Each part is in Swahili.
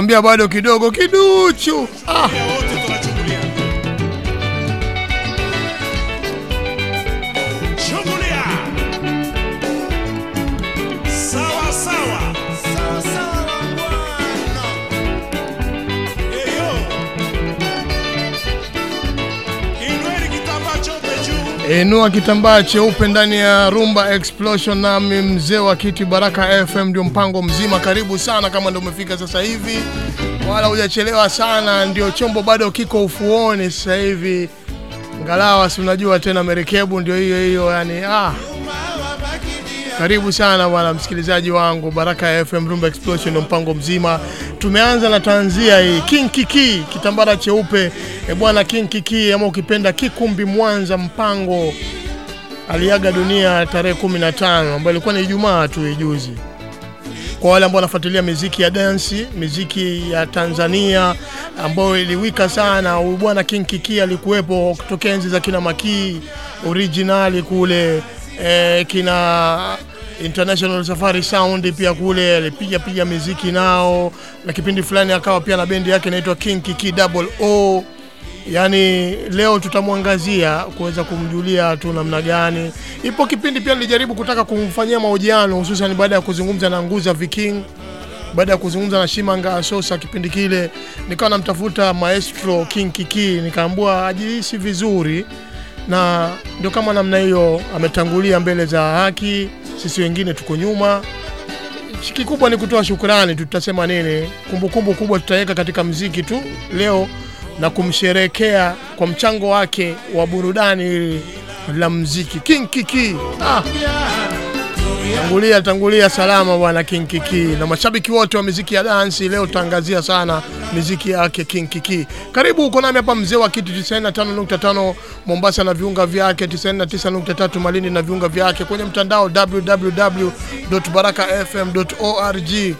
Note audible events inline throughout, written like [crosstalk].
anakuambia bado kidogo kiduchu. Inua kitambaa cheupe ndani ya Rumba Explosion, nami mzee wa kiti Baraka FM, ndio mpango mzima. Karibu sana kama ndio umefika sasa hivi, wala hujachelewa sana, ndio chombo bado kiko ufuoni sasa hivi. Ngalawa, si unajua tena merekebu ndio hiyo hiyo, yani ah. Karibu sana bwana msikilizaji wangu Baraka FM Rumba Explosion ndio mpango mzima. Tumeanza na tanzia hii King Kiki kitambara cheupe e bwana King Kiki ama ukipenda Kikumbi Mwanza mpango aliaga dunia tarehe 15 ambayo ilikuwa ni Ijumaa tu ijuzi. Kwa wale ambao wanafuatilia miziki ya dance, miziki ya Tanzania ambayo iliwika sana, huyu bwana King Kiki alikuwepo kutokea enzi za kina Makii originali kule eh, kina International Safari Sound pia kule alipiga piga miziki nao, na kipindi fulani akawa pia na bendi yake inaitwa King Kiki Double O. Yaani leo tutamwangazia kuweza kumjulia tu namna gani. Ipo kipindi pia nilijaribu kutaka kumfanyia mahojiano hususan baada ya kuzungumza na Nguza Viking baada ya kuzungumza na Shimanga Asosa kipindi kile, nikawa namtafuta maestro King Kiki, nikaambua ajihisi vizuri, na ndio kama namna hiyo ametangulia mbele za haki, sisi wengine tuko nyuma. Kikubwa ni kutoa shukrani tu, tutasema nini? Kumbukumbu kubwa tutaweka katika mziki tu leo na kumsherekea kwa mchango wake wa burudani la mziki King Kiki. Ah. Tangulia tangulia salama bwana King Kiki na mashabiki wote wa muziki ya dansi. Leo tutangazia sana muziki yake King Kiki. Karibu, uko nami hapa mzee wa kitu 95.5 Mombasa na viunga vyake, 99.3 Malindi na viunga vyake, kwenye mtandao www.barakafm.org.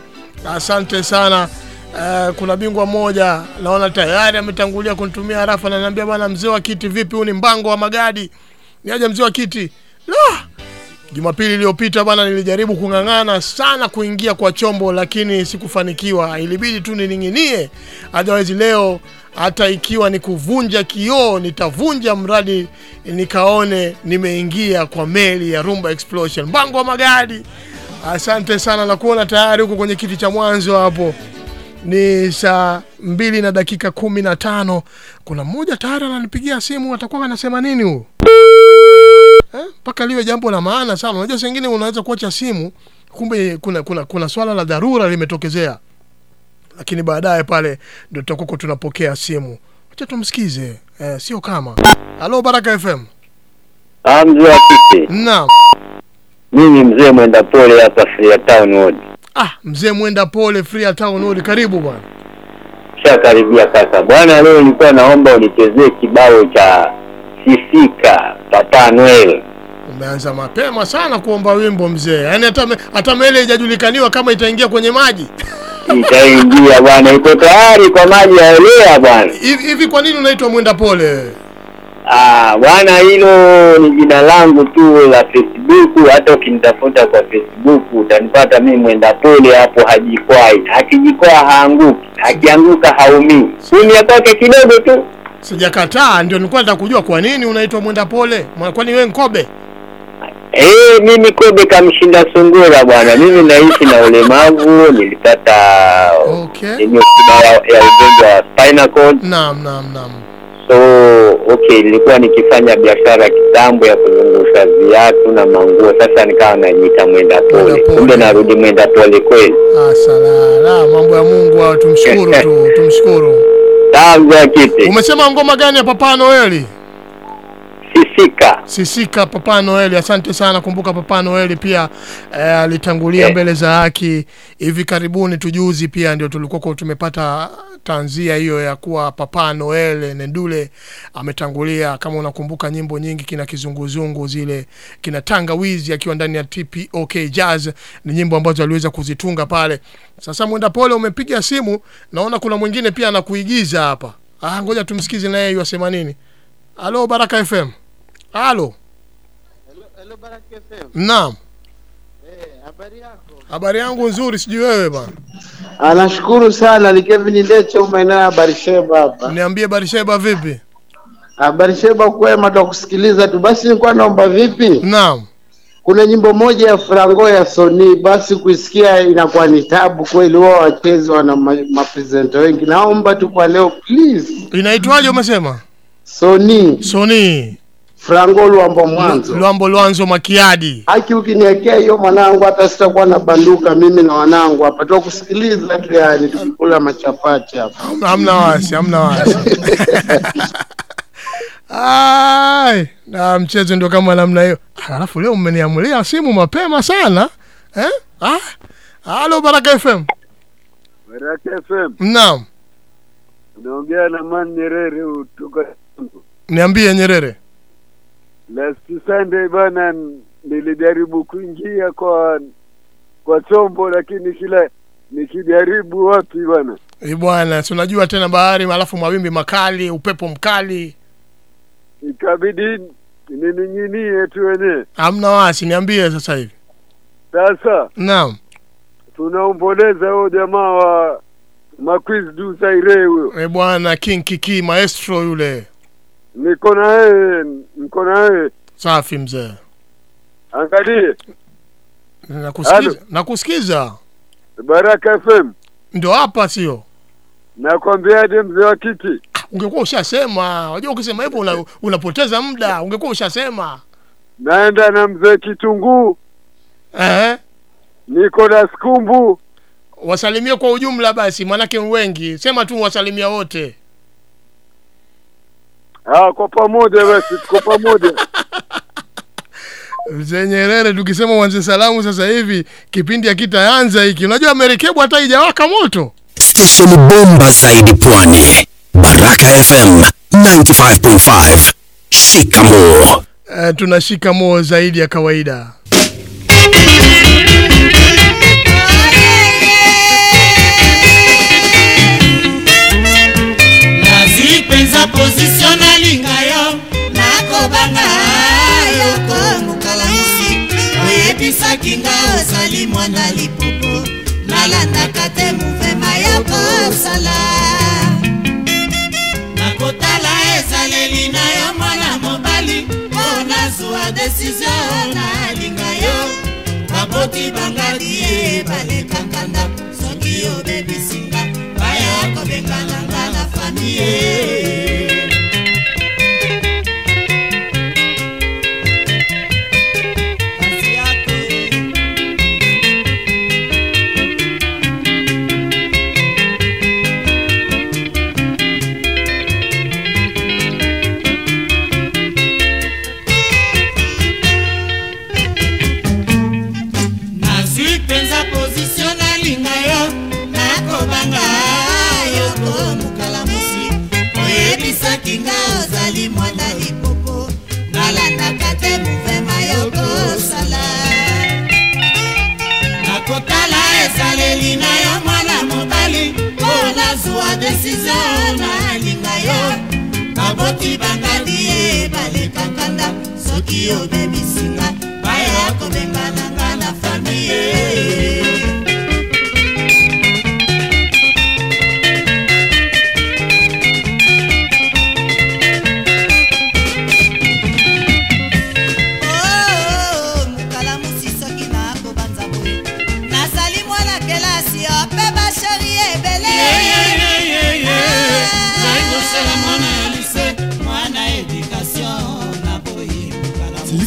Asante sana. Uh, kuna bingwa mmoja naona tayari ametangulia kunitumia harafa, na ananiambia bwana mzee wa kiti, vipi? Huu ni mbango wa magadi, niaje mzee wa kiti? La! Jumapili iliyopita bwana nilijaribu kung'ang'ana sana kuingia kwa chombo, lakini sikufanikiwa. Ilibidi tu nining'inie, otherwise leo hata ikiwa ni kuvunja kioo nitavunja, mradi nikaone nimeingia kwa meli ya Rumba Explosion, mbango wa magadi. Asante sana na kuona tayari huko kwenye kiti cha mwanzo hapo ni saa mbili na dakika kumi na tano. Kuna mmoja tayari ananipigia simu, atakuwa anasema nini huu eh? Mpaka liwe jambo la maana sana. Unajua sengine unaweza kuacha simu, kumbe kuna, kuna, kuna swala la dharura limetokezea, lakini baadaye pale ndo tutakuwa tunapokea simu. Acha tumsikize eh, sio kama halo Baraka FM. Mzee wa kike, Naam. mimi mzee mwenda pole hapa Freetown Road. Ah, mzee mwenda pole Free Town Road, karibu bwana. Sasa karibia sasa Bwana, leo nilikuwa naomba unichezee kibao cha Sifika Tata Noel. Umeanza mapema sana kuomba wimbo mzee, yaani hata hata mele haijajulikaniwa kama itaingia kwenye maji [laughs] Itaingia bwana, iko tayari kwa maji ya elea bwana. hivi hivi. Kwa nini unaitwa mwenda pole? Ah, bwana, hilo ni jina langu tu la Facebook. Hata ukinitafuta kwa Facebook utanipata mimi mwenda pole hapo, hajikwai. Akijikwaa haanguki, akianguka haumii. Kimya kwake kidogo tu. Sijakataa, ndio nilikuwa nataka kujua kwa nini unaitwa mwenda pole. Kwani wewe Nkobe? Eh, mimi kobe kamshinda sungura bwana. Mimi naishi na ulemavu, nilipata Okay. ya ugonjwa wa spinal cord. Naam, naam, naam. So okay, nilikuwa nikifanya biashara kitambo ya kuzungusha viatu na manguo. Sasa nikawa najiita mwenda pole, kumbe narudi mwenda pole kweli. Mambo ya Mungu tumshukuru tu, [laughs] tumshukuru. Sawa kiti Umesema ngoma gani ya Papa Noeli? Sisika Sisika Papa Noel, asante sana. Kumbuka Papa Noel pia eh, alitangulia Eh. mbele za haki hivi karibuni tujuzi, pia ndio tulikuwa kwa tumepata tanzia hiyo ya kuwa Papa Noel Nendule ametangulia. Kama unakumbuka nyimbo nyingi, kina kizunguzungu zile, kina tangawizi akiwa ndani ya TPOK Jazz, ni nyimbo ambazo aliweza kuzitunga pale. Sasa mwenda pole, umepiga simu, naona kuna mwingine pia anakuigiza hapa. Ah, ngoja tumsikize naye yeye yasema nini. Halo Baraka FM. Halo. Hello, hello Baraka FM. Naam. Habari yako? Habari yangu nzuri, sijui wewe bwana. Anashukuru sana ni Kevin Ndecho maeneo ya Barisheba hapa. Niambie Barisheba vipi? Ah, Barisheba kwema tukusikiliza tu. Basi nilikuwa naomba vipi? Naam. Kuna nyimbo moja ya Franco ya Sony basi kuisikia inakuwa ni tabu kweli wao wachezi wana ma- mapresenta wengi. Naomba tu kwa leo please. Inaitwaje umesema? Sony Sony. Franco Luambo mwanzo. Lwambo Lwanzo Makiadi. Haki ukiniwekea hiyo mwanangu hata sitakuwa na banduka mimi na wanangu hapa. Tukusikiliza tu yani tukikula machapati hapa. Hamna- wasi, hamna wasi. [laughs] Ai, na mchezo ndio kama namna hiyo. Alafu leo mmeniamulia simu mapema sana. Eh? Ah. Halo Baraka FM. Baraka FM, Naam. unaongea na Man Nyerere kutoka Niambie Nyerere. Last Sunday bana, nilijaribu kuingia kwa kwa chombo, lakini kila nikijaribu wapi bana, e bwana, si unajua tena bahari alafu mawimbi makali, upepo mkali. ikabidi nining'inie tu wenyewe. Hamna wasi, niambie sasa hivi. Sasa Naam. tunaomboleza huyo jamaa wa Maquiz du Zaire huyo, Eh bwana King Kiki maestro yule. Niko na yeye, niko na yeye, Safi mzee. angalie Nakusikiza. Nakusikiza. Baraka FM, Ndio hapa sio? Nakwambia nakwambiaje mzee wa kiti Ungekuwa ushasema. Unajua ukisema hivyo una, unapoteza muda. Ungekuwa ushasema. naenda na mzee Kitunguu Eh? Niko na Skumbu. Wasalimie kwa ujumla basi, manake wengi. Sema tu wasalimia wote. Ah, kwa pamoja basi, kwa pamoja. [laughs] Mzee Nyerere, tukisema uanze salamu sasa hivi kipindi hakitaanza hiki. Unajua amerekebwa hata haijawaka moto. stesheni bomba zaidi pwani baraka fm 95.5 shikamoo Uh, tunashika moo zaidi ya kawaida. Oyebisaki nga ozali mwana lipopo nalandaka te muvema yo kosala. Nakotala ezaleli na yo mwana mobali mpo nazwa desizio nalinga yo. Baboti bangadi ye balekaka ndako soki obebisinga baya kobengananga na famiye nazwa desizio nalinga yo. Baboti bangadi ye balekaka nda soki obebisinga baya kobengananga na famiye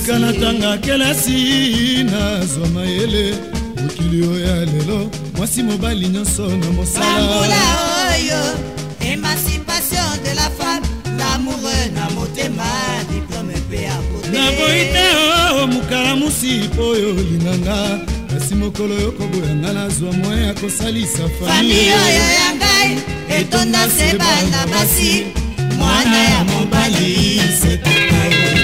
tika natanga kelasi nazwa mayele. Mokili oyo ya lelo mwasi mobali nyonso na bambula mosala oyo émancipation de la femme. L'amoureux na motema diplome mpe ya naboyi te o mokalamusi mpo oyo olinganga. Kasi mokolo yokoboyanga nazwa mwe ya kosalisa fami oyo ya ngai etonda se bana basi. Mwana ya mobali sekaka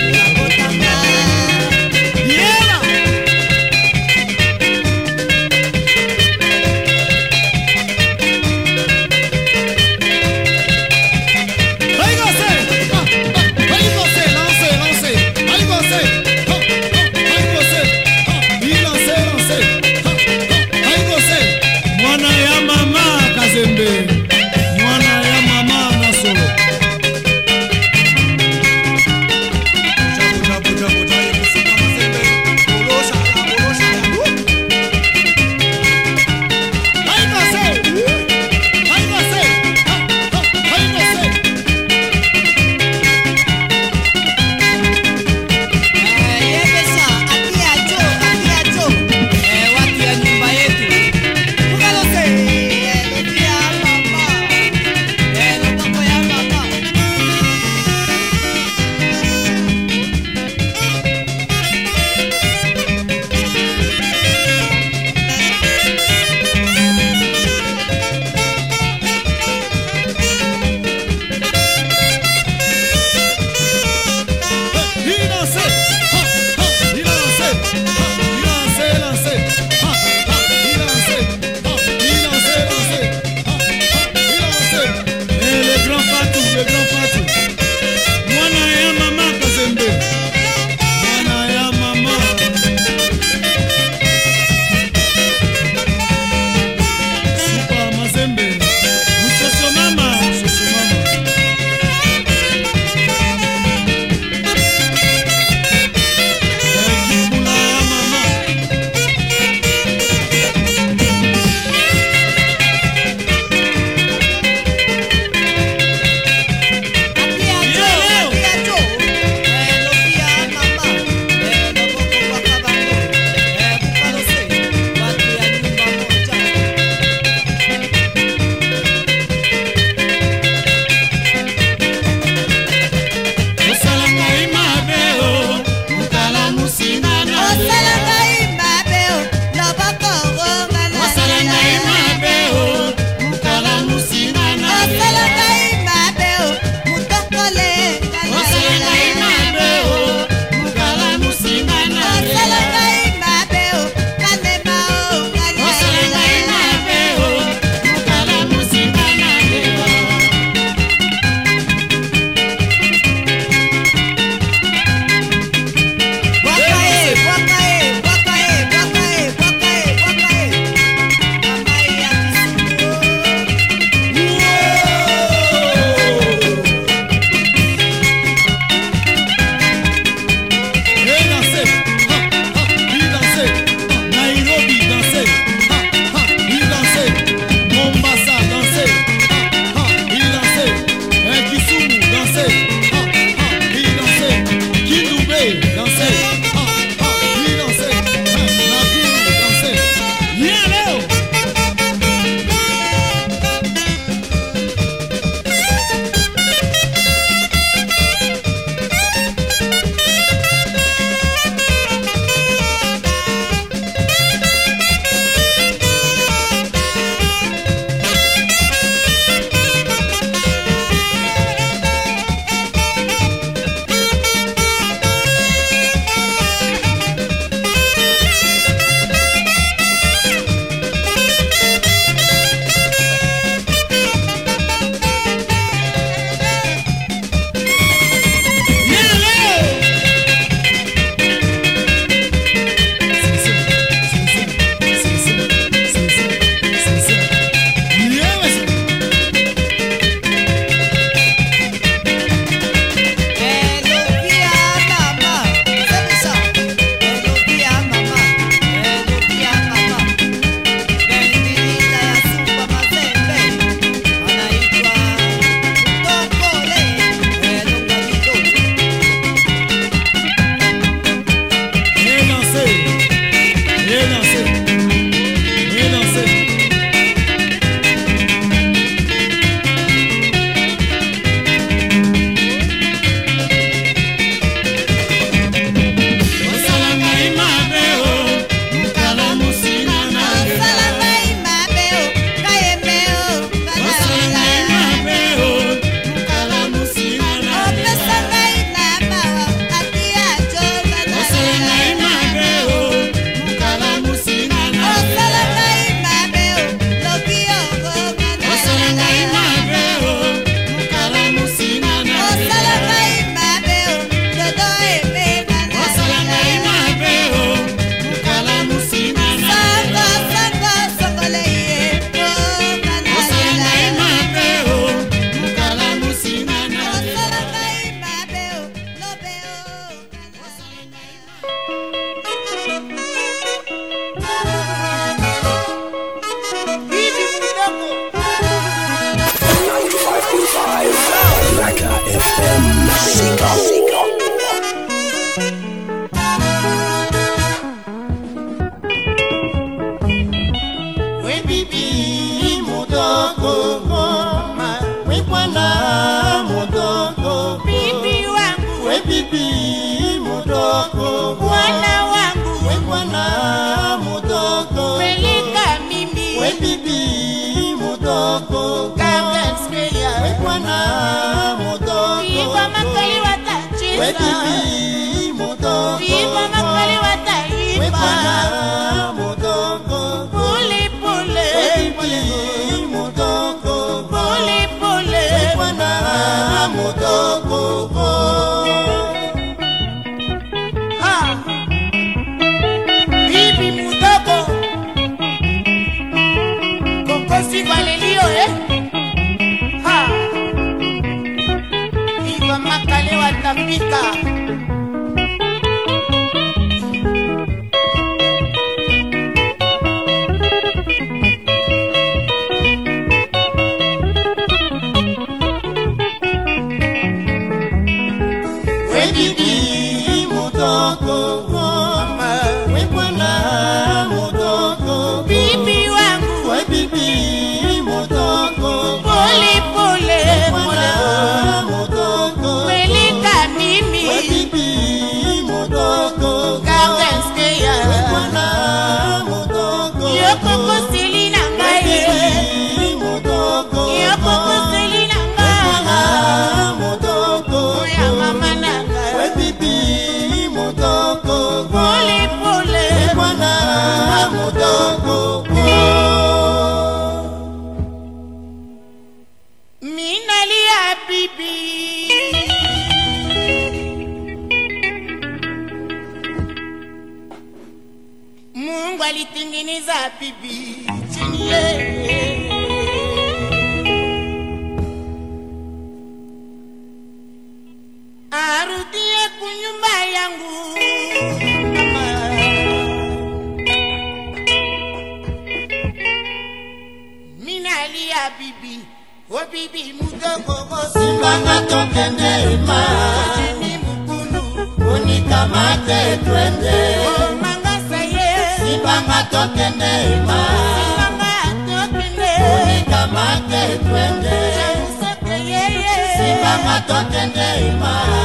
twende imara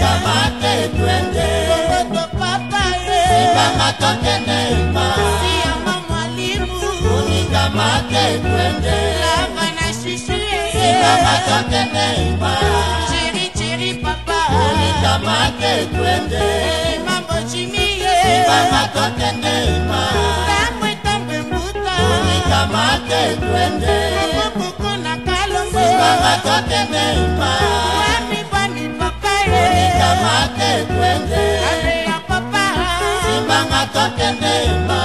tukamate twende simama simba imaraunikamate twende simama tokende imaraunikamate twende simama tokende imara unikamate twende bakotembeipa wamiboni e? papaeonikamate twende. Abeya papa. Simbanga tokendeipa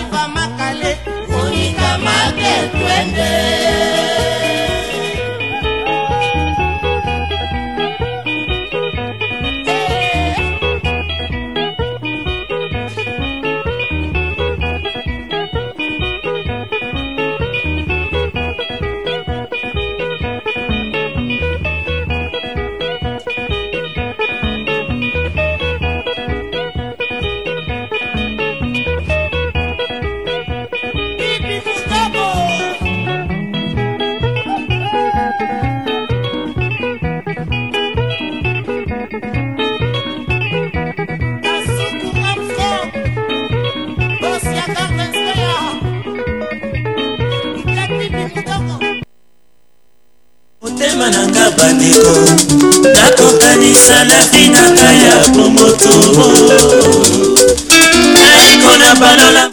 iva makale. Unikamate twende. salaki na ngai ya bomoto nayekola balola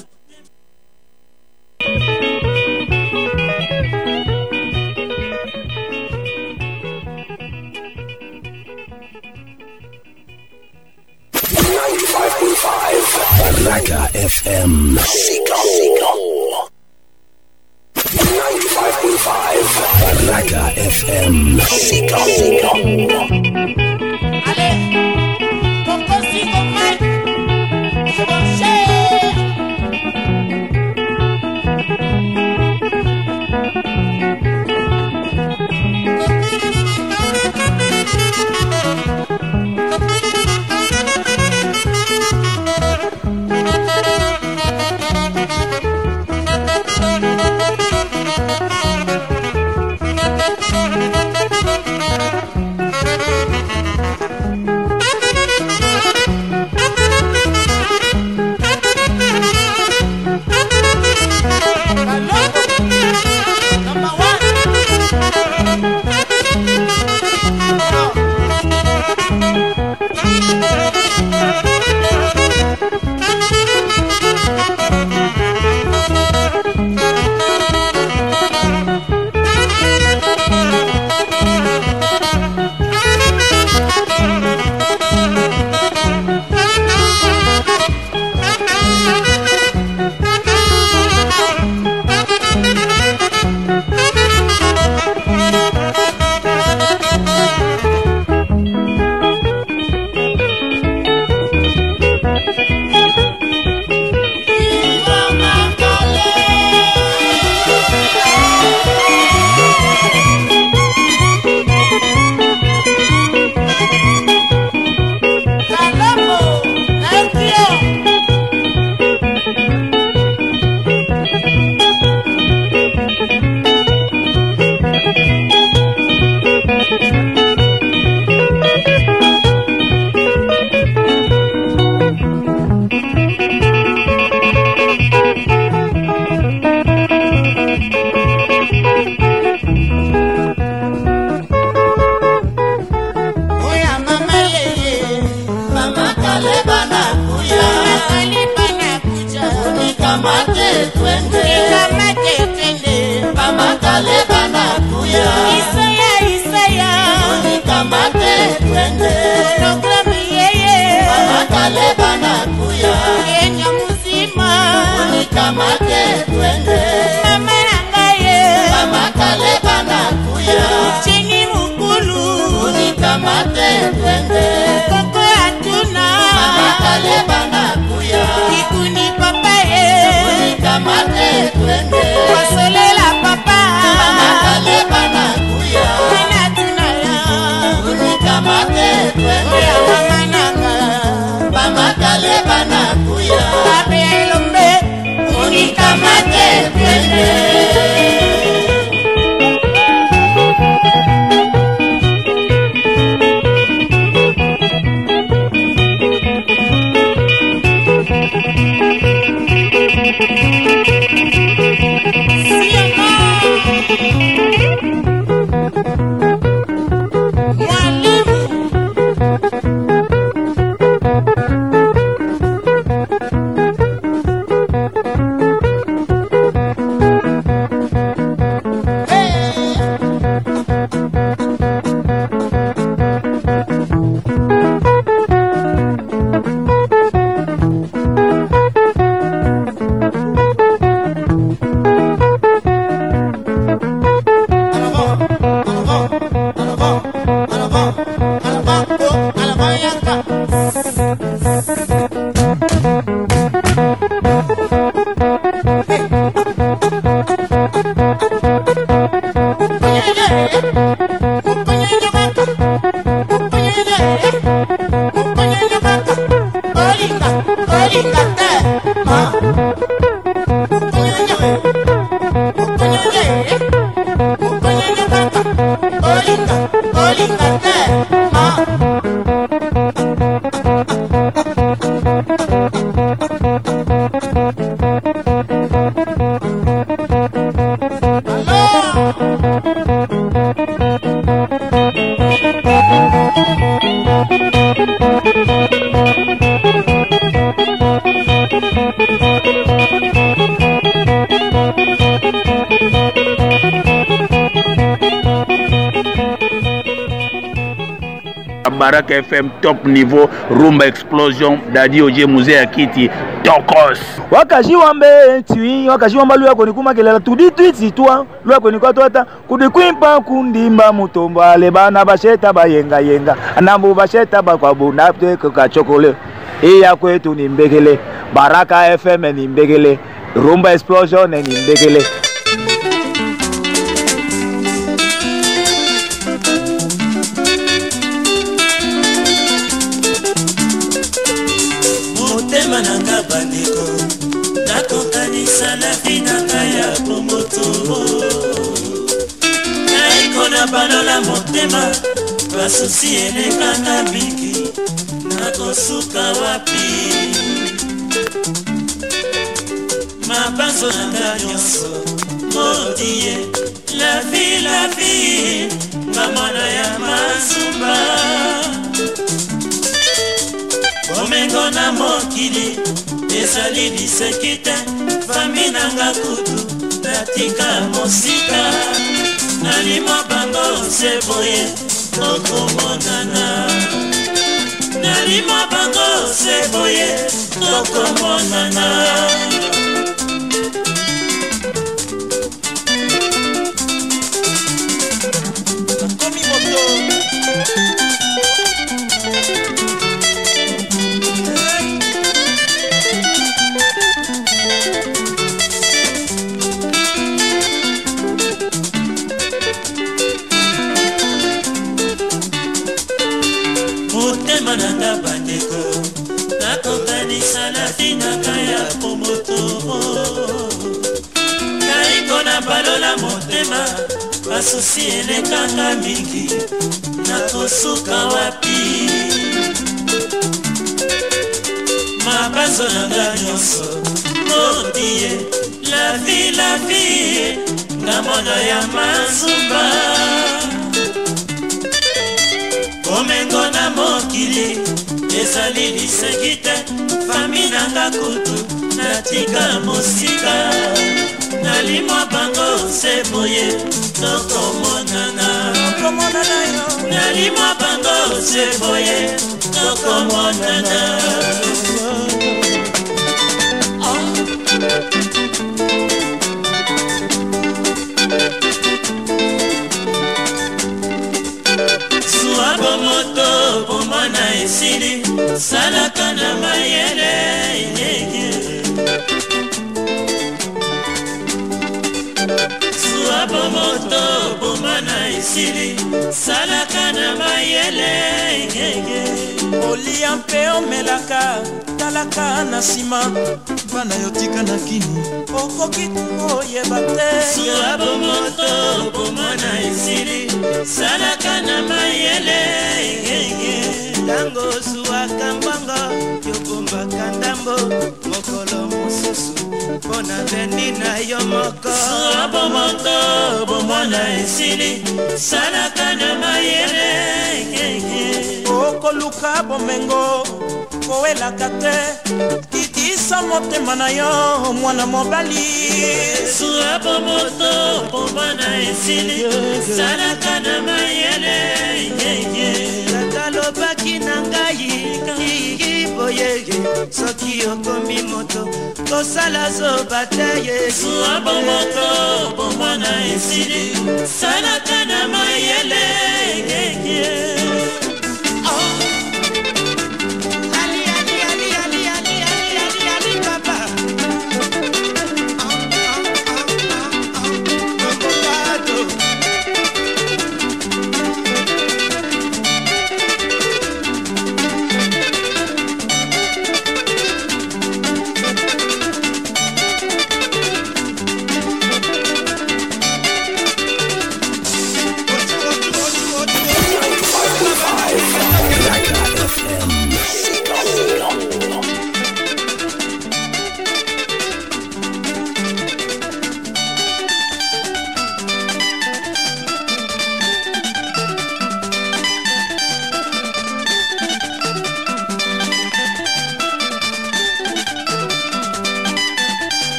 baraka fm top niveau rumba explosion dadi oje muzee ya kiti tokos wakajiwambe tui wakajiwamba luya koni kumakelela tudi twitsi twa luya koni kwatwata kudi kwimpa kundimba mutombale bana basheta bayengayenga nambu basheta bakwabunapte kakachokole iya kwetu ni mbekele. Baraka fm ni mbekele. Rumba explosion ni mbekele basusi elekanga mingi nakosuka wapi? Mabanzo na nga nyonso modie lafi lafi nga mwana ya masumba bomengo na mokili ezali liseki te fami nanga kutu natika mosika. Nalimwa bango se boye tokomonana. Nalimwa bango se boye tokomonana balola motema basusi elekanga mingi nakosuka wapi? Mabanzo na nga nyonso modie lavi lavi nga mwana ya mazumba. Bomengo na mokili ezali liseki te fami nanga kutu natika mosika nalimwa bango se boye tokomonana. Nalimwa bango se boye tokomonana. Zuwa bomoto bomwana esili salaka na mayele zuwa bomoto bomwana esili salaka na mayele olia mpe omelaka talaka na nsima bana yo tika na kini okoki koyeba te. Zuwa bomoto bomwana esili salaka na mayele ntango ozuwaka mbongo yobombaka ndambo mokolo mpo na verni na yo moko. Zuwa bomoto bomwana esili salaka na mayele okoluka bomengo kowelaka te. Titisa motema na yo mwana mobali. Zuwa bomoto bomwana esili salaka na mayele kaka lobaki na ngai boyeye soki okomi moto kosala zoba te ye zuwa bomoto bomwana esili salaka na mayele omotonga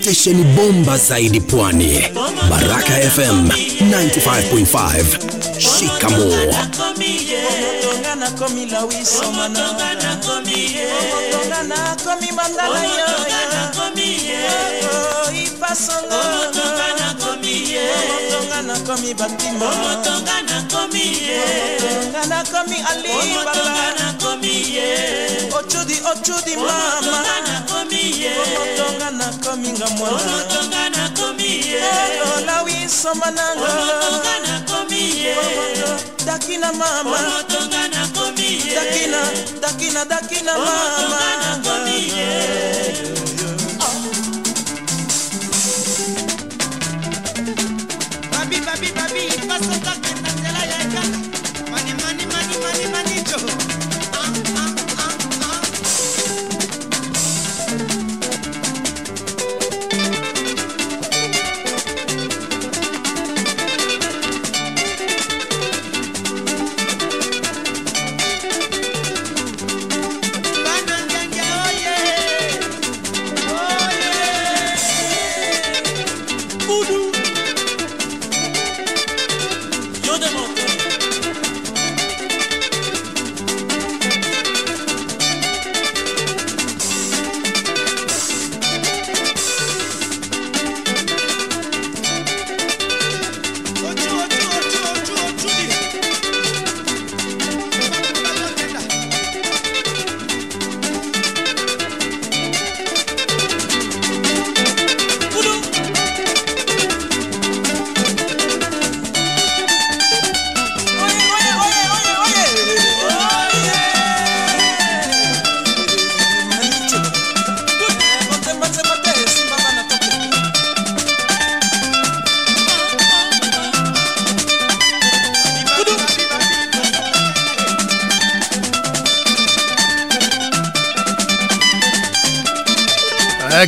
stesheni bomba zaidi pwani. Baraka fm 95.5 shikamo ochudi ochudi mama ninga mwanaotonga nakomi lola wisomba nangaotonga nakomi dakina mama. Dakina dakina dakina mama.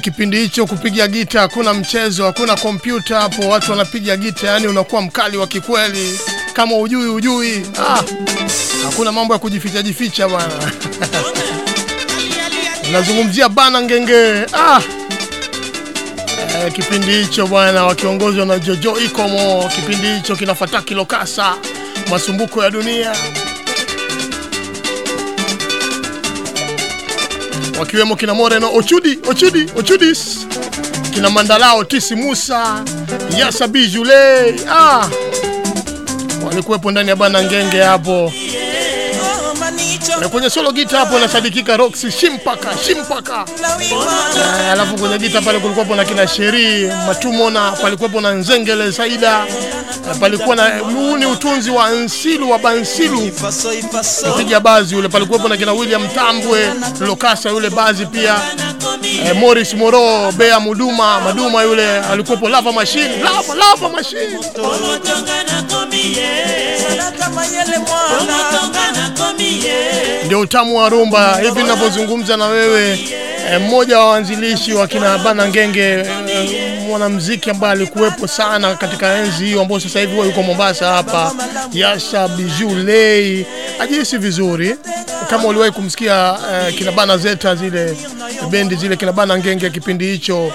Kipindi hicho kupiga gita hakuna mchezo, hakuna kompyuta hapo, watu wanapiga gita, yani unakuwa mkali wa kikweli. Kama ujui ujui, ah, hakuna mambo ya kujificha jificha bwana. [laughs] Nazungumzia bana ngenge ah. Eh, kipindi hicho bwana wakiongozwa na Jojo Ikomo, kipindi hicho kinafuata Kilokasa, masumbuko ya dunia wakiwemo kina Moreno Ochudi, Ochudi, Ochudis, kina Mandalao Tisi Musa, Yasa Bijule, ah, walikuwepo ndani ya bana ngenge hapo. Na kwenye solo gita hapo nasadikika Roxy Shimpaka, Shimpaka. Alafu kwenye gita pale kulikuwa na kina Sheri Matumona, palikuwa na Nzengele Saida, palikuwa na muuni utunzi wa Nsilu wa Bansilu mpiga bazi yule, palikuwa na kina William Tambwe Lokasa yule bazi pia eh, Morris Moro, Bea Muduma, Maduma yule alikuwepo Lava Machine, Lava Lava Machine. Ndio utamu wa rumba hivi ninavyozungumza na wewe. eh, mmoja wa wanzilishi wa kina Bana Ngenge eh, mwanamuziki ambaye alikuwepo sana katika enzi hiyo ambao sasa hivi huwa yuko Mombasa hapa, Yasha Bijulei. Ajihisi vizuri. Kama uliwahi kumsikia eh, kina Bana Zeta zile bendi zile kina Bana Ngenge kipindi hicho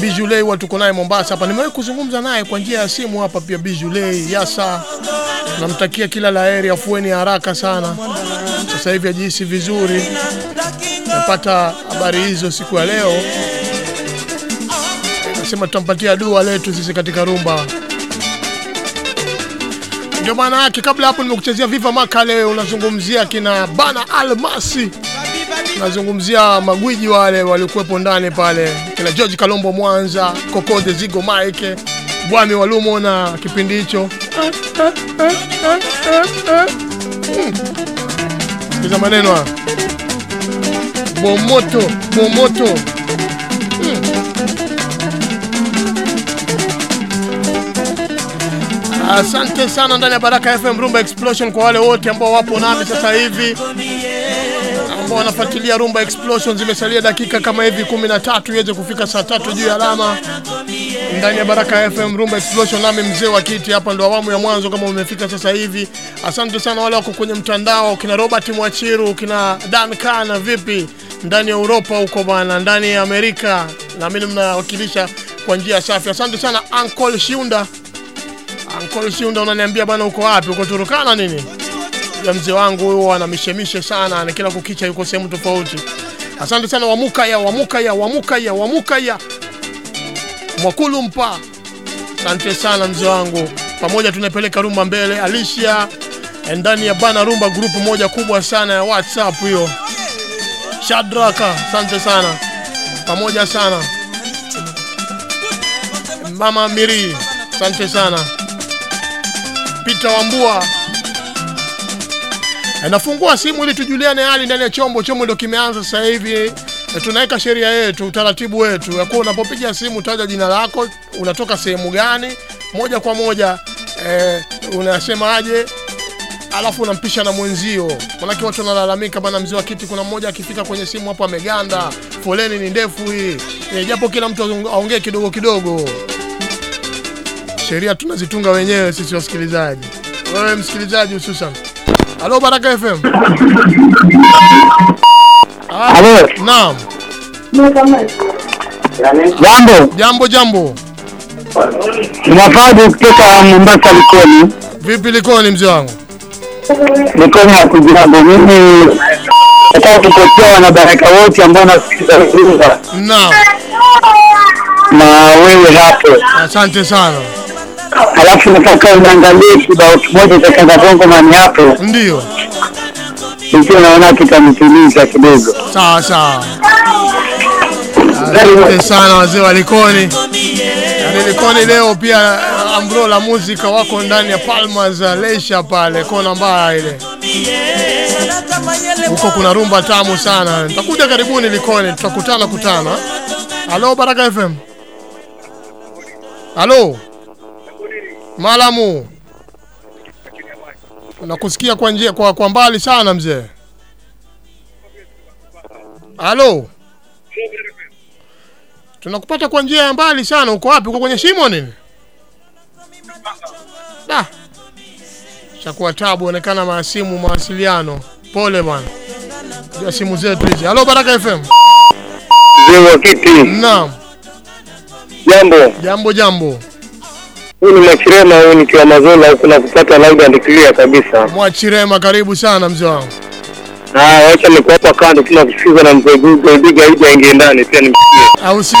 Bijulei watu tuko naye Mombasa hapa, nimewahi kuzungumza naye kwa njia ya simu hapa pia. Bijulei Yasa, namtakia kila la heri, afueni haraka sana, sasa hivi ajihisi vizuri. Napata habari hizo siku ya leo, nasema tutampatia dua letu sisi katika rumba. Ndio maana yake. Kabla hapo nimekuchezea Viva Makale, unazungumzia kina Bana Almasi, unazungumzia magwiji wale walikuwepo ndani pale, kina George Kalombo Mwanza, Kokode Zigo Mike, Bwami Walumo na kipindi hicho Hmm. Maneno haya. Bomoto, bomoto. Hmm. Asante sana ndani ya Baraka FM Rumba Explosion kwa wale wote ambao wapo nami sasa hivi ambao wanafuatilia Rumba Explosion. Zimesalia dakika kama hivi 13 iweze kufika saa tatu juu ya alama ndani ya Baraka FM Rumba Explosion, nami mzee wa kiti hapa, ndo awamu ya mwanzo kama umefika sasa hivi. Asante sana wale wako kwenye mtandao, kina Robert Mwachiru, kina Dan Kana, vipi ndani ya Europa huko bwana, ndani ya Amerika, naamini mnawakilisha kwa njia safi. Asante sana Uncle Shiunda. Uncle Shiunda, unaniambia bwana, uko wapi? Uko Turukana nini? Ya mzee wangu huyo anamishemishe sana, na kila kukicha yuko sehemu tofauti. Asante sana Wamuka ya Wamuka ya Wamuka ya Wamuka ya Mwakulu mpa. Asante sana mzee wangu, pamoja tunapeleka rumba mbele. Alicia ndani ya bana rumba group moja kubwa sana ya WhatsApp hiyo. Shadraka, asante sana, pamoja sana. Mama Miri, asante sana. Peter Wambua, nafungua simu ili tujuliane hali ndani ya chombo. Chombo ndio kimeanza sasa hivi. E, tunaweka sheria yetu, utaratibu wetu ya kuwa unapopiga simu taja jina lako, unatoka sehemu gani, moja kwa moja e, unasemaje, alafu unampisha na mwenzio. Maana watu wanalalamika bana, mzee wa kiti, kuna mmoja akifika kwenye simu hapo ameganda, foleni ni ndefu hii e, japo kila mtu aongee kidogo kidogo. Sheria tunazitunga wenyewe sisi wasikilizaji, wewe msikilizaji hususan. Halo Baraka FM. Halo. [laughs] Naam. Jambo, Jambo jambo. tunafadi kutoka Mombasa Likoni. Vipi Likoni mzee wangu? Likoni ya kujambo. Mimi nataka kupotea wanabaraka wote ambao nasikiliza Naam. na wewe hapo, Asante sana. Alafu nataka uniangalie kibao kimoja cha Kanga Bongo Mani hapo, Ndio. ikiwa naona kitamtimiza kidogo. Sawa sawa. Asante sana wazee wa Likoni. Yaani Likoni leo pia uh, Ambro la muzika wako ndani ya Palmas Leisha Leisure pale kona mbaya ile. Huko kuna rumba tamu sana. Nitakuja karibuni Likoni, tutakutana kutana. Halo Baraka FM. Halo. Malamu. Nakusikia kwa njia kwa, kwa mbali sana mzee. Halo. Tunakupata kwa njia ya mbali sana. Uko wapi? Uko kwenye shimo nini? Da. Chakua tabu, onekana maasimu mawasiliano. Pole bwana. Ya simu zetu hizi. Halo Baraka FM. Mzee kiti. Naam. Jambo. Jambo jambo. Huyu ni Machirema huyu nikiwa Mazola huku na kupata loud and clear kabisa. Mwachirema karibu sana mzee wangu. Ah, wacha nikuapa hapa kando tuna kusikiza na mzee Google Biga ili aingie ndani pia nimsikie. Au sio?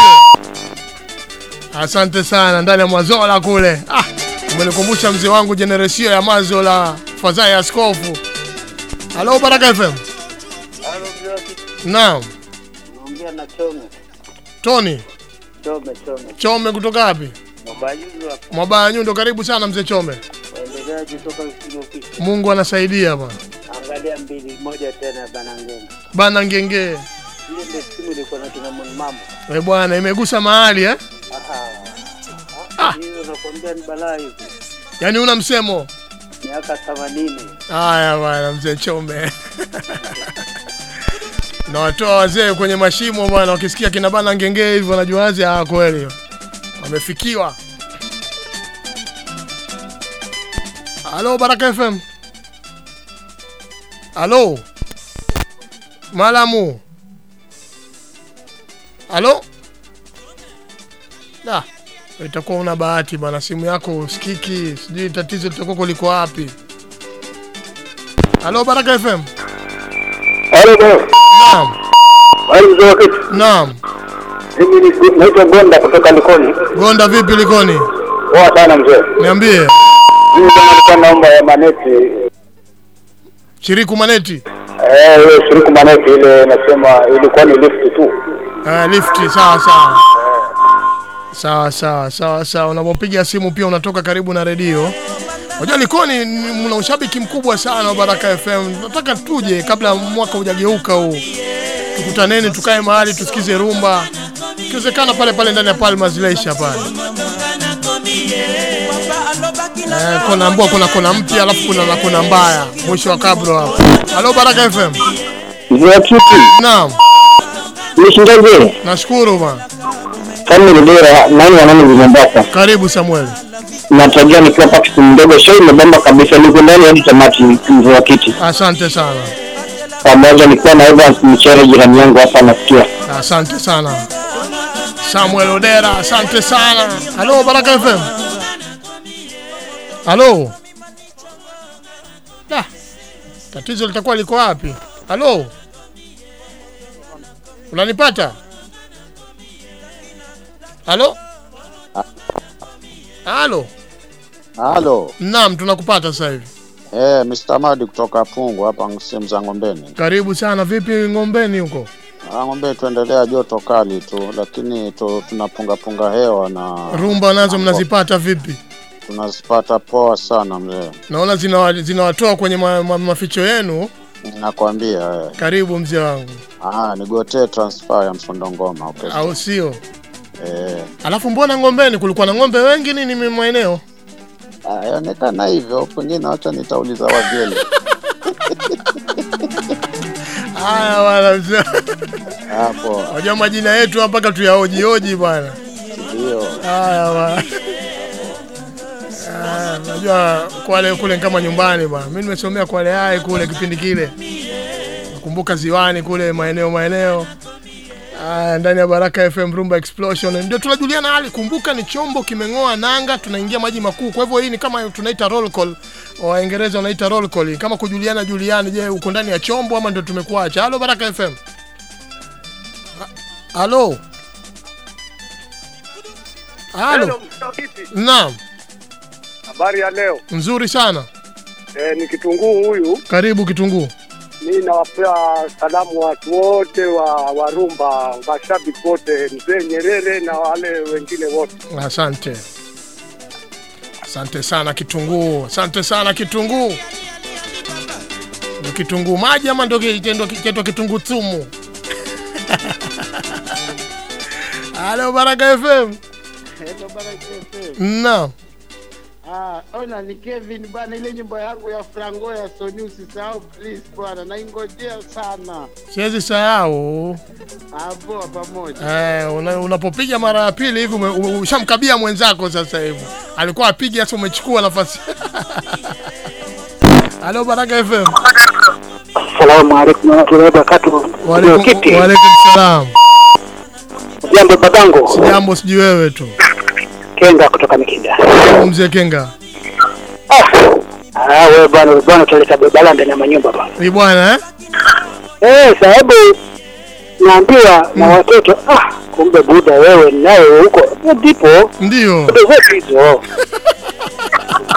Asante sana ndani ya Mazola kule. Ah, umenikumbusha mzee wangu generation ya Mazola fadhaa ya askofu. Halo Baraka FM. Naam. Naongea na Chome. Tony Chome, Chome. Chome kutoka wapi? Mwabaya Nyundo, karibu sana mzee Chome. Mungu anasaidia bwana. Angalia mbili moja tena bana ngenge. Bana ngenge. Eh bwana, imegusa mahali eh? Ah. Yaani una msemo. Miaka 80. Haya bwana mzee Chome. [laughs] na watoa wazee kwenye mashimo bwana, wakisikia kina bana ngenge hivyo wanajuaje? Ah, kweli wamefikiwa. Halo Baraka FM. Halo Malamu. Halo. Da, itakuwa una bahati bwana, simu yako usikiki, sijui tatizo litakuwa liko wapi. Halo Baraka FM. Halo bwana. Naam. Hali mzee. Naam. Mimi ni naitwa Gonda kutoka Likoni. Gonda vipi Likoni? Poa sana mzee. Niambie. Mimi kama nilikuwa naomba ya maneti Shiriku Maneti. eh ile shiriku maneti ile nasema ilikuwa ni lift tu. Eh, lift sawa sawa. Sawa sawa sawa sawa. Unapopiga simu pia unatoka karibu na redio. Unajua Likoni mna ushabiki mkubwa sana wa Baraka FM. Nataka tuje kabla mwaka hujageuka huu. Tukutaneni tukae mahali tusikize rumba. Ikiwezekana pale pale ndani ya Palmas Leisure pale. Eh, kona mbwa kuna kona mpya alafu kuna na kona mbaya mwisho wa kabro hapo. Halo Baraka FM. Naam. Nishindaje? Nashukuru bwana. Kama ni bora nani wanani Mombasa. Karibu Samuel. Natajia nikiwa pakiti mdogo show imebamba kabisa niko ndani hadi tamati mzee wa kiti. Asante sana. Pamoja nikiwa na Evans Mchere jirani yangu hapa nasikia. Asante sana. Samuel Odera, asante sana. Halo Baraka FM. Halo. Da. Tatizo litakuwa liko wapi? Halo. Unanipata? Halo? Halo. Halo. Naam, tunakupata sasa hivi. Eh, Mr. Madi kutoka Pungu hapa sehemu za Ngombeni. Karibu sana. Vipi Ngombeni huko? Ngombe tuendelea joto kali tu, lakini tu, tunapunga punga hewa na Rumba nazo mnazipata vipi? tunazipata poa sana mzee. Naona zinawatoa zina kwenye ma, ma, maficho yenu. Nakwambia eh. Karibu mzee wangu, Ah, nigotee transfer ya Msondo Ngoma okay. au sio? Eh, Alafu mbona Ngombeni kulikuwa na ng'ombe wengi nini maeneo? ah, yaonekana hivyo, pengine hata nitauliza wageni. [laughs] Haya bwana mzee. Hapo. Wajua majina yetu mpaka tuyaojioji bwana. Ndio. Haya bwana. Ah, Najua Kwale kule kama nyumbani bwana. Mimi nimesomea Kwale hai kule kipindi kile. Nakumbuka ziwani kule maeneo maeneo. Ah, ndani ya Baraka FM Rumba Explosion ndio tunajuliana hali. Kumbuka ni chombo kimeng'oa nanga, tunaingia maji makuu. Kwa hivyo hii ni kama tunaita roll call, Waingereza wanaita roll call, kama kujuliana juliana. Je, uko ndani ya chombo ama ndio tumekuacha? Halo Baraka FM. Halo. Halo. Naam, Habari ya leo nzuri sana. eh, ni kitunguu huyu. Karibu kitunguu. Mi nawapea salamu watu wote wa Warumba, mashabiki wote, mzee Nyerere na wale wengine wote. Asante. Asante sana kitunguu. Asante sana kitunguu. ni kitunguu maji ama ndo kitendo kitunguu tumu? [laughs] Halo Baraka FM. Hello Baraka FM. Naam. Ah, ona ni Kevin bwana, ile nyimbo yangu ya Frango ya Sony usisahau please bwana, naingojea sana. Siwezi sahau. Hapo pamoja. Eh, una, unapopiga mara ya pili hivi ushamkabia mwenzako sasa hivi. Alikuwa apige sasa umechukua nafasi. [laughs] Halo Baraka FM. Asalamu alaykum warahmatullahi wabarakatuh. Wa barakatuh. Wa alaykum salam. Jambo babangu. Jambo sijui wewe tu. Kenga kutoka Mikida. Mzee Kenga. Ah, wewe bwana bwana tuleta bebala ndani ya manyumba bwana. Ni bwana eh? Eh, sababu naambiwa na watoto ah, kumbe buda wewe naye huko ndipo ndio ndio wapi hizo. [laughs]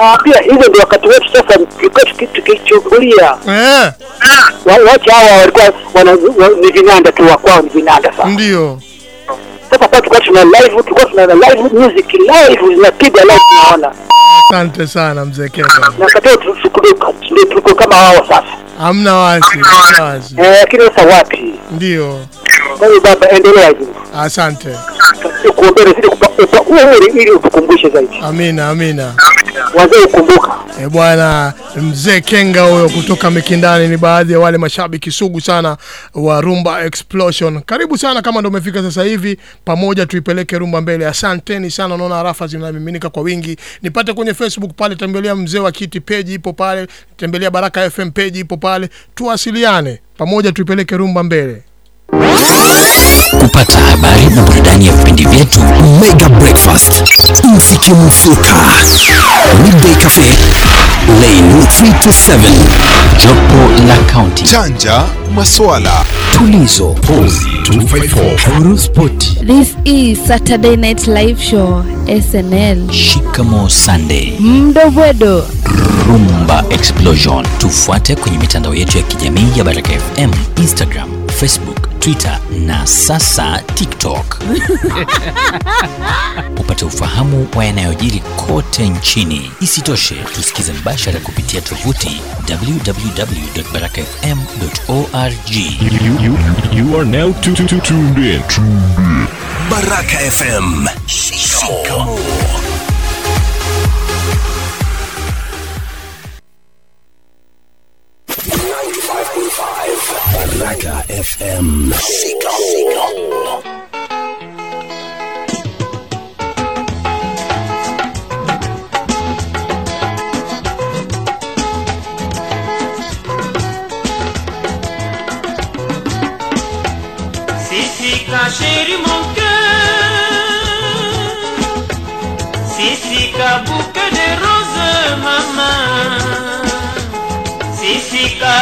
Ah, pia hizo ndio wakati wetu sasa tulikuwa kitu kichukulia. Eh. Wa- wacha hawa walikuwa wana ni vinanda tu wa kwao ni vinanda sasa. Ndio. Sasa kwa tukao tuna live tulikuwa tuna live music live zinapiga live tunaona. Asante sana mzee Kenga. Na katika ndio tuko kama wao sasa. Hamna wazi, hamna wazi. Eh, lakini sasa wapi? Ndio. Kwa hiyo baba endelea hivyo. Asante. Zidi kupa umri ili utukumbushe zaidi. Amina, amina. Wazee ukumbuka. E bwana, mzee Kenga huyo kutoka Mikindani ni baadhi ya wale mashabiki sugu sana wa Rumba Explosion. Karibu sana kama ndo umefika sasa hivi, pamoja tuipeleke rumba mbele. Asanteni sana, naona rafa zinamiminika kwa wingi. Nipate kwenye Facebook pale, tembelea mzee wa kiti page ipo pale, tembelea Baraka FM page ipo pale, tuwasiliane pamoja, tuipeleke rumba mbele. kupata habari na burudani ya vipindi vyetu mega breakfast. Mziki mfuka. Midday cafe lane. 327 jopo la county. Chanja maswala. Tulizo pozi 254 huru spoti. This is Saturday Night Live Show SNL. shikamo sunday. Mdovwedo. rumba explosion. Tufuate kwenye mitandao yetu ya kijamii ya baraka fm instagram facebook twitter na sasa tiktok. [laughs] Upate ufahamu wa yanayojiri kote nchini. Isitoshe tusikize mbashara kupitia tovuti www.barakafm.org You, you, you are now tu- tu- tu- tuned in. baraka fm shikamo baraka fm shikamo Sisika chéri mon cœur Sisika bouquet de roses maman Sisika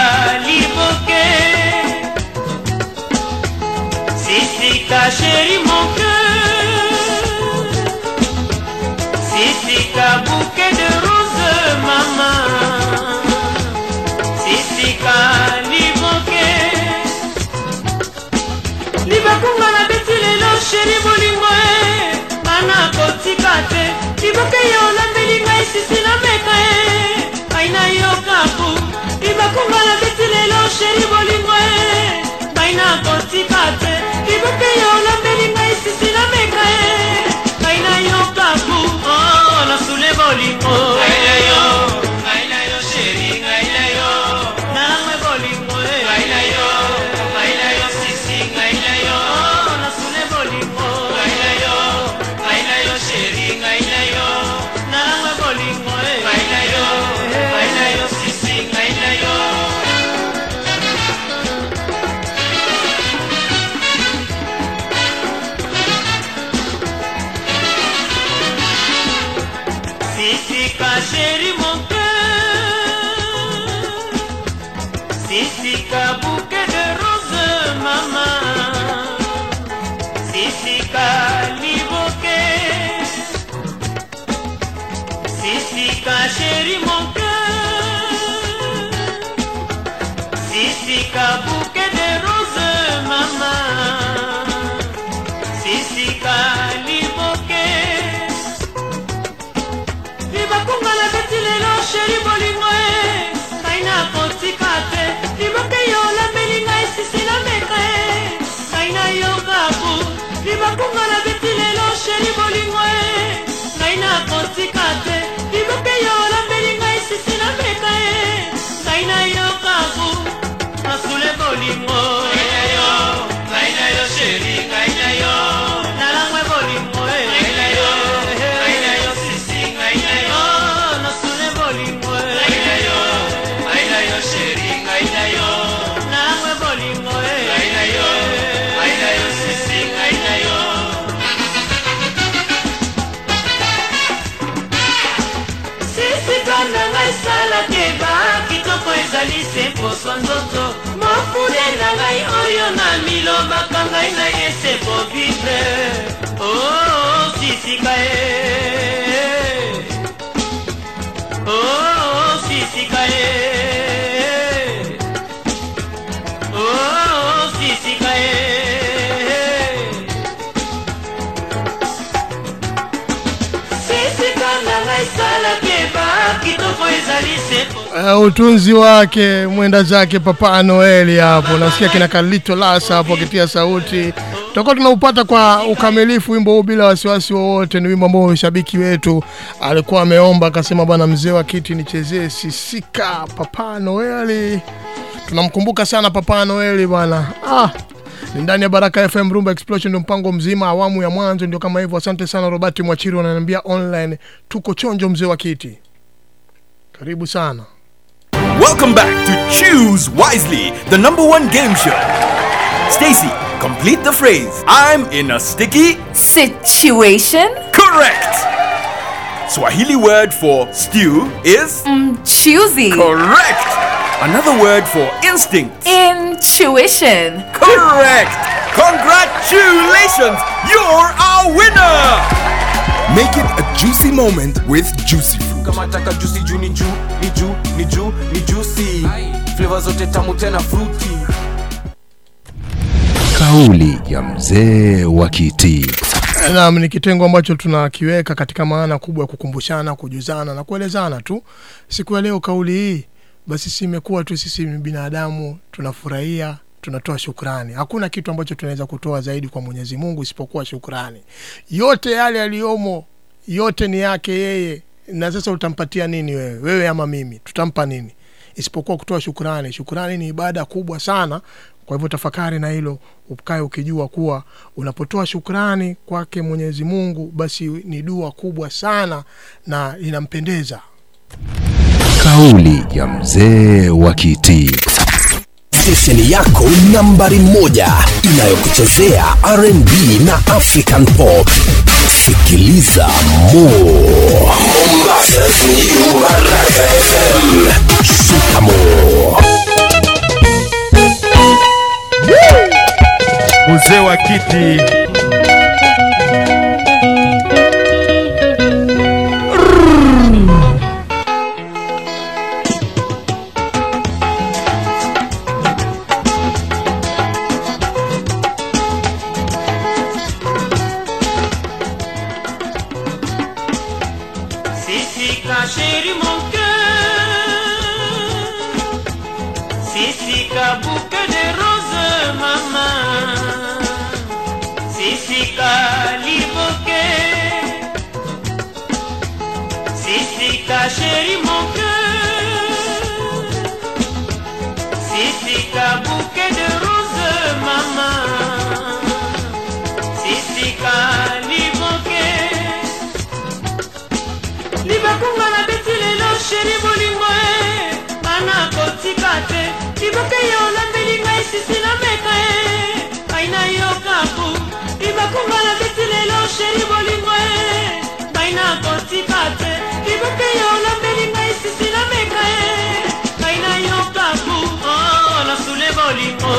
sheri bolingo e bana kotika te. Liboke yo olambeli ngai sisi na meka e. Ngai na yo kapu libakunga na beti lelo sheri bolingo e. Ngai na kotika te. Liboke yo olambeli ngai sisi na meka e. Ngai na yo kapu oh, nasule bolingo liboso nzoto. Mokune na ngai oyo na milobaka ngai na ese po vivre o oh, oh, sisika e. Uh, utunzi wake mwenda zake Papa Noeli hapo, nasikia kina Kalito Lasa hapo akitia sauti. Tutakuwa tunaupata kwa ukamilifu wimbo huu bila wasiwasi wowote. Ni wimbo ambao shabiki wetu alikuwa ameomba akasema, bwana mzee wa kiti nichezee sisika Papa Noeli. Tunamkumbuka sana Papa Noeli bwana. Ah, ni ndani ya Baraka FM Rumba Explosion, mpango mzima, awamu ya mwanzo ndio kama hivyo. Asante sana Robert Mwachiri, wananiambia online tuko chonjo, mzee wa kiti, karibu sana. Welcome back to Choose Wisely, the number one game show. Stacy, complete the phrase. I'm in a sticky Situation? Correct. Swahili word for stew is mm, Choosy. correct. Another word for instinct. Intuition. Correct. Congratulations, you're our winner. Make it a juicy moment with Juicy Fruit. kama taka juicy juu ni juu ni juu ni juu ni juicy flavor zote tamu tena fruity Kauli ya mzee wa kiti. Naam, ni kitengo ambacho tunakiweka katika maana kubwa ya kukumbushana, kujuzana na kuelezana tu. Siku ya leo kauli hii basi simekuwa imekuwa tu sisi binadamu tunafurahia, tunatoa shukrani. Hakuna kitu ambacho tunaweza kutoa zaidi kwa Mwenyezi Mungu isipokuwa shukrani. Yote yale aliyomo yote ni yake yeye. Na sasa utampatia nini wewe? Wewe ama mimi, tutampa nini? Isipokuwa kutoa shukrani. Shukrani ni ibada kubwa sana. Kwa hivyo tafakari na hilo, ukae ukijua kuwa unapotoa shukrani kwake Mwenyezi Mungu, basi ni dua kubwa sana na inampendeza. Kauli ya mzee wa kiti. Stesheni yako nambari moja inayokuchezea rnb na african pop. Sikiliza mo shikamo mzee wa kiti sheri bolingo e ngai na kotika te. Liboke yo olambeli ngai sisi na meka e. Ngai na yo kaku oh, nasule bolingo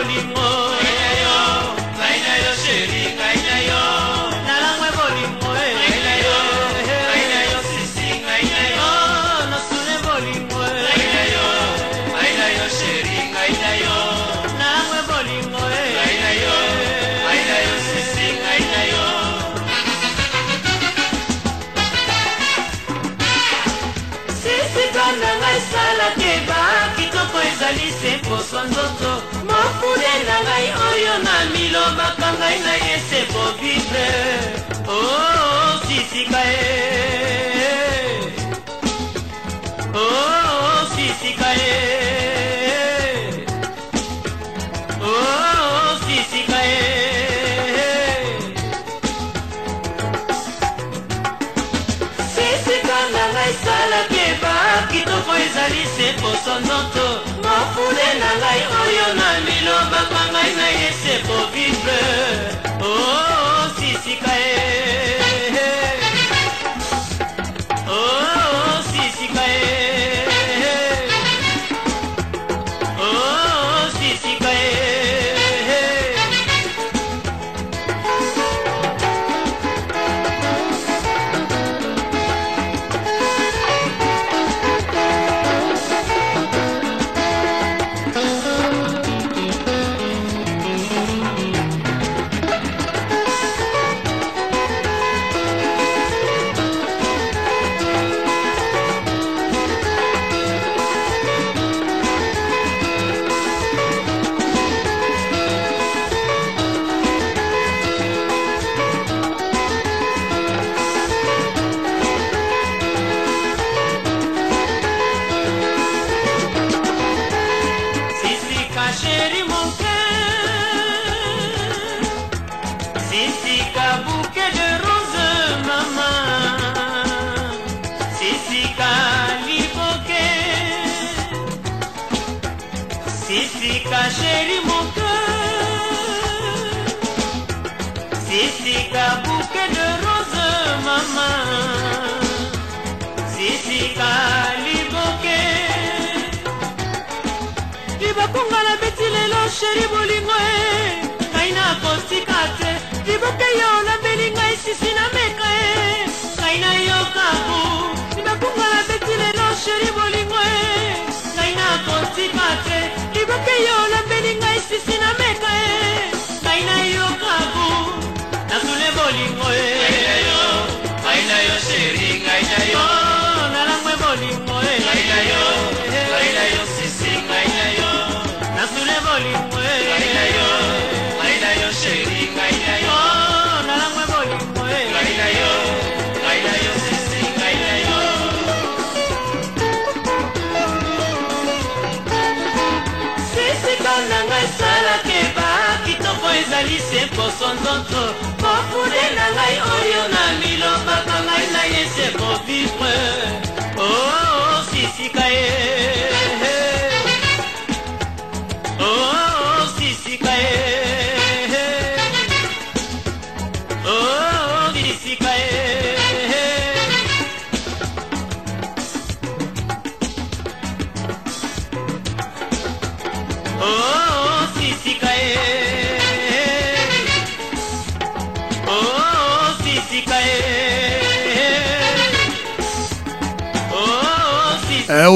bolingo ngai na yo sheri oyo na milobaka ngai na ye se povivre oh, sisika e oh, sisika e oh, sisika e sisika na ngai salaki eba kitoko ezali se poso nzoto mapule na ngai oyo na milo bapanga ngai na yese po vivre. Oh, oh, oh, o sisika ye liboke yo olambeli ngai sisi na meka e ngai nayokabu libakonga na beti lelo sheri bolingo e ngai nakosika te liboke yo olambeli ngai sisi na meka e ngai nayokabu nasule bolingo e ngai na yo sheri ngai na yo nalangwe bolingo e ngai na yo ngai na yo sisi ngai na yo nasule bolingo e ngai na yo ngai na yo sheri ngai na yo kitoko ezali se poso nzoto. Kofude na ngai oyo na milobaka ngai na ye se kovivre oh, sisika ye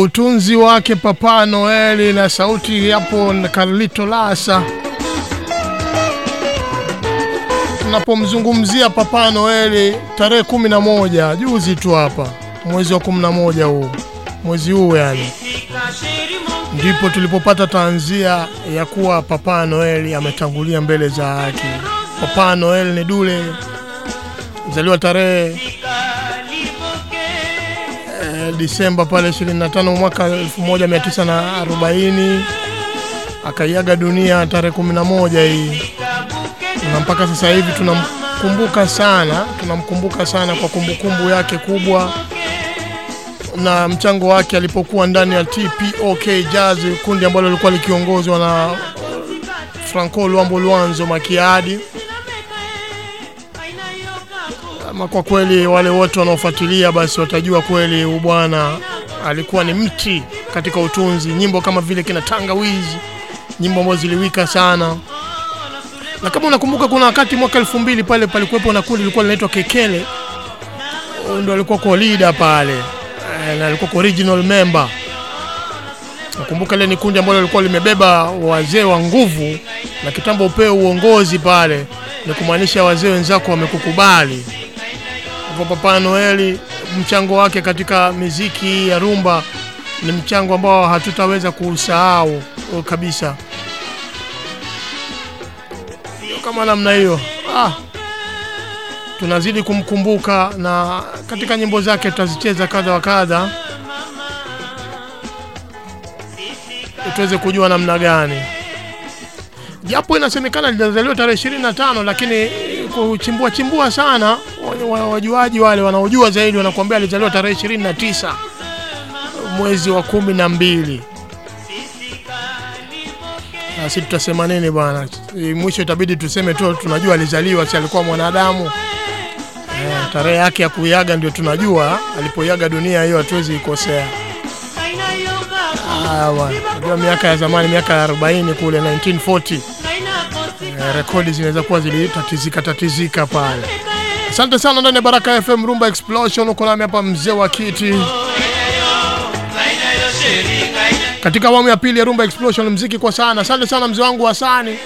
utunzi wake Papa Noeli na sauti hapo na Carlito Lasa. Tunapomzungumzia Papa Noeli tarehe kumi na moja juzi tu hapa mwezi wa kumi na moja huu mwezi huu yani ndipo tulipopata tanzia ya kuwa Papa Noeli ametangulia mbele za haki. Papa Noel ni Dule, zaliwa tarehe Disemba pale 25 mwaka 1940 akaiaga dunia tarehe 11 hii, na mpaka sasa hivi tunamkumbuka sana, tunamkumbuka sana kwa kumbukumbu yake kubwa na mchango wake alipokuwa ndani ya TPOK Jazz, kundi ambalo lilikuwa likiongozwa na Franco Luambo Luanzo Makiadi. Ama kwa kweli wale wote wanaofuatilia basi watajua kweli ubwana alikuwa ni mti katika utunzi. Nyimbo kama vile kina Tangawizi nyimbo ambazo ziliwika sana na kama unakumbuka kuna wakati mwaka elfu mbili pale palikuwepo na kundi lilikuwa linaitwa Kekele, ndio alikuwa kwa leader pale eh, na alikuwa kwa original member. Nakumbuka ile ni kundi ambalo lilikuwa limebeba wazee wa nguvu, na kitambo upewe uongozi pale, ni kumaanisha wazee wenzako wamekukubali. Kwa Papa Noeli, mchango wake katika miziki ya rumba ni mchango ambao hatutaweza kuusahau kabisa. Ndio kama namna hiyo. Ah, tunazidi kumkumbuka na katika nyimbo zake tutazicheza kadha wa kadha. Tuweze kujua namna gani, japo inasemekana alizaliwa tarehe 25 lakini kuchimbua chimbua sana wa- wa- wajuaji wale wanaojua zaidi wanakuambia alizaliwa tarehe 29 mwezi wa kumi na mbili. Nasi tutasema nini bwana? Mwisho itabidi tuseme tu tunajua alizaliwa, si alikuwa mwanadamu. E, tarehe yake ya kuiaga ndio tunajua, alipoiaga dunia hiyo hatuwezi ikosea. Ah, bwana. Miaka ya zamani, miaka ya 40 kule 1940 eh, rekodi zinaweza kuwa zilitatizika tatizika pale. Asante sana ndani ya Baraka FM Rumba Explosion, uko nami hapa mzee wa kiti katika awamu ya pili ya Rumba Explosion, mziki kwa sana. Asante sana mzee wangu Hasani,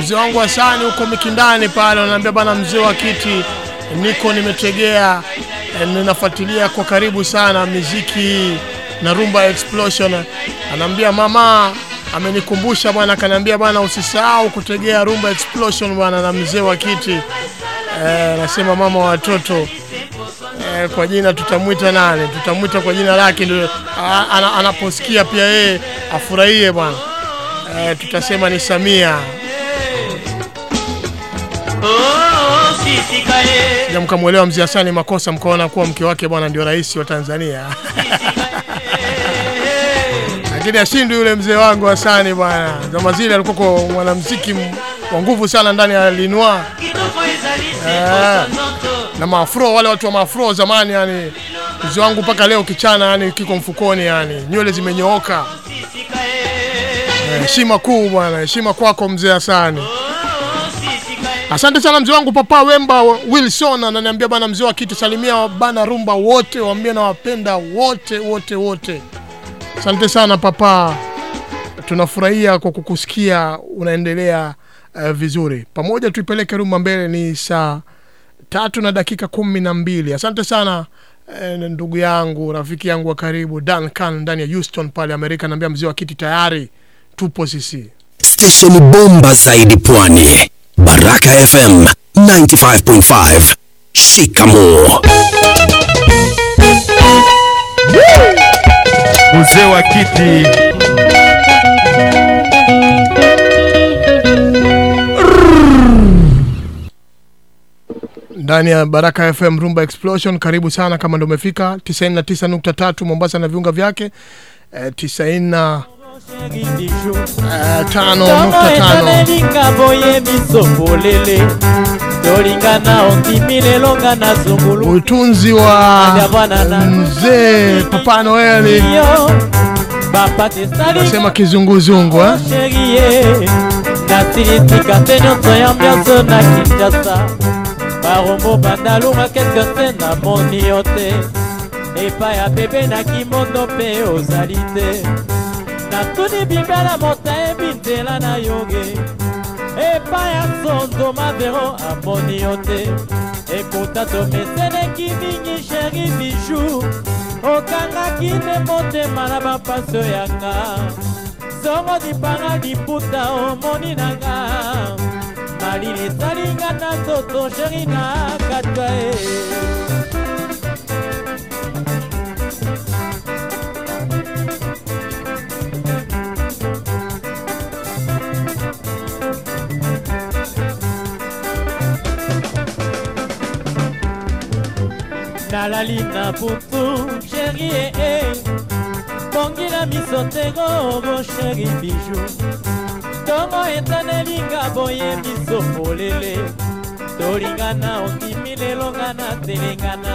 mzee wangu Hasani huko Mikindani pale, ananiambia bana, mzee wa kiti, niko nimetegea, eh, ninafuatilia kwa karibu sana miziki na Rumba Explosion. Anaambia mama amenikumbusha bwana, akaniambia bwana, usisahau kutegea Rumba Explosion bwana, na mzee wa kiti eh, nasema mama wa watoto eh, kwa jina tutamwita nani? Tutamwita kwa jina lake, ndio anaposikia pia yeye afurahie bwana. Eh, tutasema ni Samia. Ja mzee Hasani makosa, mkaona kuwa mke wake bwana ndio rais wa Tanzania. [laughs] Lakini ashindu yule mzee wangu Hasani bwana. Zama zile alikuwa mwanamuziki wa nguvu sana ndani ya Linoir. Eh, na maafro wale watu wa maafro zamani yani mzee wangu mpaka leo kichana yani kiko mfukoni yani. Nywele zimenyooka. Eh, heshima kuu bwana heshima kwako mzee Hasani. Asante sana mzee wangu papa Wemba Wilson ananiambia bana mzee wa kiti salimia bana rumba wote waambie na wapenda wote wote wote asante sana papa. Tunafurahia kwa kukusikia unaendelea uh, vizuri. Pamoja tuipeleke rumba mbele ni saa tatu na dakika kumi na mbili. Asante sana eh, ndugu yangu rafiki yangu wa karibu Duncan ndani ya Houston pale Amerika. Naambia mzee wa kiti tayari tupo sisi. Stesheni bomba zaidi pwani. Baraka fm 95.5 shikamo mzee wa kiti ndani ya Baraka FM Rumba Explosion. Karibu sana kama ndio umefika 99.3 Mombasa na viunga vyake eh, 90 eh, tano nukta tano. elinga boye zungulu utunzi wa mzee Papa Noeli nasema kizunguzungu eh? nasilitika te nyonso ya ambiance na kinshasa. Barombo bandaluma kelke se namoni yo te epai ya bebe na kimondo mpe ozali te natuni bimbela moto ayebi nzela na yoge. Epai ya sonzo mavero amoni yo te. Ekota tomeseneki mingi sheri biju okangaki nde motema na bapaso yanga. Songo dipanga liputa omoni nanga. Malili esalinga na nzoto sheri na katwa e nalali na butu sheri ee bongila miso tegoro sheri biju ntongo etanelinga boye miso polele tolingana ondimi lelo nga na telengana.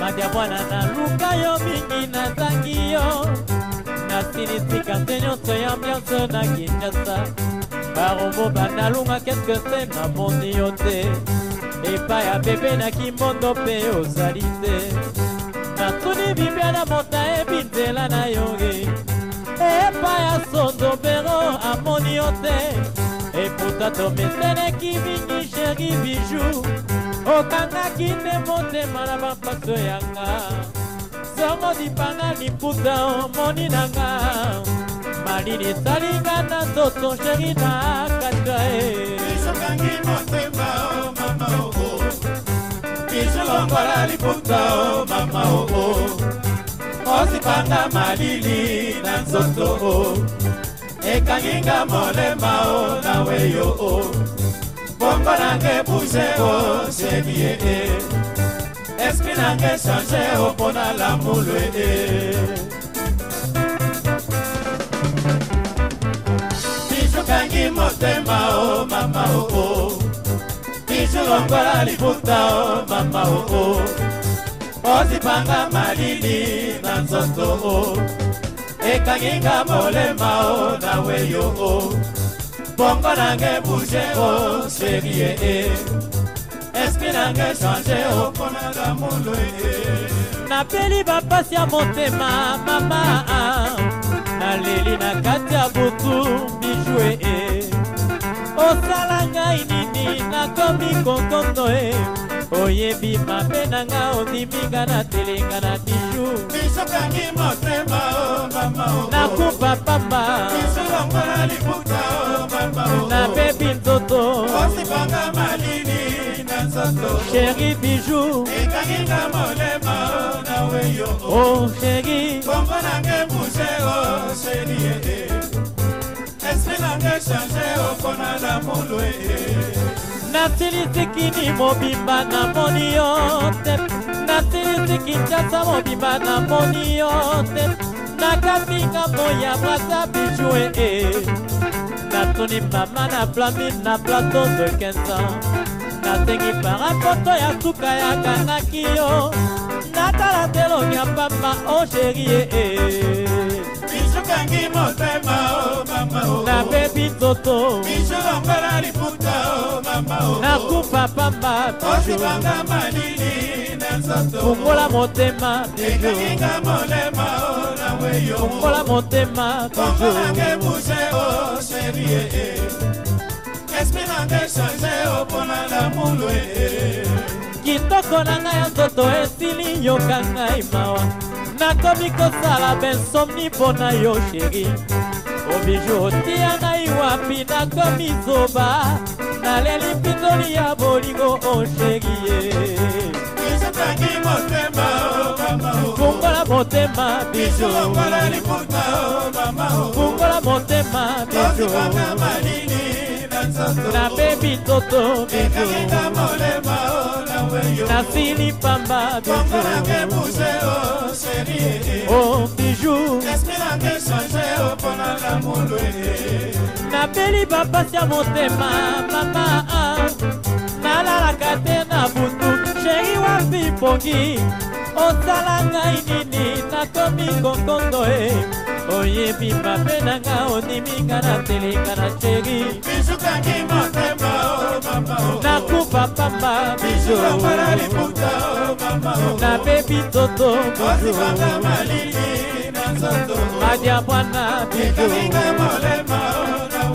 Madia bwana naluka yo mingi nazangi yo. Nasilisika te nyonso ya ambiance na kinshasa. Barombo bandalunga keske se namoni yo te epai ya bebe na kimondo mpe ozali te. Natuni bibia na mota ebi nzela na yo e epai ya sondo bero amoni yo te. Eputa tomeseneki mingi sheri biju. Okangaki nde motema na bampaso yanga. Songo lipanga liputa omoni nanga malili esalinga na nzoto sheri na kata e. Bisokangi motema o mama oo bisolongola liputa o mama oo osipanga malili na nzoto o ekanginga molema o nawe yo o bongo nange buse o selie e esprit nange change o mpona lamulwe e motema o mama oo bisolongola liputa o mama oo osipanga malili na nzoto o ekanginga molema o nawe yo o bongo nange bouge o serie e esprit nange change o mpona lamulu e napeli bapasi ya motema mama naleli na kati ya butu bijue e osala ngai nini nakomi konkondo e. Oyebi mabe na nga ondiminga na telenga na biju nakupa pamba nabebi nzoto nzoto. Sheri biju ekanginga molema na weyo. Oh, o sheri kombo nange museo oh, seri ee eh, eh. esprit nange change opona oh, lamulu ee eh, natilitikini mobimba na moni yo te. Natilitiki ntata mobimba na moni yo te. Nakati ngambo ya brata biju ee natuni mama na plamin na plateau de 15 ans. Nasengi parapoto ya suka yakangaki yo. Natala telongi ya pamba o sherie e bisokangi motema o mama o nabebi nzoto bisolongola liputa o mama o nakupa pamba osibanga malili na nzoto. Fungola motema ekanginga molema o nawe yo. Fungola motema bongo nange buse o serie e esprit nange change o mpona lamulu e. Kitoko na ngai ya nzoto esili yoka ngai mawa. Nakomi kosala bensomni mpo na yo sheri obiju otia ngai wapi nakomi zoba. Naleli mpitoli ya bolingo o sheri ye. Bisokangi motema fungola motema bijo. Bisolongola liputa o mama o. Fungola motema bijo nabebi toto nasili pamba o biju nabeli bapasi ya motema mama opongi osala ngai nini nakomi kokondo e. Oyebi mabe na nga oniminga na teleka na sheri nakupa pamba bijo nabebi toto madia bwana bijo.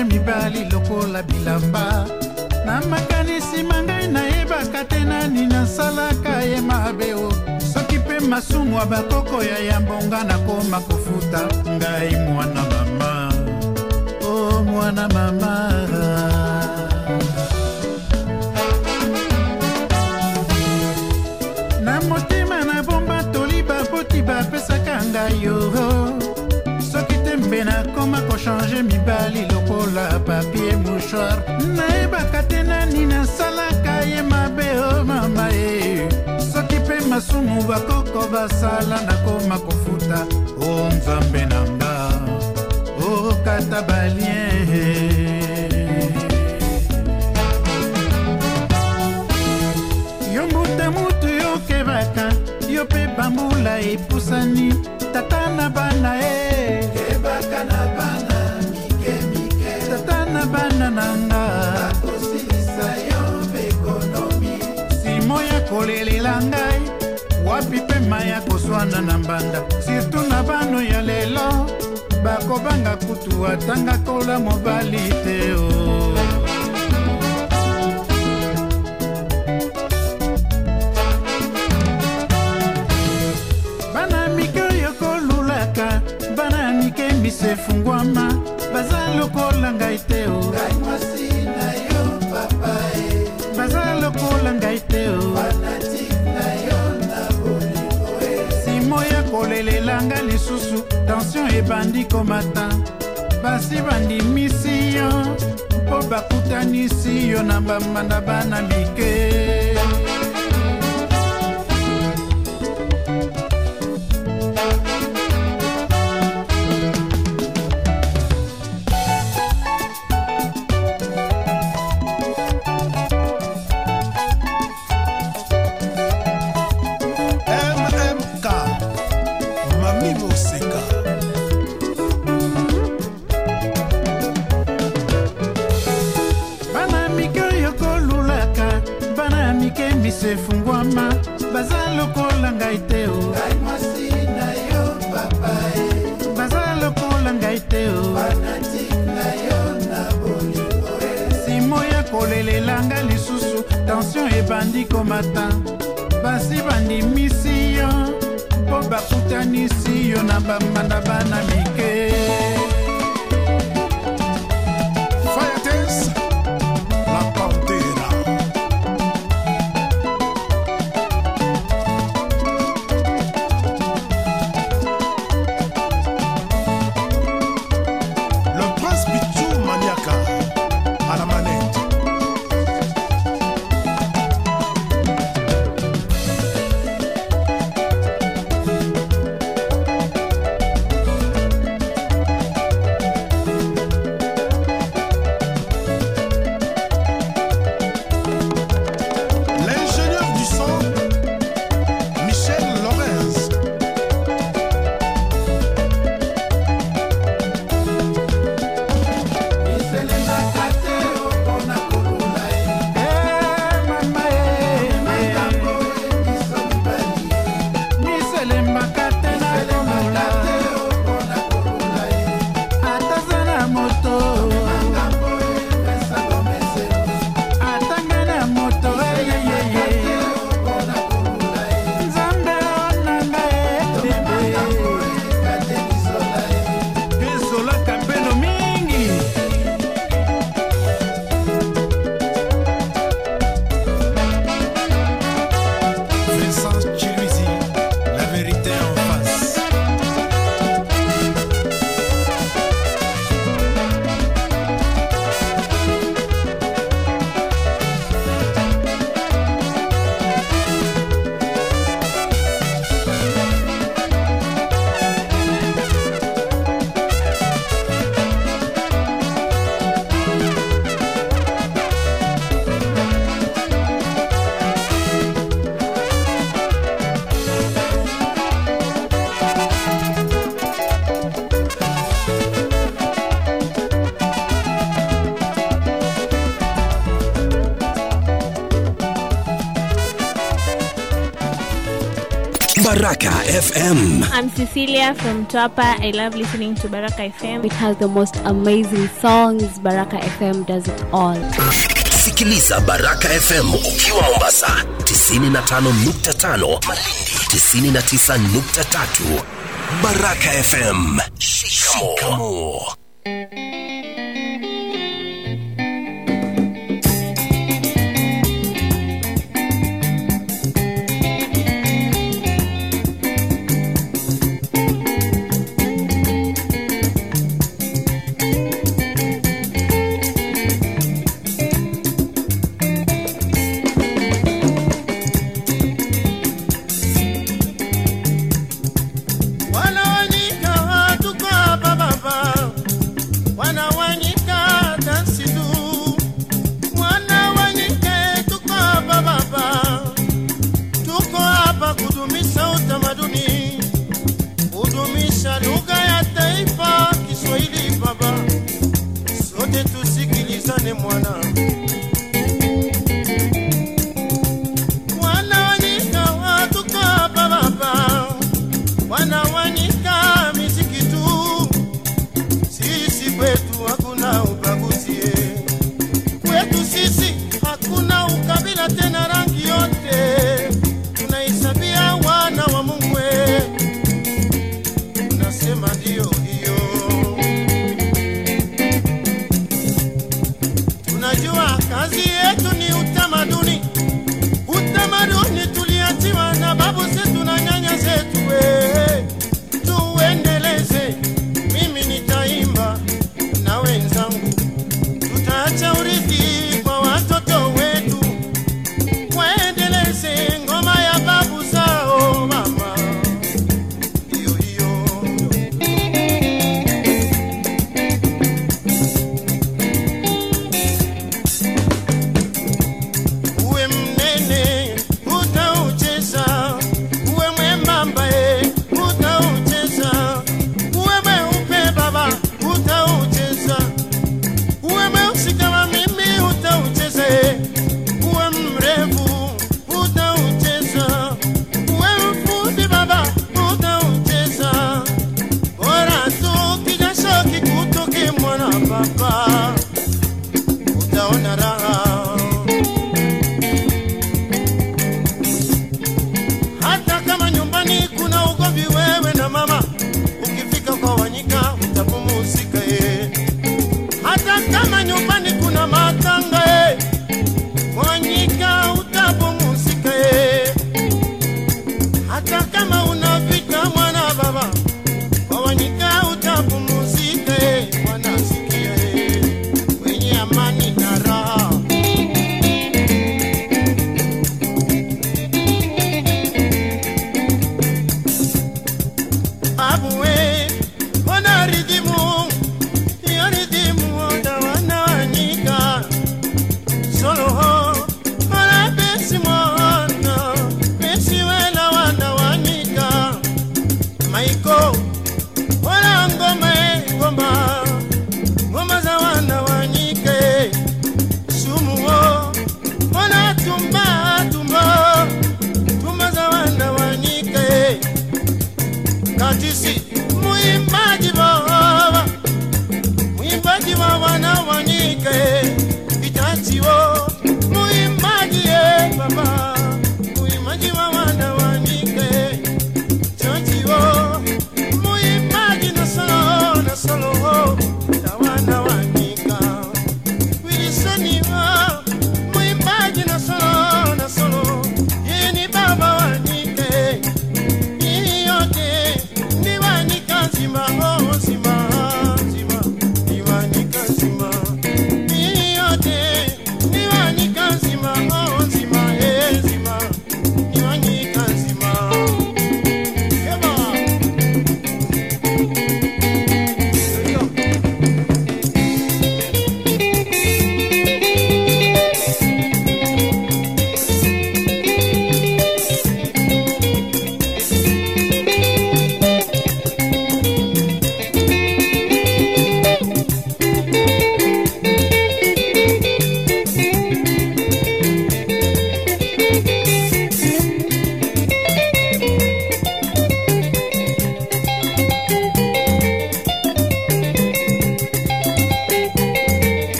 kochange mibali lokola bilamba. Na makanisi mangai nayebaka te nani nasalaka ye mabe o. Soki mpe masumu ya bakoko ya yambonga nakoma kofuta ngai mwana mama. O mwana mama kochange mibali lokola papie mouchoir. Nayebaka te nani nasalaka ye mabe o mama e soki mpe masumu bakoko basala nakoma kofuta o nzambe na nga o kata balien yo mbuta mutu yokebaka yo mpe bambula epusani. Tata na bana e mai ya koswana na mbanda. Sirtu na bano ya lelo bakobanga kutu atanga kola mobali te o bana mike oyo kolulaka bana mike miso efungwama baza lokola ngai te o ebandi komata basi bandimisi yo mpo bakutanisi yo na bambanda bana mike FM. I'm Cecilia from Twapa. I love listening to Baraka FM. It has the most amazing songs. Baraka FM does it all. Sikiliza Baraka FM ukiwa Mombasa 95.5, Malindi 99.3. Baraka FM.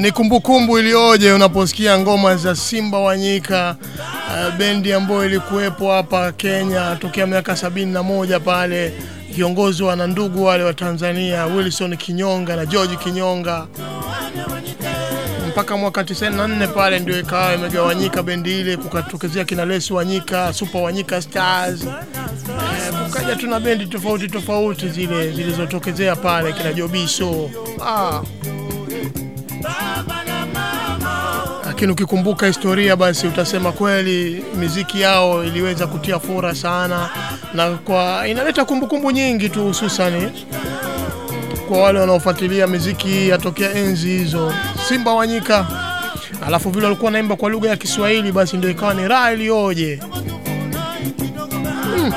Ni kumbukumbu iliyoje unaposikia ngoma za Simba Wanyika, uh, bendi ambayo ilikuwepo hapa Kenya tokea miaka sabini na moja pale kiongozwa na ndugu wale wa Tanzania Wilson Kinyonga na George Kinyonga. Mpaka mwaka 94 pale ndio ikawa imegawanyika bendi ile, kukatokezea kina Lesi Wanyika, Super Wanyika Stars, eh, kukaja tuna bendi tofauti tofauti zile zilizotokezea pale kina Jobiso. Ah. Lakini ukikumbuka historia basi utasema kweli miziki yao iliweza kutia fura sana. Na kwa inaleta kumbukumbu nyingi tu hususan kwa wale wanaofuatilia miziki yatokea enzi hizo. Simba wanyika alafu vile walikuwa naimba kwa lugha ya kiswahili basi ndio ikawa ni raha iliyoje hmm.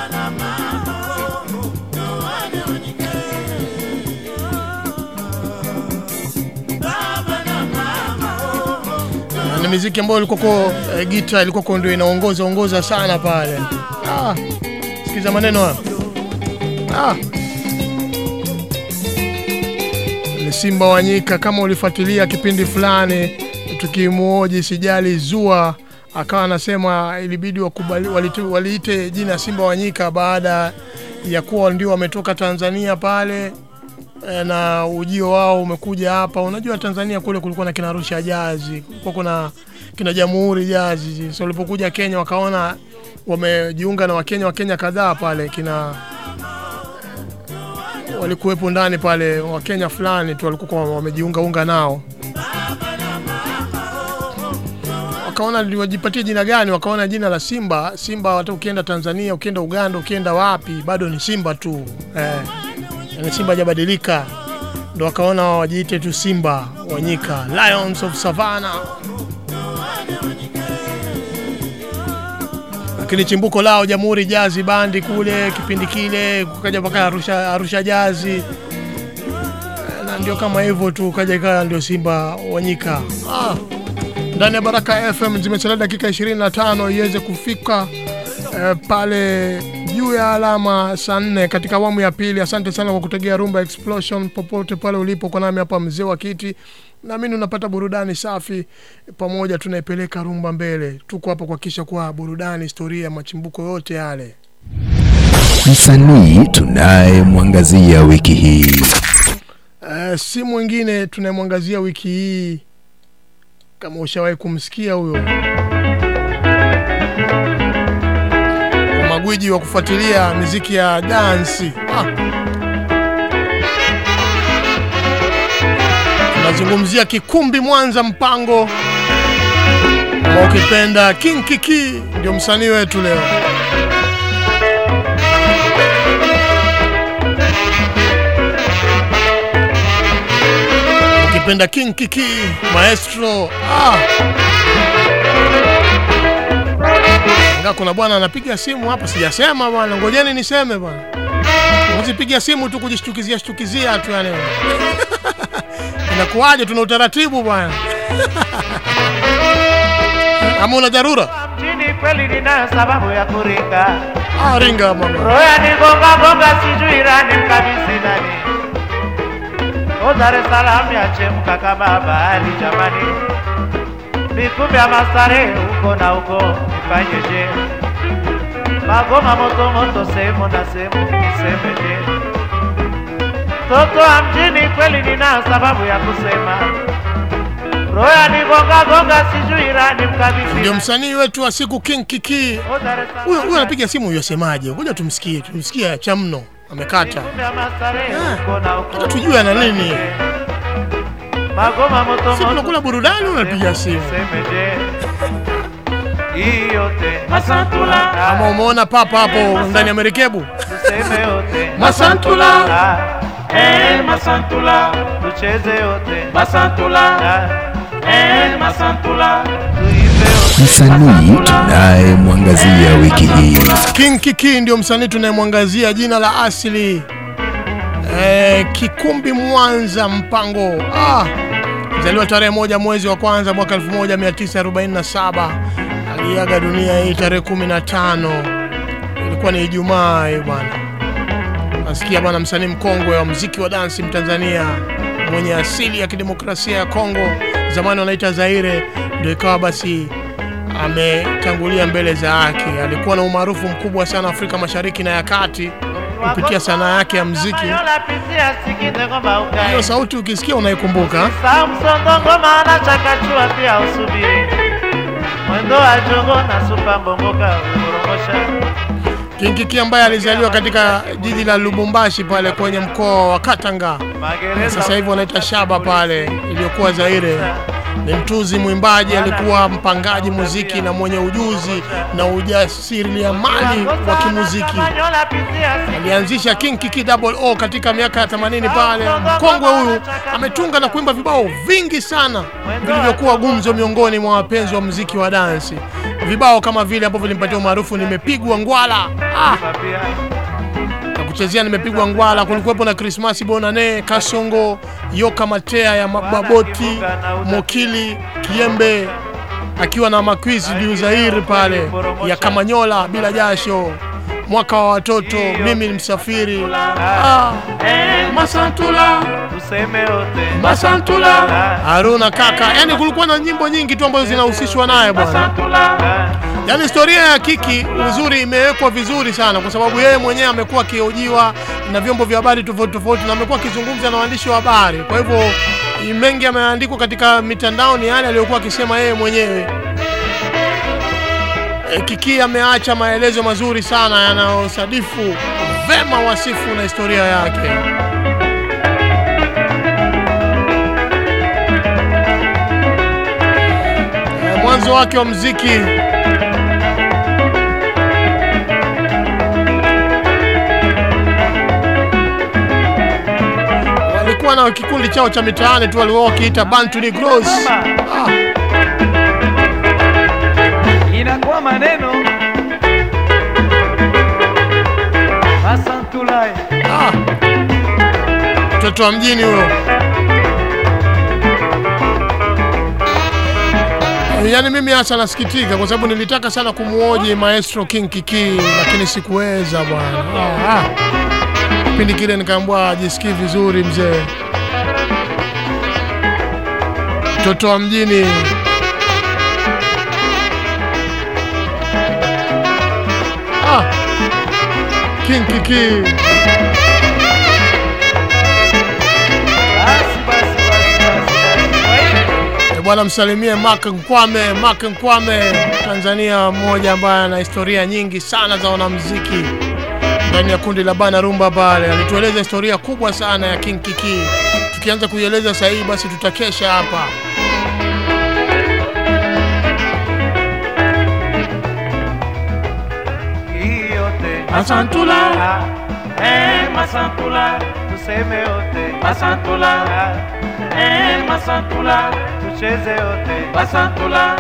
Miziki ambayo ilikuwa eh, gita ilikuwa ndio inaongoza ongoza sana pale. Ah, sikiza maneno haya. Ah. Ni Simba Wanyika, kama ulifuatilia kipindi fulani tukimuoji Sijali Zua akawa anasema ilibidi wakubali waliite jina Simba Wanyika baada ya kuwa ndio wametoka Tanzania pale eh, na ujio wao umekuja hapa. Unajua Tanzania kule kulikuwa na kina Arusha Jazi, kulikuwa kuna kina Jamhuri Jazi. So walipokuja Kenya wakaona wamejiunga na Wakenya Wakenya kadhaa pale kina walikuwepo ndani pale Wakenya fulani tu walikuwa wamejiunga unga nao wakaona liwajipatie jina gani, wakaona jina la Simba. Simba hata ukienda Tanzania, ukienda Uganda, ukienda wapi, bado ni Simba tu eh, yani Simba hajabadilika, ndo wakaona wajiite tu Simba Wanyika, Lions of Savannah. Lakini chimbuko lao Jamhuri Jazi Bandi kule kipindi kile, kukaja mpaka Arusha, Arusha Jazi na ndio kama hivyo tu, kaja ikawa ndio Simba Wanyika ah ndani ya Baraka FM zimesalia dakika 25 iweze kufika eh, pale juu ya alama saa nne katika awamu ya pili. Asante sana kwa kutegea Rumba Explosion popote pale ulipo, kwa nami hapa mzee wa kiti, naamini unapata burudani safi, pamoja tunaipeleka rumba mbele. Tuko hapa kuhakikisha kuwa burudani, historia, machimbuko yote yale. Msanii tunayemwangazia wiki hii. Uh, si mwingine tunayemwangazia wiki hii, kama ushawahi kumsikia huyo. Kwa magwiji wa kufuatilia miziki ya dansi ah. Tunazungumzia Kikumbi Mwanza Mpango, kwa ukipenda King Kiki ndio msanii wetu leo. Ukipenda King Kiki, Maestro. Ah. Kuna bwana anapiga simu hapa, sijasema bwana, ngojeni niseme bwana. Usipiga simu tu kujishtukizia shtukizia tu yani. Inakuwaje? Tuna utaratibu bwana. [laughs] Ama una dharura? Mjini kweli ninayo sababu ya kuringa. Ah, ringa mama. Roho yanigonga gonga, sijui rani mkabisi nani. O Dar es Salaam yachemka kama bahari jamani. Mikumbi ya masare huko na huko, nifanyeje? Magoma moto moto, sehemu na sehemu, nisemeje? Toto wa mjini kweli nina sababu ya kusema. roya ni gonga, gonga, sijui rani mkabisi Ndio msanii wetu wa siku King Kiki. Huyo huyo anapiga simu huyo semaje? Ngoja tumsikie, tumsikie cha mno. Amekata. Hata tujue ana nini. Magoma moto Si tunakula burudani unapiga simu. Ama umeona papa hapo ndani ya merikebu? masantula, Masantula. Eh masantula tucheze yote Masantula. eh masantula Msanii tunayemwangazia wiki hii. King Kiki ndio msanii tunayemwangazia jina la asili. Eh, Kikumbi Mwanza Mpango. Ah, mzaliwa tarehe moja mwezi wa kwanza mwaka 1947 aliaga dunia hii tarehe 15 ilikuwa ni Ijumaa hii bwana. Nasikia bwana, msanii mkongwe wa mziki wa dansi Mtanzania mwenye asili ya kidemokrasia ya Kongo, zamani wanaita Zaire, ndio ikawa basi ametangulia mbele za haki. Alikuwa na umaarufu mkubwa sana Afrika Mashariki na ya Kati kupitia sanaa yake ya ukae Hiyo sauti ukisikia unaikumbuka. Mwendo wa jongo na supa mbongoka King Kiki ambaye alizaliwa katika jiji la Lubumbashi pale kwenye mkoa wa Katanga, sasa hivi wanaita Shaba pale iliyokuwa Zaire. Ni mtuzi, mwimbaji, alikuwa mpangaji muziki na mwenye ujuzi na ujasiriamali wa kimuziki. Alianzisha King Kiki Double O katika miaka ya 80 pale. Mkongwe huyu ametunga na kuimba vibao vingi sana vilivyokuwa gumzo miongoni mwa wapenzi wa muziki wa dansi. Vibao kama vile ambavyo vilimpatia umaarufu nimepigwa ngwala. Ah, na kuchezea nimepigwa ngwala. Kulikuwepo na Krismasi Bonane, Kasongo, Yoka Matea ya Maboti, Mokili, Kiembe akiwa na makwizi juu Zahiri pale ya Kamanyola bila jasho, mwaka wa watoto, mimi ni msafiri. Ah, Masantula, Masantula, Haruna kaka, yani kulikuwa na nyimbo nyingi tu ambazo zinahusishwa naye bwana. Yaani historia ya Kiki uzuri imewekwa vizuri sana kwa sababu yeye mwenyewe amekuwa akihojiwa na vyombo vya habari tofauti tofauti na amekuwa akizungumza na waandishi wa habari. Kwa hivyo mengi ameandikwa katika mitandao ni yale aliyokuwa akisema yeye mwenyewe. E, Kiki ameacha maelezo mazuri sana yanayosadifu vema wasifu na historia yake. E, mwanzo wake wa mziki walikuwa na kikundi chao cha mitaani tu walikuwa wakiita Bantu Negroes. Ah. Maneno Masantulai Ah. Mtoto wa mjini huyo. Yaani mimi hasa nasikitika kwa sababu nilitaka sana kumuoji Maestro King Kiki lakini sikuweza bwana. Ah, ah. Kipindi kile nikaambiwa ajisikii vizuri mzee. Mtoto wa mjini. King Kiki. Eh, Bwana msalimie Mark Nkwame, Mark Nkwame, Tanzania mmoja ambaye ana historia nyingi sana za wanamuziki ndani ya kundi la Bana Rumba pale. Alitueleza historia kubwa sana ya King Kiki. Tukianza kuieleza sasa hivi basi tutakesha hapa. Masantula, eh Masantula, tuseme yote. Masantula, eh Masantula, tucheze yote. Masantula,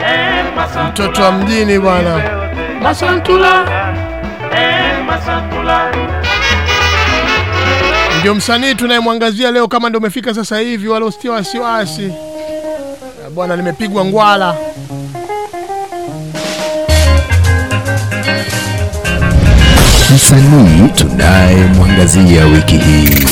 eh Masantula, Mtoto wa mjini bwana. Masantula, eh Masantula. Ndio msanii tunayemwangazia leo, kama ndio umefika sasa hivi, wala usitie wasiwasi. Eh, bwana, nimepigwa ngwala. Msanii tunayemwangazia wiki hii.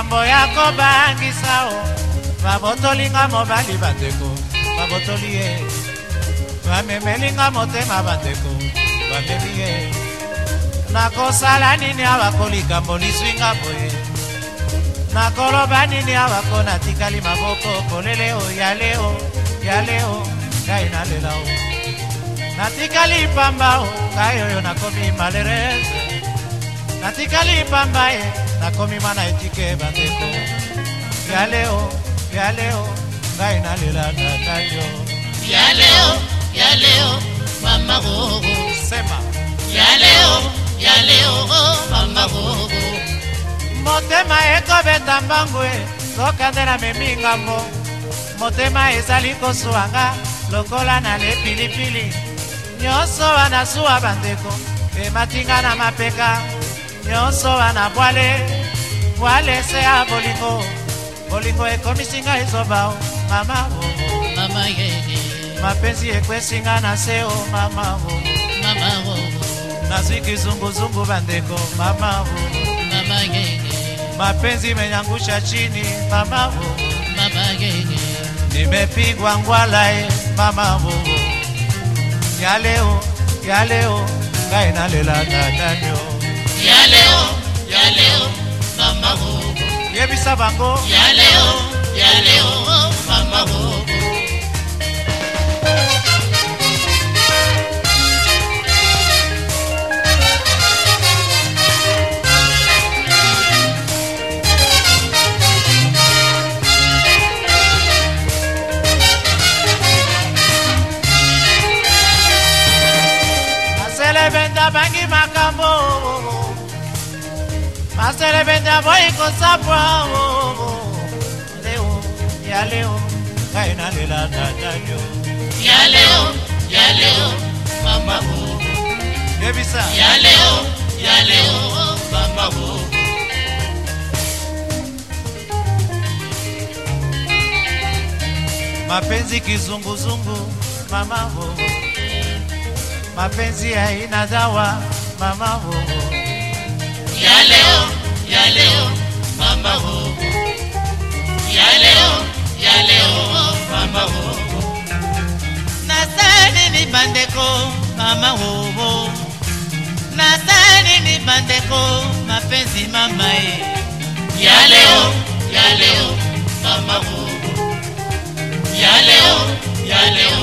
Kamwa likambo yako bangisao babotolinga mobali bandeko babotoli ye. Bamemelinga motema bandeko bamemi ye. Nakosala nini awako likambo liswinga boye? Nakoloba nini awako natikali maboko? Polele o yale o yale o ngai nalela o. Natikali pamba o ngai oyo nakomi malerese natikali pamba ye nakomi mwana etike bandeko ya leo ya leo ngai nalela tata yo Ya leo, ya leo, mama gogo. sema. Ya leo, ya leo, mama gogo. motema ekobeta mbangu e soka nde namemi ngambo motema ezali kosuwanga lokola na lepilipili nyonso wana suwa bandeko ematinga na mapeka nyonso wana bwale bwale se ya bolingo. Bolingo ekomisinga ezobao mama bobo Mama yeye, mapenzi ekwesinga na se o mama bobo mama gogo. nazwi kizunguzungu bandeko mama bobo Mama yeye, mapenzi menyangusha chini mama bobo mama yeye. nimepigwa ngwala e mama bobo ya leo ya leo ngai nalela tatanyo Ya leo, ya leo, mama gogo. yebisa bango Ya leo, ya leo, mama gogo. maselebenda bangi makambo maselebenda boyi kosapwa leo ya leo ngai nalela tatanyo Ya leo, ya leo, mama gogo. yebisa Ya leo, ya leo, mama gogo. mapenzi kizunguzungu mama bobo mapenzi haina dawa mama bobo Ya leo, ya leo, mama gogo. Ya leo, ya leo, mama gogo. nasani ni bandeko mama bobo nasani ni bandeko mapenzi mama e Ya leo, ya leo, mama gogo. Ya leo, ya leo,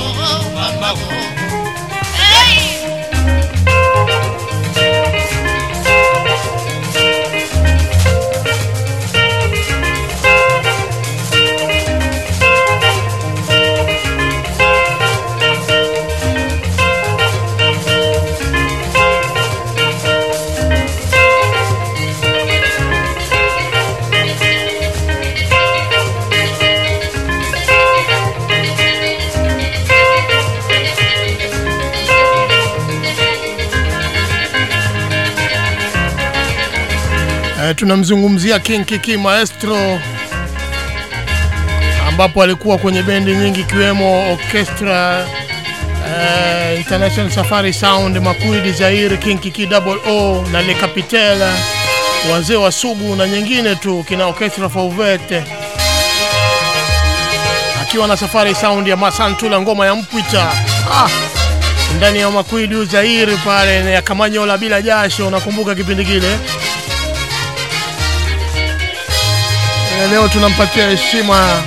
mama gogo. hey! Thank you. Eh, tunamzungumzia King Kiki Maestro ambapo alikuwa kwenye bendi nyingi ikiwemo Orchestra eh, International Safari Sound, Makuidi Zaire, King Kiki Double O na Le Capitaine, wazee wa Sugu na nyingine tu kina Orchestra Fauvete, akiwa na Safari Sound ya Masantula, ngoma ya Mpwita ah, ndani ya Makwidi Uzairi pale ya Kamanyola bila jasho, nakumbuka kipindi kile? Eh, Leo tunampatia heshima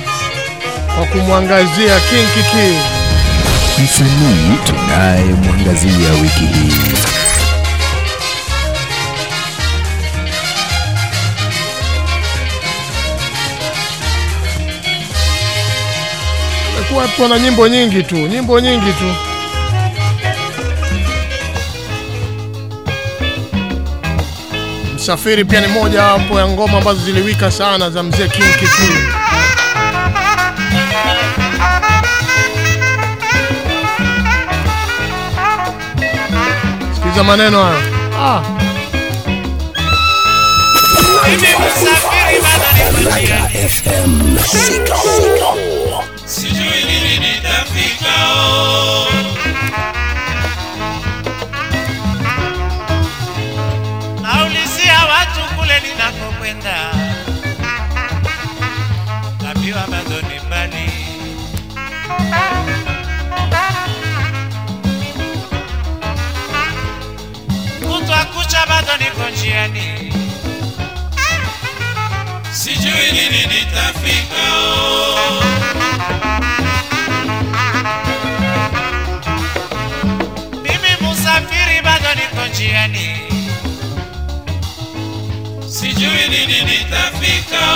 kwa kumwangazia King Kiki. Msanii tunayemwangazia wiki hii Amekuwa na nyimbo nyingi tu, nyimbo nyingi tu. Msafiri pia ni moja wapo ya ngoma ambazo ziliwika sana za mzee King Kiki. Sikiza maneno hayo. Ah. FM. Njiani sijui lini nitafika. Mimi musafiri bado niko njiani. Sijui lini nitafika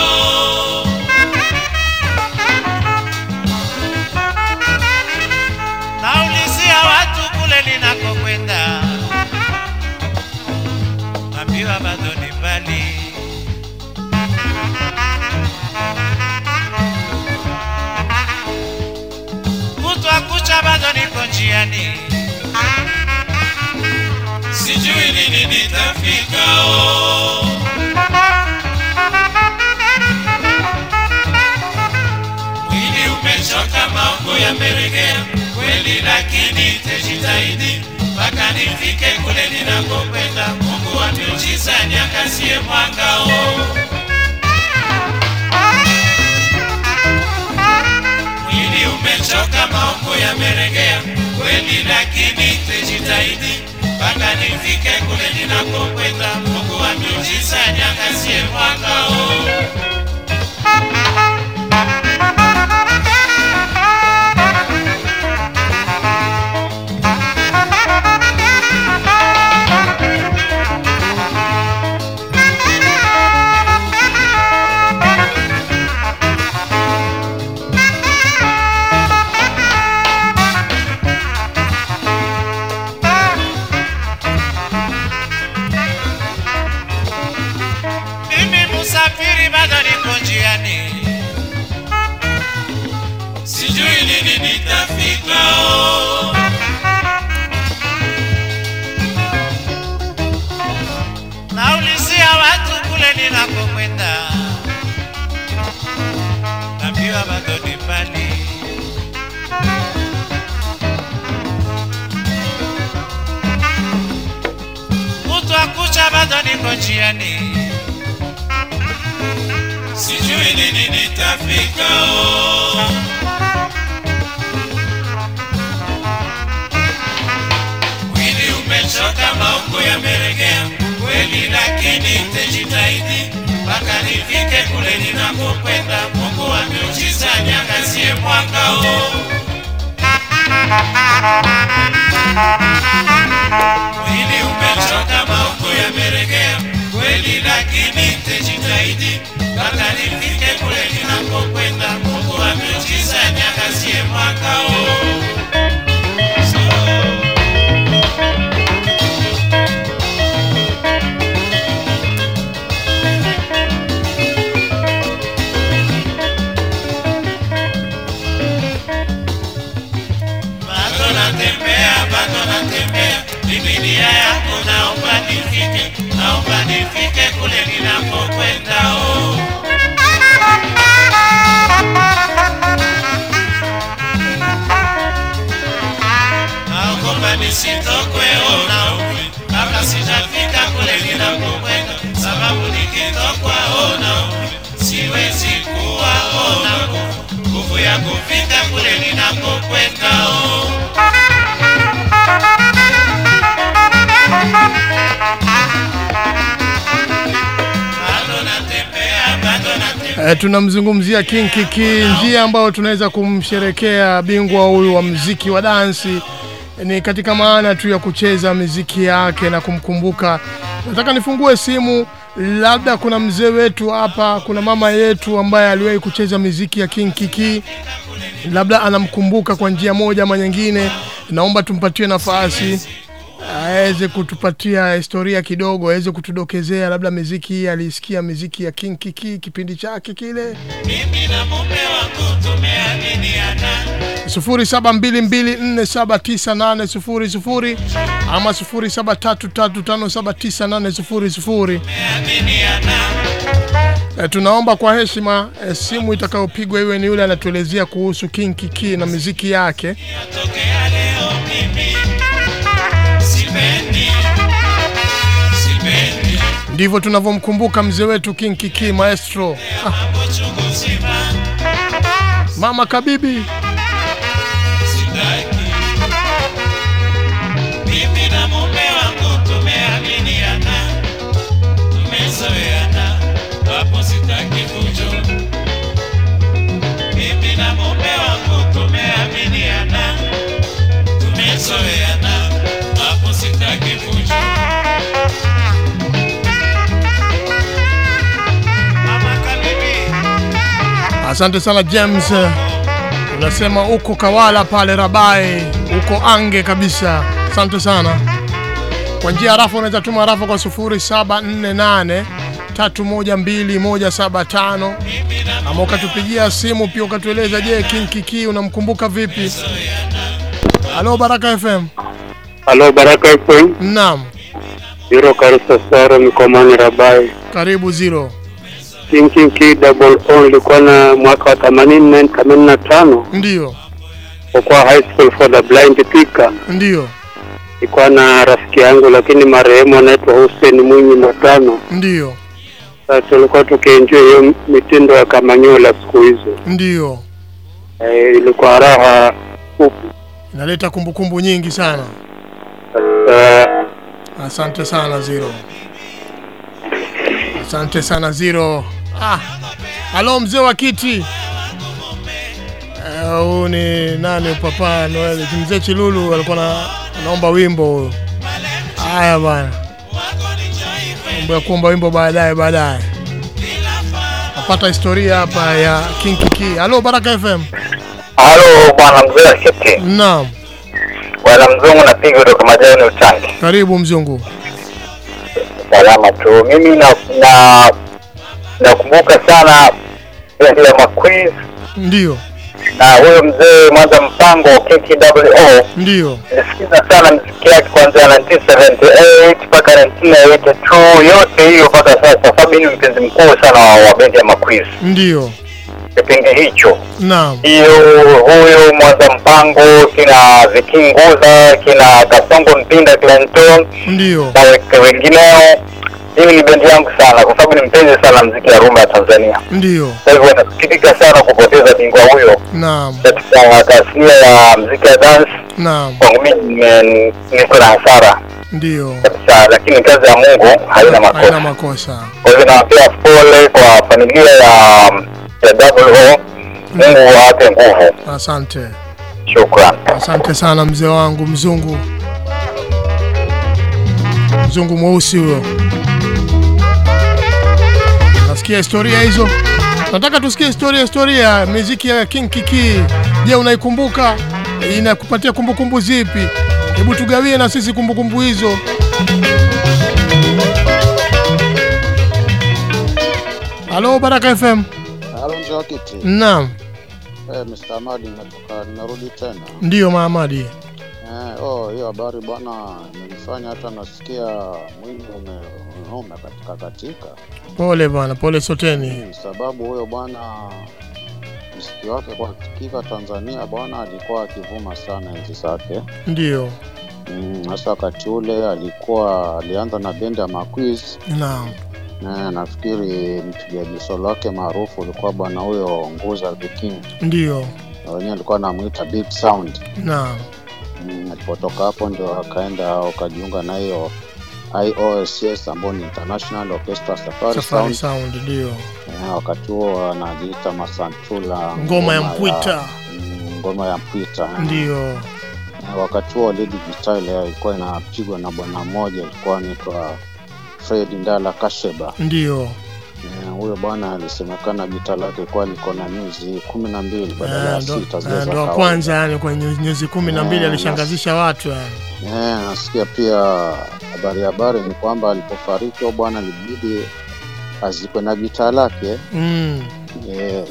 oh. mwili umechoka mambo yameregea kweli lakini tejitahidi mpaka nifike kule ninakokwenda mungu wa miujiza niangazie mwanga o mwili umechoka mambo yameregea kweli lakini tejitahidi mpaka nifike kule ninakokwenda mungu wa miujiza niangazie ye mwanga o mwili umesha kama uko ya meregea kweli, lakini nitajitahidi mpaka nifike kule ninakokwenda. Mungu ametisanya kazi ye mwanga o E, tunamzungumzia King Kiki, njia ambayo tunaweza kumsherekea bingwa huyu wa mziki wa dansi. Ni katika maana tu ya kucheza miziki yake na kumkumbuka. Nataka nifungue simu, labda kuna mzee wetu hapa, kuna mama yetu ambaye aliwahi kucheza miziki ya King Kiki labda anamkumbuka kwa njia moja ama nyingine. Naomba tumpatie nafasi aweze kutupatia historia kidogo, aweze kutudokezea labda miziki hii alisikia miziki ya King Kiki kipindi chake kile. Mimi na mume wangu tumeaminiana 0722479800 ama 0733579800. E, tunaomba kwa heshima e, simu itakayopigwa iwe ni yule anatuelezea kuhusu King Kiki na miziki yake. Ndivyo tunavyomkumbuka mzee wetu King Kiki maestro. Ah, Mama Kabibi. Asante sana James. Unasema uko Kawala pale Rabai, uko ange kabisa. Asante sana. Kwa njia ya rafa unaweza tuma rafu kwa 0748 312175 ama ukatupigia simu pia ukatueleza, je, King Kiki unamkumbuka vipi? Halo Baraka FM. Halo Baraka FM, Naam, Zero Karisa Sara mkomani Rabai. karibu Zero. King double O ilikuwa na mwaka wa 84 85 Ndio, kwa high school for the blind pika. ndio, Ilikuwa na rafiki yangu lakini marehemu anaitwa Hussein Mwinyi Matano. ndio, Sasa tulikuwa tukienjoy hiyo mitindo ya Kamanyola siku hizo. ndio. e, ilikuwa raha kubwa Inaleta kumbukumbu nyingi sana. Uh, Asante sana Zero. Asante sana Zero. Ah. Halo mzee wa kiti. huu uh, ni nani papa Noel? Mzee Chilulu alikuwa na anaomba wimbo huyo. Haya bwana. Mambo ya kuomba wimbo baadaye baadaye. Napata historia hapa ya King Kiki. Halo Baraka FM. Halo bwana mzee wa kiti, Naam. bwana mzungu napiga kutoka majani Utangi. Karibu mzungu. Salama tu. Mimi na na nakumbuka sana bendi ya Maquiz Ndio. na huyo mzee Mwanza Mpango KKWO. Ndio. Nilisikiza sana mziki yake kuanzia 1978 mpaka 1982 yote hiyo mpaka sasa, sababu ni mpenzi mkuu sana wa, wa bendi ya Maquiz Ndio. kipindi hicho. Naam. hiyo huyo Mwanza Mpango kina Vikinguza kina Kasongo Mpinda Clinton Ndio. na wengineo. Hii ni bendi yangu sana, kwa sababu ni mpenzi sana mziki ya rumba ya Tanzania. Ndio. Kwa hivyo nasikitika sana kupoteza bingwa huyo Naam. katika tasnia ya mziki ya dance. Naam. Kwangu mimi niko na hasara Ndio. kabisa, lakini kazi ya Mungu haina makosa. Haina makosa. Kwa hivyo nawapea pole kwa familia ya ya Double O. Mungu awape nguvu. Asante. shukrani, Asante sana mzee wangu mzungu. Mzungu mweusi huyo. Nasikia historia hizo. Nataka tusikie historia historia muziki ya King Kiki. Je, unaikumbuka? Inakupatia kumbukumbu zipi? Hebu tugawie na sisi kumbukumbu hizo. Halo Baraka FM. Halo Jokiti. Naam, Eh, Mr. Amadi nimetoka nimerudi tena. Ndio Mahamadi. Eh, oh, hiyo habari bwana imenifanya hata nasikia mwili ume ume katika katika. Pole bwana, pole soteni. Sababu huyo bwana mziki wake kwa kika Tanzania bwana alikuwa akivuma sana enzi zake. ndio Mm, hasa wakati ule alikuwa alianza na bendi ya Maquiz. Naam. Na nafikiri mpigaji solo wake maarufu ulikuwa bwana huyo Nguza the King. ndio wenyewe alikuwa anamwita Big Sound. Naam. Mm, alipotoka hapo ndio akaenda akajiunga na hiyo IOSS ambayo ni International Orchestra Safari, Safari Sound. Sound ndio. Eh, wakati huo wanajiita Masantula Ngoma ya Mpwita. mm, ngoma ya Mpwita Ndio. Eh, wakati huo Lady Guitar ile ilikuwa inapigwa na bwana mmoja ilikuwa anaitwa Fred Ndala Kasheba. Ndio. Eh, Huyo bwana alisemekana jita lake kuwa liko na nyuzi kumi na mbili badala ya Eh, sita zile eh, za ndo kawaida. kwanza yani kwenye nyuzi kumi na mbili Eh, alishangazisha watu yani. Eh, nasikia pia habari habari ni kwamba alipofariki huyo bwana libidi azikwe na jita lake. Mm. Yeah.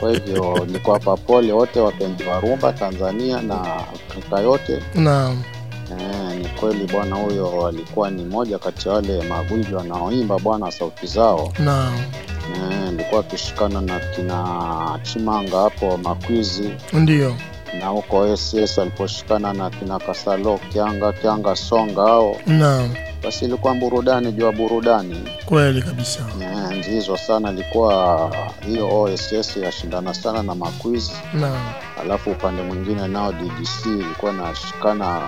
kwa hivyo ni kuwapa pole wote wapenzi wa rumba Tanzania na Afrika yote. Naam. Eh, ni kweli bwana huyo alikuwa ni moja kati ya wale magwiji wanaoimba bwana sauti zao. Naam. Eh, alikuwa akishikana na kina Chimanga hapo Makwizi Ndio. na huko SS aliposhikana na kina Kasalo Kianga Kianga Songa hao, Naam. basi ilikuwa burudani juu ya burudani. Kweli kabisa. Eh, sana ilikuwa hiyo OSS yashindana sana na Makwizi, Naam. alafu upande mwingine nao DDC ilikuwa nashikana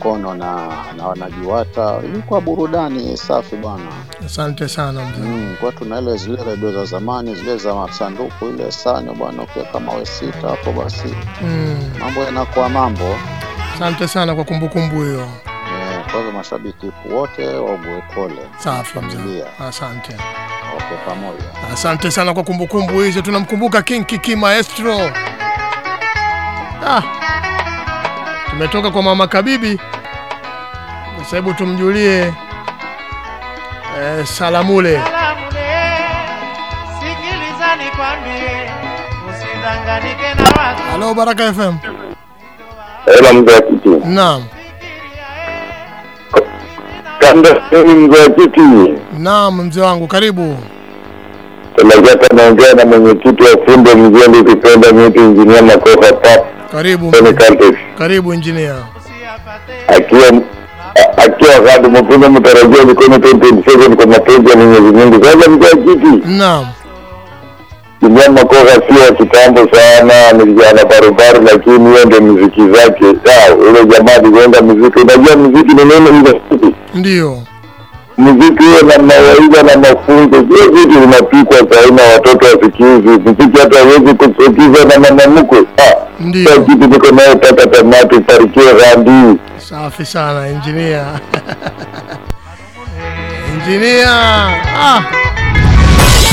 kono na, na wanajuata. Ilikuwa burudani safi bwana. Asante sana mzee. Mm, kwa tuna ile zile redio za zamani zile za masanduku ile sana bwana, ukiwa kama we sita hapo basi Mm. mambo yanakuwa mambo. Asante sana kwa kumbukumbu hiyo. Eh, kwa hivyo mashabiki wote wa pole. Safi mzee. Asante. okay, pamoja. Asante sana kwa kumbukumbu hizo. Tunamkumbuka King Kiki Maestro. Ah. Tumetoka kwa mama Kabibi. Sasa hebu tumjulie eh, Salamule. Salamule. Sikilizani kwambie usidanganyike na watu Halo Baraka FM. Hela mzee kitu. Naam. Kanda ni mzee kitu. Naam mzee wangu karibu. Tunajata naongea na mwenyekiti wa Fundo mzee ukipenda mtu injinia Makosa Pap. Karibu. Kwenye. Karibu engineer. Akiwa akiwa kadi mapunda mtarajia mikono 2027 kwa mapenzi ya Mwenyezi Mungu. Sasa mzee wa kiti. Naam. Injinia Makosa sio kitambo sana, ni kijana barubaru, lakini hiyo ndio muziki zake. Sawa, ule jamaa alienda muziki. Unajua muziki ni nini? Ndio. Muziki huo na mawaidha na mafunzo, sio vitu vinapikwa saina watoto wa siku hizi. Muziki hata hawezi kusikiza na mama mkwe. Ah, Ndio. kitu niko nayo taka tamati ubarikiwe Randi. Safi sana injinia [laughs] injinia, Ah.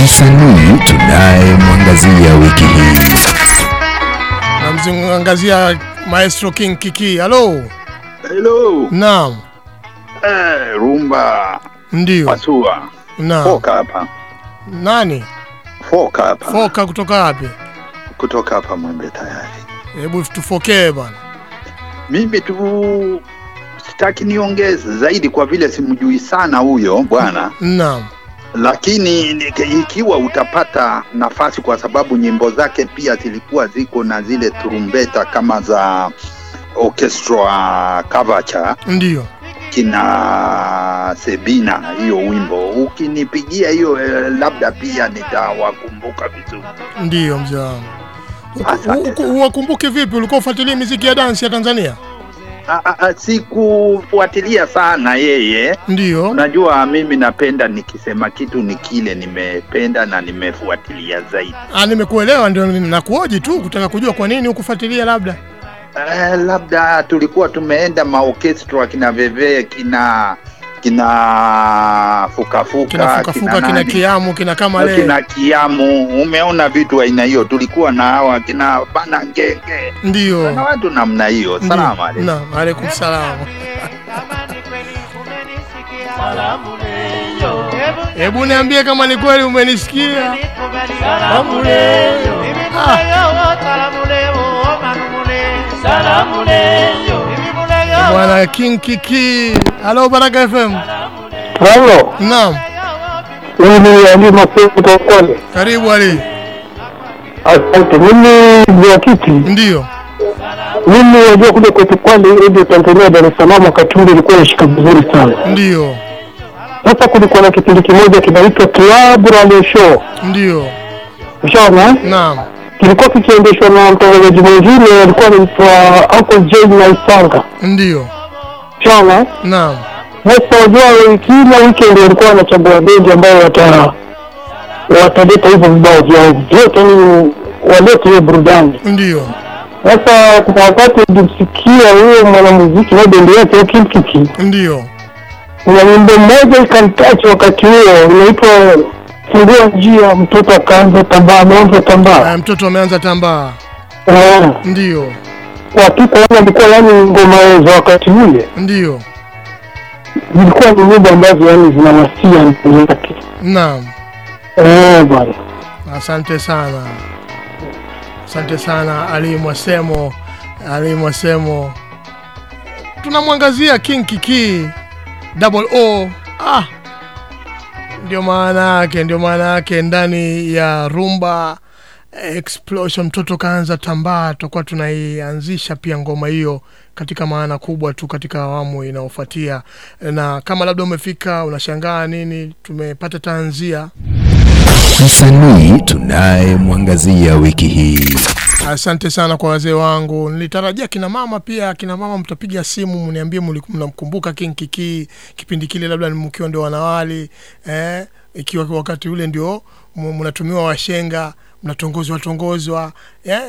Msanii tunayemwangazia wiki hii. Namzungangazia Maestro King Kiki. Halo. Hello. Naam. Eh, rumba. Ndio. Pasua. Na. Foka hapa. Nani? Foka hapa. Foka kutoka wapi? Kutoka hapa Mwembe tayari. Hebu tufokee bwana. Mimi tu sitaki niongeze zaidi kwa vile simjui sana huyo bwana, Naam. lakini ikiwa utapata nafasi, kwa sababu nyimbo zake pia zilikuwa ziko na zile turumbeta kama za orchestra Kavacha Ndio. Kina Sebina, hiyo wimbo ukinipigia hiyo, eh, labda pia nitawakumbuka vizuri. Ndio mzee wangu. Uwakumbuke vipi? Ulikuwa ufuatilia muziki ya dansi ya Tanzania? Sikufuatilia sana yeye, ndio. Unajua, mimi napenda nikisema kitu ni kile nimependa na nimefuatilia zaidi. Ah, nimekuelewa, ndio nakuoji tu kutaka kujua kwa nini hukufuatilia labda. Eh, labda tulikuwa tumeenda maokestra kina Veve kina kina fukafuka Kina kina nani? kiamu, kina kama leo le. kina kiamu. Umeona vitu aina hiyo, tulikuwa na hawa kina bana ngenge Ndio. na watu namna hiyo. Salamu alaykum Naam, alaykum salamu Hebu niambie kama ni kweli umenisikia. Bwana King Kiki. Halo Baraka FM. Halo. Naam. Mimi Ali Mapenzi kutoka Kwale. Karibu Ali. Asante. Mimi ni kiti. Ndio. Mimi najua kuja kwetu Kwale Radio Tanzania Dar es Salaam wakati ule ilikuwa inashika vizuri sana. Ndio. Sasa kulikuwa na kipindi kimoja kinaitwa Club Radio Show. Ndio. Ushaona? Naam. Kilikuwa kikiendeshwa na mtangazaji mwingine alikuwa anaitwa Uncle Jay na Isanga. Ndio. Ushaona? Naam. Sasa wajua kila weekend walikuwa wanachagua bendi ambayo wata wataleta hivyo vibao vyao vyote, ni walete hiyo burudani. Ndio. Sasa kuna wakati nilimsikia huyo mwanamuziki na bendi yake ya Kimkiki, Ndio. kuna nyimbo mmoja ikanitacha wakati huo unaitwa fungua njia, mtoto akaanza tambaa, ameanza tambaa. Eh, mtoto ameanza tambaa. Eh, Ndio. watu kuona ilikuwa yani ngoma za wakati ule Ndio. zilikuwa ni nyimbo ambazo yani zinawasia ndani yake. Naam. Eh, bwana. Asante sana, asante sana Ali Mwasemo, Ali Mwasemo. Tunamwangazia King Kiki double O. Ah, ndio maana yake, ndio maana yake ndani ya Rumba Explosion, mtoto kaanza tambaa. Tutakuwa tunaianzisha pia ngoma hiyo katika maana kubwa tu katika awamu inayofuatia, na kama labda umefika unashangaa nini, tumepata tanzia Msanii tunayemwangazia wiki hii. Asante sana kwa wazee wangu. Nilitarajia kina mama pia, kina mama mtapiga simu mniambie mnamkumbuka King Kiki kipindi kile, labda mkiwa ndio wanawali eh, ikiwa wakati ule ndio mnatumiwa washenga mnatongozwa tongozwa eh,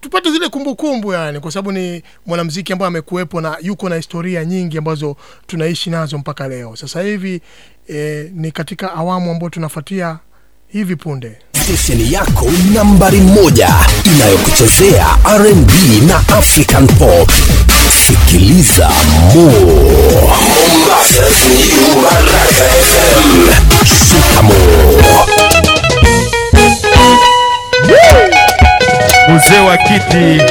tupate zile kumbukumbu kumbu yani, kwa sababu ni mwanamziki ambaye amekuwepo na yuko na historia nyingi ambazo tunaishi nazo mpaka leo. Sasa hivi eh, ni katika awamu ambayo tunafuatia hivi punde. Stesheni yako nambari moja inayokuchezea RnB na African Pop. Sikiliza Mo Mombasa ni Baraka FM. Shikamo. mzee wa kiti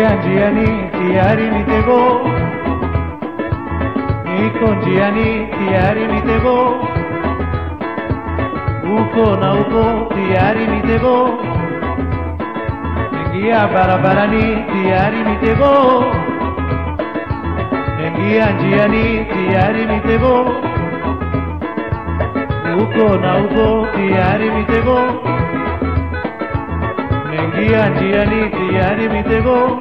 Ingia njiani tayari mitego, niko njiani tayari mitego, uko na uko tayari mitego, ingia barabarani tayari mitego, ingia njiani tayari mitego, uko na uko tayari mitego jiani njiani bitego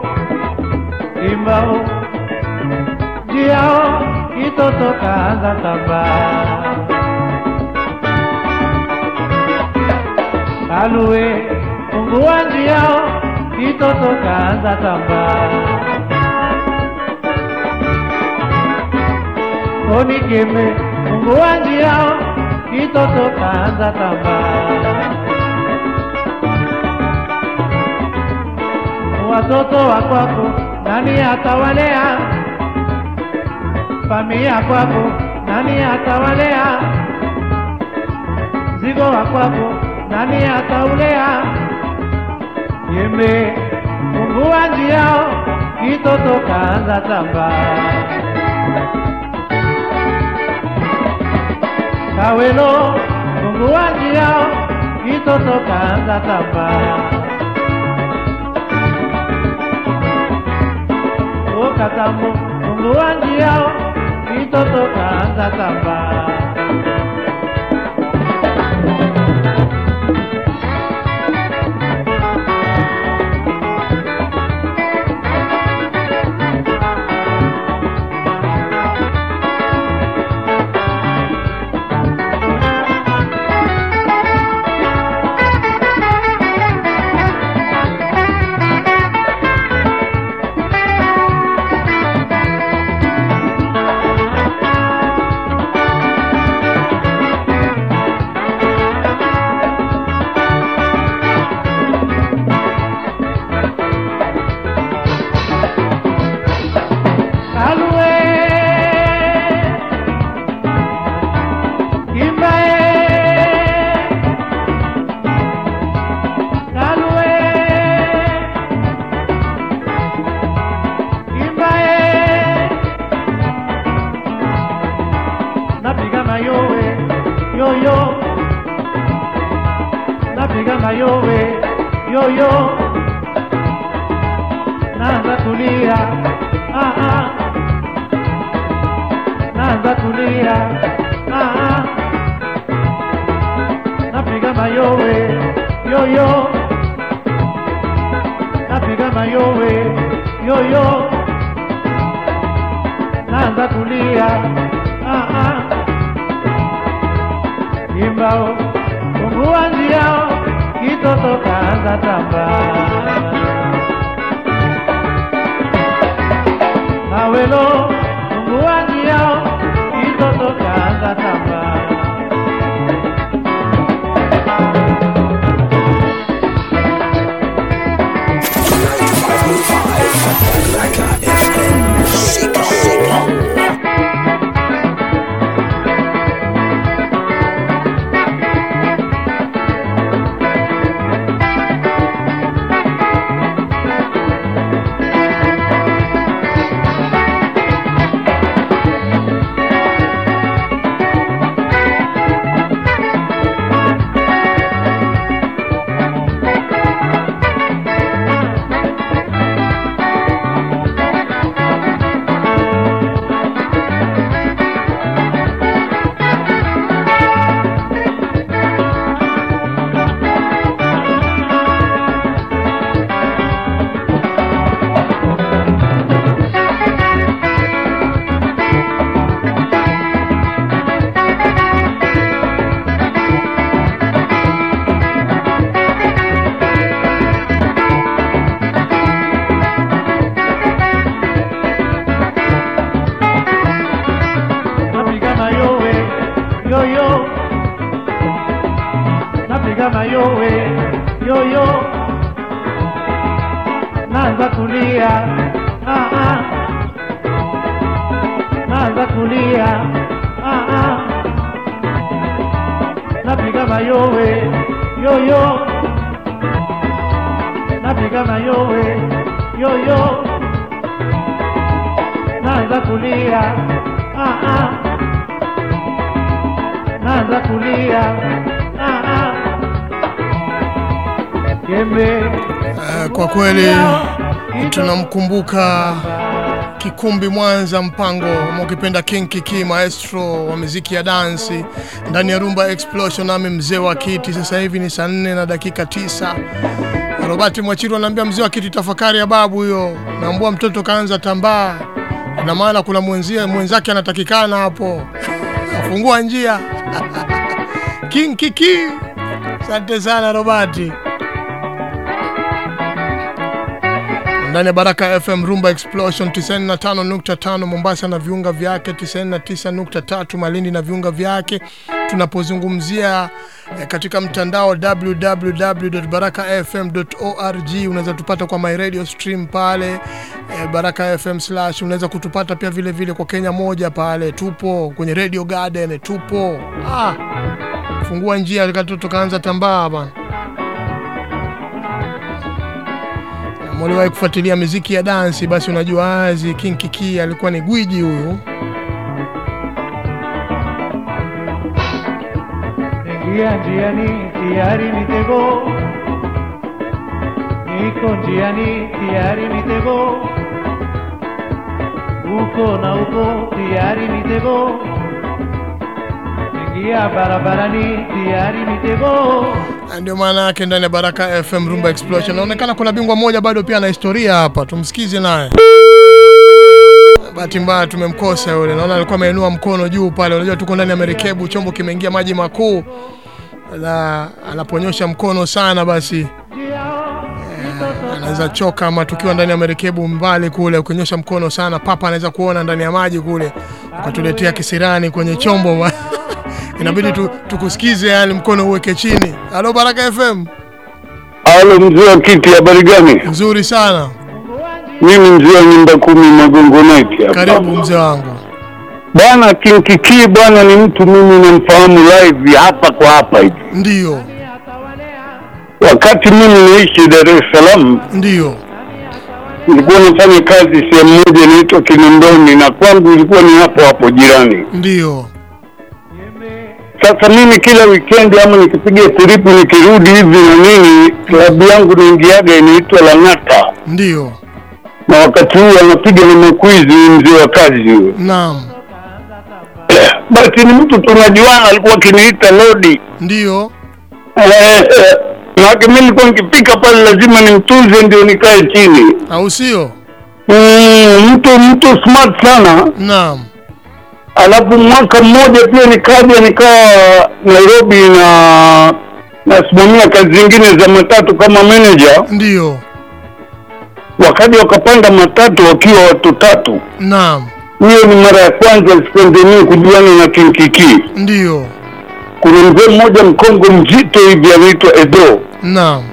imbao njiao kitoto kaanza tamba alue jiao njiao kitoto kaanza tamba onikeme jiao njiao kitoto kaanza tamba watoto wa kwako nani atawalea? Familia kwako nani atawalea? Mzigo wa kwako nani ataulea? Yembe fungua njia, kitoto kaanza tamba. Kawelo fungua njia, kitoto kaanza tamba. Katambo fungua njiao kitoto kaanza tamba Kikumbi Mwanza Mpango, ama ukipenda King Kiki, maestro wa miziki ya dansi ndani ya Rumba Explosion, nami mzee wa kiti. Sasa hivi ni saa nne na dakika tisa. Robert Mwachiru anaambia mzee wa kiti, tafakari ya babu hiyo, naambua mtoto kaanza tambaa, na maana kuna mwenzia mwenzake anatakikana hapo, afungua njia [laughs] King Kiki. Asante sana Robert. Ndani ya Baraka FM Rumba Explosion 95.5 Mombasa na viunga vyake, 99.3 Malindi na viunga vyake. Tunapozungumzia eh, katika mtandao www.barakafm.org unaweza tupata kwa my radio stream pale eh, Baraka FM slash. Unaweza kutupata pia vile vile kwa Kenya moja pale, tupo kwenye Radio Garden, tupo ah, fungua njia katoto kaanza tambaa bana. Kama uliwahi kufuatilia miziki ya dansi, basi unajua wazi King Kiki alikuwa ni gwiji huyu. ingia njiani tayari mitego. Niko njiani tayari uko na uko tayari ingia barabarani tayari mitego Na Ndio maana yake ndani ya Baraka FM Rumba Explosion. Naonekana kuna bingwa mmoja bado pia ana historia hapa, tumsikize naye. Bahati mbaya tumemkosa yule, naona alikuwa ameinua mkono juu pale. Unajua tuko ndani ya merikebu, chombo kimeingia maji makuu, na anaponyosha mkono sana basi anaweza choka, ama tukiwa ndani ya merikebu mbali kule, ukinyosha mkono sana, papa anaweza kuona ndani ya maji kule, ukatuletea kisirani kwenye chombo [laughs] inabidi tu, tukusikize, yani mkono uweke chini. Halo Baraka FM. Halo mzee wa kiti, habari gani? Nzuri sana. Mimi mzee wa nyumba kumi Magongo Night hapa. Karibu mzee wangu. Bwana King Kiki bwana ni mtu mimi namfahamu live hapa kwa hapa hivi. Ndio. Wakati mimi naishi Dar es Salaam Ndio. nilikuwa nafanya kazi sehemu moja inaitwa Kinondoni na kwangu ilikuwa ni hapo hapo jirani. Ndio. Sasa mimi kila weekend ama nikipiga tripu nikirudi hivi na nini, klabu yangu naingiaga inaitwa Lang'ata, Ndio. na wakati huu anapiga na makwizi mzee wa kazi huyo. Naam. [clears throat] Basi ni mtu tunajuana, alikuwa akiniita Lodi. Ndio. [clears throat] Maana mimi nilikuwa nikifika pale lazima nimtuze ndio nikae chini. Au sio? Mm, mtu mtu smart sana. Naam. Alafu mwaka mmoja pia nikaja nikawa Nairobi na nasimamia kazi zingine za matatu kama manager. Ndio. Wakaja wakapanda matatu wakiwa watu tatu. Naam. Hiyo ni mara ya kwanza sipendenii kujuana na Kinkiki. Ndio. Kuna mzee mmoja mkongo mzito hivi anaitwa Edo. Naam.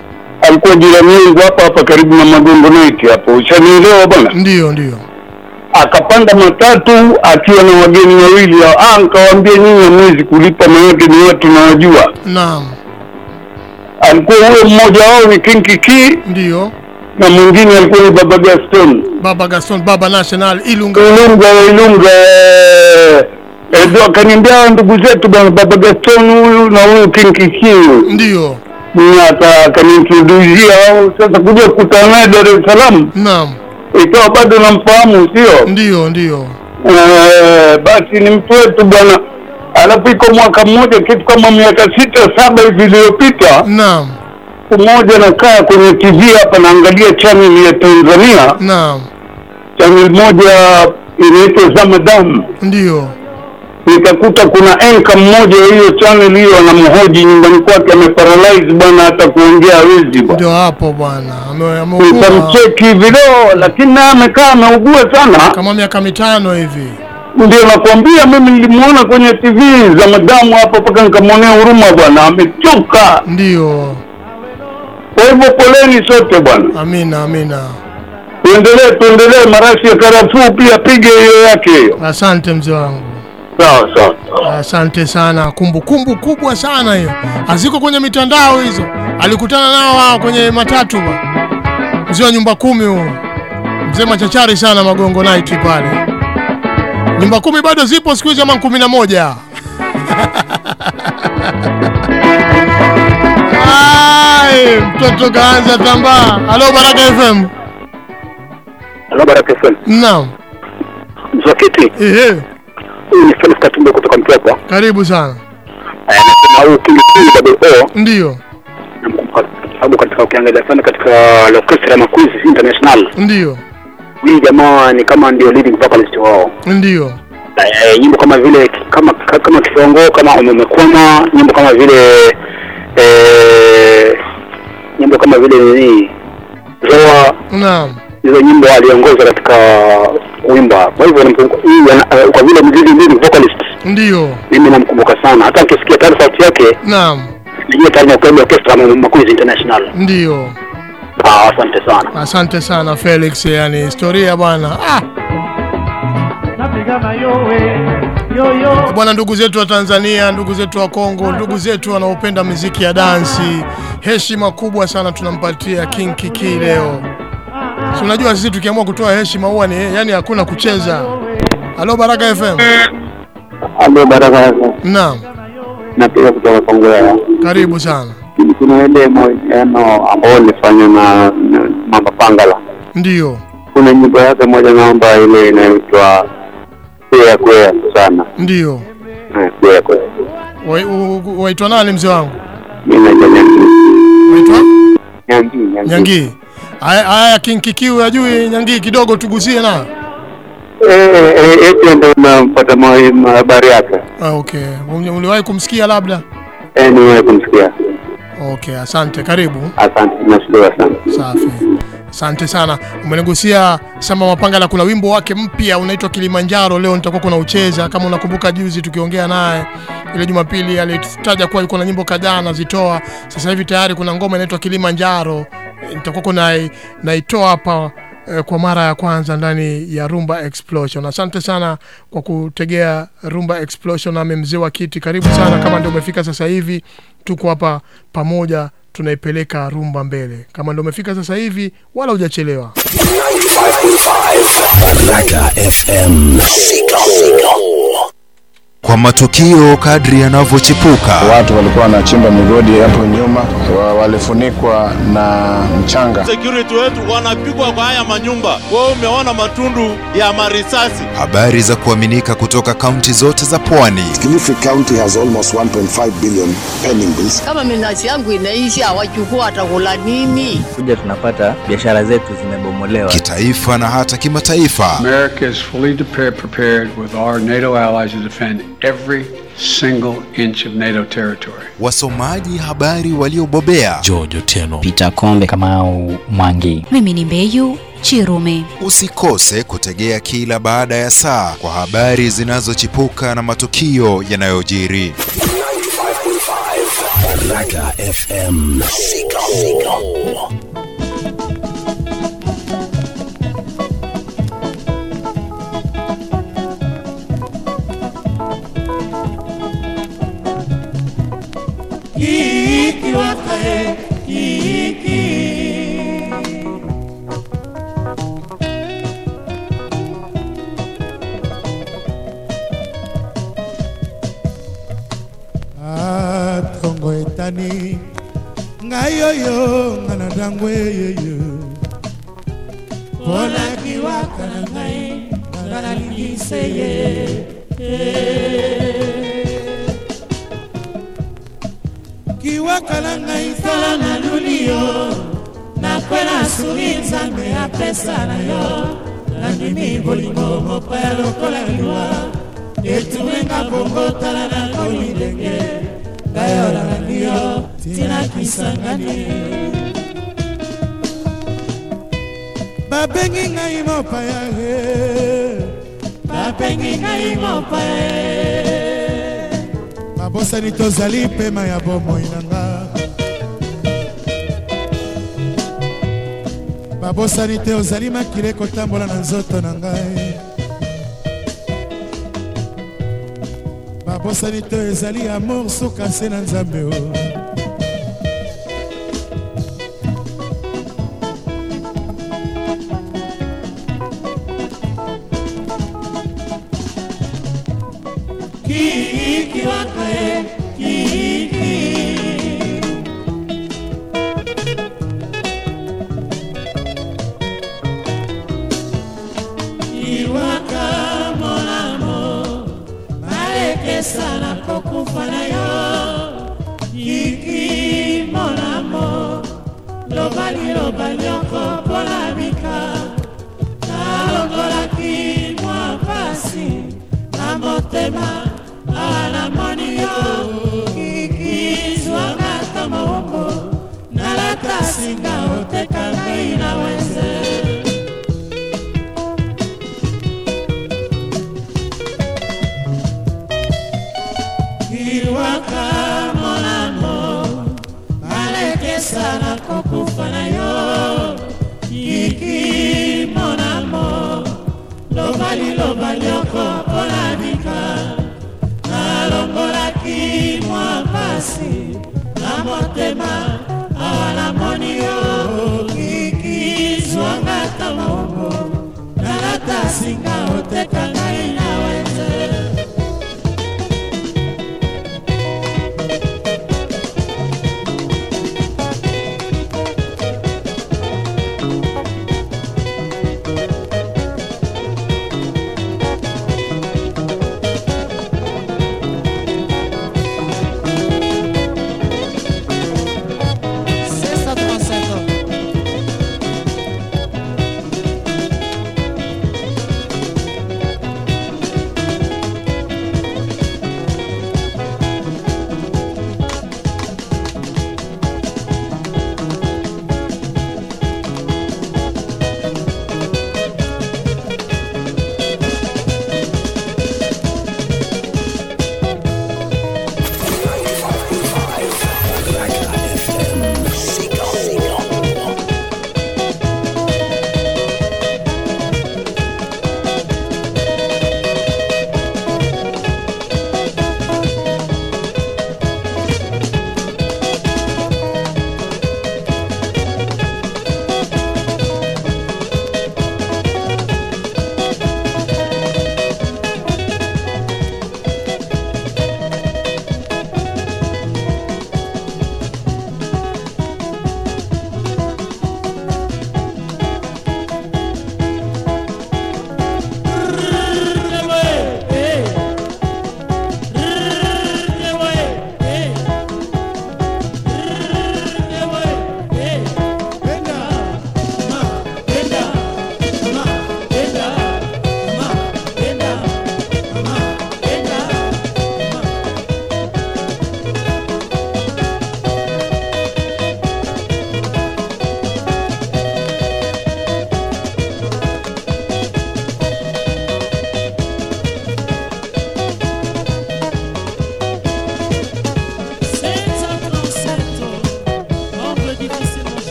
Alikuwa jirani yangu hapa hapa karibu na Magongo Night hapo. Ushanielewa bwana? Ndio, ndio. Akapanda matatu akiwa na wageni wawili. Ah, nikawaambia nyinyi hamwezi kulipa, maanake ni watu nawajua. Naam. Alikuwa huyo mmoja wao ni King Kiki Ndio. na mwingine alikuwa ni Baba Gaston Baba Gaston, Baba National, Ilunga. Ilunga Ilunga. Ndio Edo akaniambia "Hawa ndugu zetu bwana, Baba Gaston huyu na huyu King Kiki. Ndio. Mimi aka- akaniintroduzia hao. Sasa kuja kukutana naye Dar es Salaam, Naam. Ikawa bado namfahamu, sio? Ndio, ndio. Eh, basi ni mtu wetu bwana. Alafu iko mwaka mmoja kitu kama miaka sita saba hivi iliyopita, Naam. mmoja nakaa kwenye TV hapa naangalia channel ya Tanzania, Naam. channel moja inaitwa Zamadamu, Ndio. Nikakuta kuna enka mmoja hiyo channel hiyo anamhoji nyumbani kwake, ameparalyze bwana, hata kuongea hawezi bwana. Ndio hapo bwana. Nikamcheki video, lakini naye amekaa ameugua sana. kama miaka mitano hivi. Ndio nakwambia mimi nilimuona kwenye TV za madamu hapo mpaka nikamwonea huruma bwana, amechoka. Ndio. Kwa hivyo poleni sote bwana, Amina, amina. tuendelee tuendelee. Marashi ya karafuu pia pige hiyo yake hiyo. Asante mzee wangu. Sawa sawa. Asante sana, kumbukumbu kumbu kubwa sana hiyo, haziko kwenye mitandao hizo. Alikutana nao hao kwenye matatu ba mzee wa nyumba kumi huo, mzee machachari sana Magongo Night pale. Nyumba kumi bado zipo siku hizi ama kumi na moja? [laughs] Ai, mtoto kaanza tambaa. Halo Baraka FM. Halo Baraka FM. Naam. Mzakiti. Ehe. Huyu ni Felix Katumbe kutoka Mtwapa. Karibu sana. Eh, nasema huyu Kilikili double O Ndio. sababu katika ukiangalia sana katika orchestra ya Makuzi International, Ndio. Hii jamaa ni kama ndio leading vocalist wao. Ndio. eh, nyimbo kama vile kama ka- kama kiongo kama umemekwama nyimbo kama vile eh, nyimbo kama vile nini zoa Naam. Hizo nyimbo aliongoza katika kuimba kwa hivyo eh, kwa vile mzizi leading vocalist Ndio. mimi namkumbuka sana hata ukisikia tayari sauti yake Naam. najua tayari na kwenye orchestra ya Makuzi International Ndio. ah, asante sana Asante sana Felix, yani historia bwana. Ah, napiga mayowe yoyo bwana, ndugu zetu wa Tanzania, ndugu zetu wa Kongo, ndugu zetu wanaopenda muziki ya dansi, heshima kubwa sana tunampatia King Kiki leo. Si unajua sisi tukiamua kutoa heshima huwa ni yani hakuna kucheza. Halo Baraka FM. Halo Baraka FM. Naam, napiga kutoka Kongowea karibu sana. kuna ile mahojiano ambao ulifanya na Mamba Pangala Ndio, kuna nyimbo yake moja naomba ile inaitwa kwea kwea sana ndio. Eh, kwea kwea Waitwa nani mzee wangu? mimi naitwa Nyangi Waitwa Nyangi Nyangi Nyangi. Haya kinkikiu ya juu Nyangi, kidogo tugusie nayo. eh eh eti ndio mpata ma- ma- habari yake Ah, okay. Uliwahi kumsikia labda? eh niwahi kumsikia Okay, asante. Karibu. asante nashukuru sana Safi. Asante sana. Umenigusia mapanga Mapangala, kuna wimbo wake mpya unaitwa Kilimanjaro. Leo nitakuwa kuna ucheza, kama unakumbuka, juzi tukiongea naye ile Jumapili alitaja kuwa yuko na nyimbo kadhaa anazitoa. Sasa hivi tayari kuna ngoma inaitwa Kilimanjaro, Eh, nitakuwa na naitoa hapa eh, kwa mara ya kwanza ndani ya Rumba Explosion. Asante sana kwa kutegea Rumba Explosion, nami mzee wa kiti, karibu sana. Kama ndio umefika sasa hivi, tuko hapa pamoja tunaipeleka rumba mbele. Kama ndio umefika sasa hivi, wala hujachelewa. 95.5 Baraka FM. Shika. Kwa matukio kadri yanavyochipuka. Watu walikuwa wanachimba migodi hapo nyuma, walifunikwa na mchanga. security wetu wanapigwa kwa haya manyumba. Wewe umeona matundu ya marisasi. Habari za kuaminika kutoka kaunti zote za pwani. Kilifi County has almost 1.5 billion pending bills. kama minazi yangu inaisha wachukua watakula nini? kuja tunapata biashara zetu zimebomolewa. kitaifa na hata kimataifa. America is fully prepared, with our NATO allies to defend every single inch of NATO territory. Wasomaji habari waliobobea. George Otieno, Peter Kombe, Kamau Mwangi. Mimi ni Mbeyu Chirume. Usikose kutegea kila baada ya saa kwa habari zinazochipuka na matukio yanayojiri. Baraka FM. Shikamoo. Kiki wakae, kiki. Ah, tongo etani ngai oyo nga na ndango eyeyo mpona kiwaka na ngai nga nalingise ye kiwaka na ngai tala naluli yo nakwela suri nzambe apesa na yo. Nandimi bolingo mopaya lokola liwa etumenga bongo tala nakomi ndenge. Ngai olakaki yo tina kisangani. Babengi ngai mopaya babengi ngai mopaya babosani tozali pema ya bomoi na nga. Babosani te ozali makile kotambola na nzoto na ngai. Babosani te ezali amour suka se na nzambe o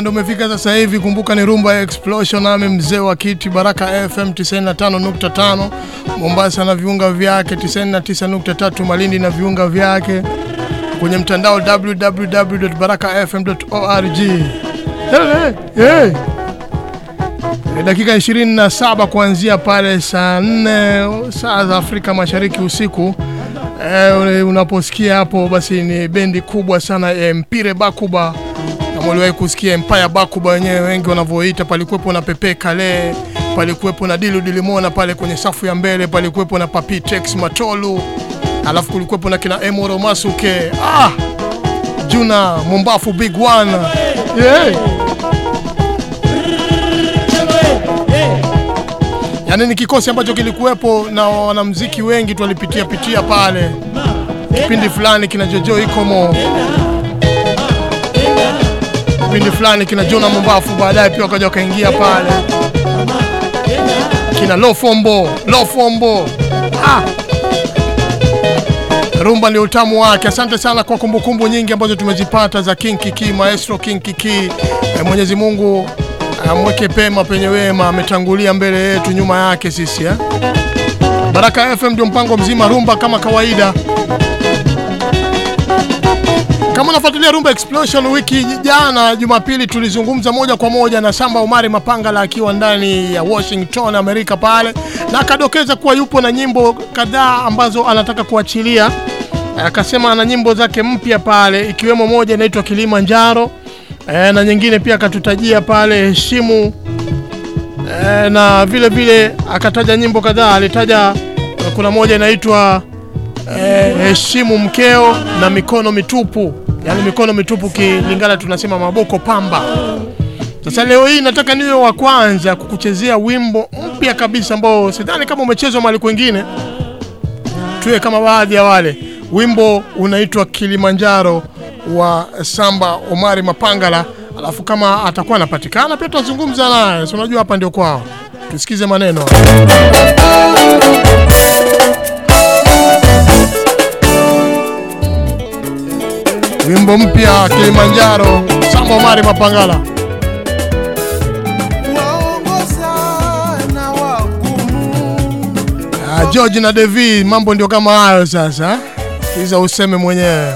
Kama ndio umefika sasa hivi, kumbuka ni Rumba Explosion, nami mzee wa kiti Baraka FM 95.5 Mombasa na viunga vyake, 99.3 Malindi na viunga vyake, kwenye mtandao www.barakafm.org. Hey, hey. E, dakika 27 kuanzia pale saa 4 saa za Afrika Mashariki usiku. E, unaposikia hapo basi ni bendi kubwa sana ya Mpire Bakuba uliwahi kusikia Empire Bakuba wenyewe wengi wanavyoita. Palikuwepo na Pepe Kale, palikuwepo na Dilu Dilimona pale kwenye safu ya mbele, palikuwepo na Papi Tex Matolu, alafu kulikuwepo na kina Emoro Masuke, ah, Juna Mombafu Big One yeah. Yaani ni kikosi ambacho kilikuwepo na wanamuziki wengi tulipitia pitia pale kipindi fulani kina Jojo Ikomo, kipindi fulani kina Jona Mombafu, baadaye pia wakaja wakaingia pale kina Lofombo Lofombo. Ah, rumba ni utamu wake. Asante sana kwa kumbukumbu -kumbu nyingi ambazo tumezipata za King Kiki, maestro King Kiki. E, Mwenyezi Mungu amweke pema penye wema, ametangulia mbele yetu, nyuma yake sisi eh? Baraka FM ndio mpango mzima, rumba kama kawaida. Kama unafuatilia Rumba Explosion, wiki jana Jumapili tulizungumza moja kwa moja na Samba Omari Mapangala akiwa ndani ya Washington Amerika pale, na akadokeza kuwa yupo na nyimbo kadhaa ambazo anataka kuachilia. Akasema ana nyimbo zake mpya pale, ikiwemo moja inaitwa Kilimanjaro e, na nyingine pia akatutajia pale Heshimu e, na vile vile akataja nyimbo kadhaa. Alitaja kuna moja inaitwa Heshimu Mkeo na Mikono Mitupu, yani mikono mitupu kilingana tunasema maboko pamba. Sasa leo hii nataka niwe wa kwanza kukuchezea wimbo mpya kabisa ambao sidhani kama umechezwa mahali kwingine, tuwe kama baadhi ya wale. Wimbo unaitwa Kilimanjaro wa Samba Omari Mapangala, alafu kama atakuwa anapatikana pia tutazungumza naye, unajua hapa ndio kwao. Tusikize maneno wimbo mpya Kilimanjaro, Sambo Omari Mapangala. Ah, George na Devi, mambo ndio kama hayo sasa. Kiza useme mwenyewe.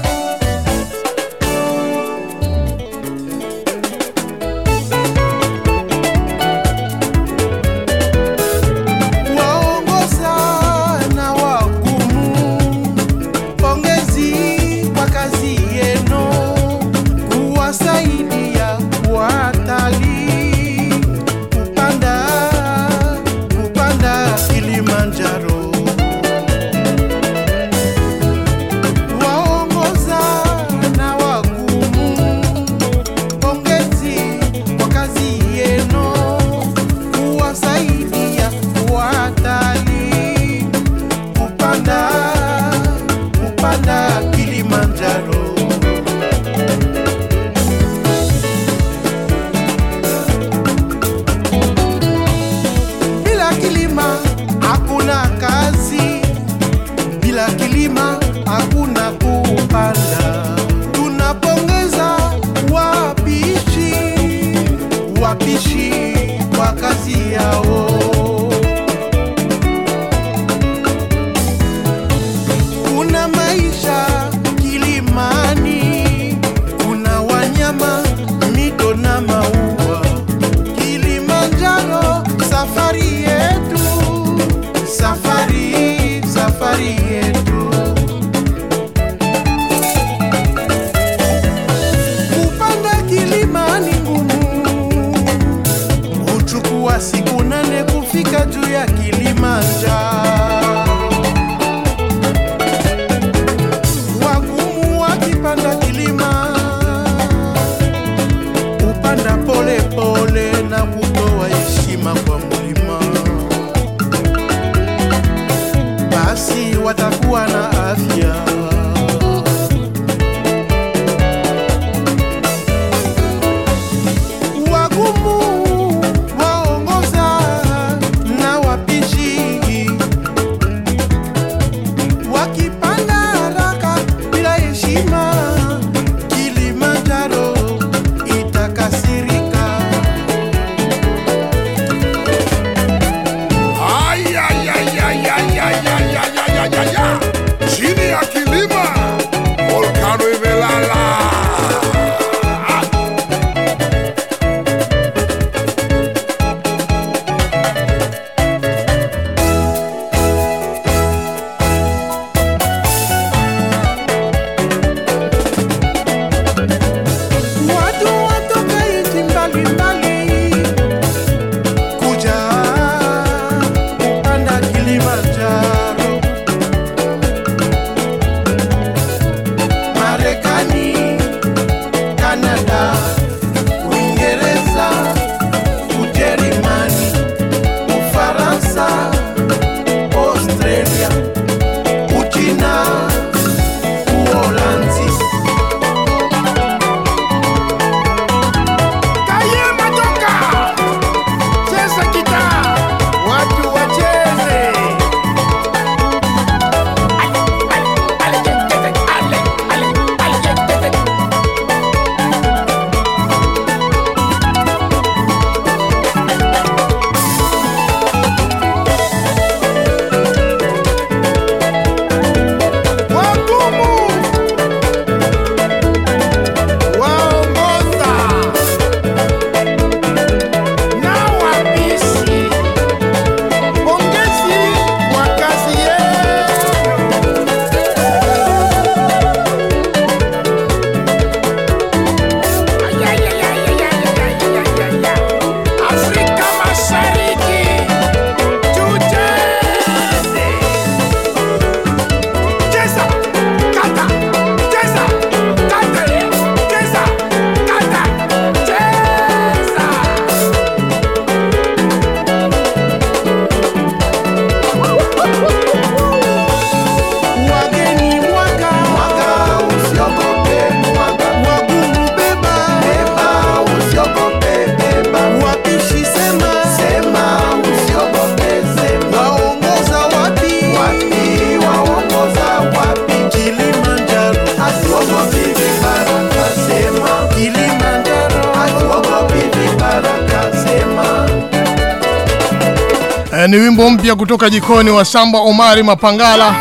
Kutoka jikoni wa Samba Omari Mapangala,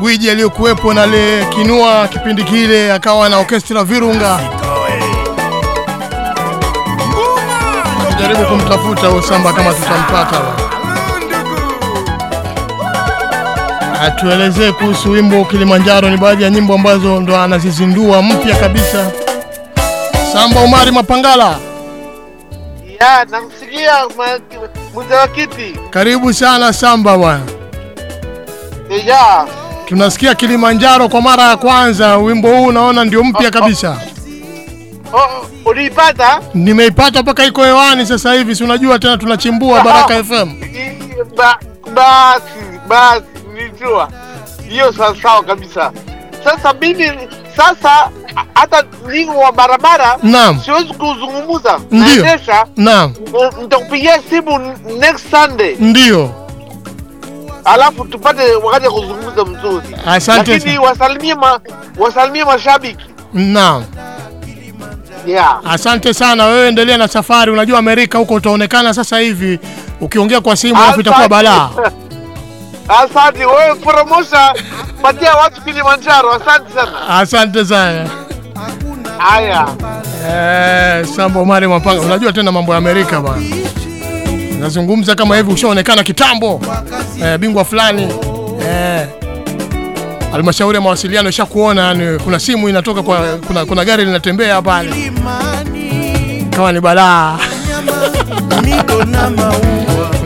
gwiji aliyokuwepo na le kinua kipindi kile, akawa na orchestra Virunga. Jaribu kumtafuta huyo Samba kama tutampata. atueleze kuhusu wimbo Kilimanjaro. Ni baadhi ya nyimbo ambazo ndo anazizindua mpya kabisa. Samba Omari Mapangala, Ya, namsikia mzee wa kiti. Karibu sana Samba bwana. Ya, Tunasikia Kilimanjaro kwa mara ya kwanza. Wimbo huu unaona ndio mpya kabisa. oh, uliipata? Nimeipata mpaka iko hewani sasa hivi, si unajua tena tunachimbua Baraka FM. Ba, basi basi, nijua. hiyo sawa kabisa. Sasa mimi sasa hata ningo wa barabara Naam. siwezi kuzungumza, Ndio. Naam, N- Nitakupigia simu next Sunday, ndio. alafu tupate wakati ya kuzungumza mzuri. Asante Lakini wasalimie ma, wasalimie mashabiki. Naam. Yeah. Asante sana, wewe endelea na safari. Unajua Amerika huko utaonekana sasa hivi ukiongea kwa simu, alafu itakuwa balaa. [laughs] Asante wewe, promosha patia watu Kilimanjaro. Asante sana. Asante sana. Haya. Eh, Sambo Mare Mapanga, unajua tena mambo ya Amerika bwana. Nazungumza kama hivi, ushaonekana kitambo eh, bingwa fulani eh, halmashauri ya mawasiliano ishakuona, yani kuna simu inatoka kwa, kuna, kuna gari linatembea pale, kama ni balaa [laughs]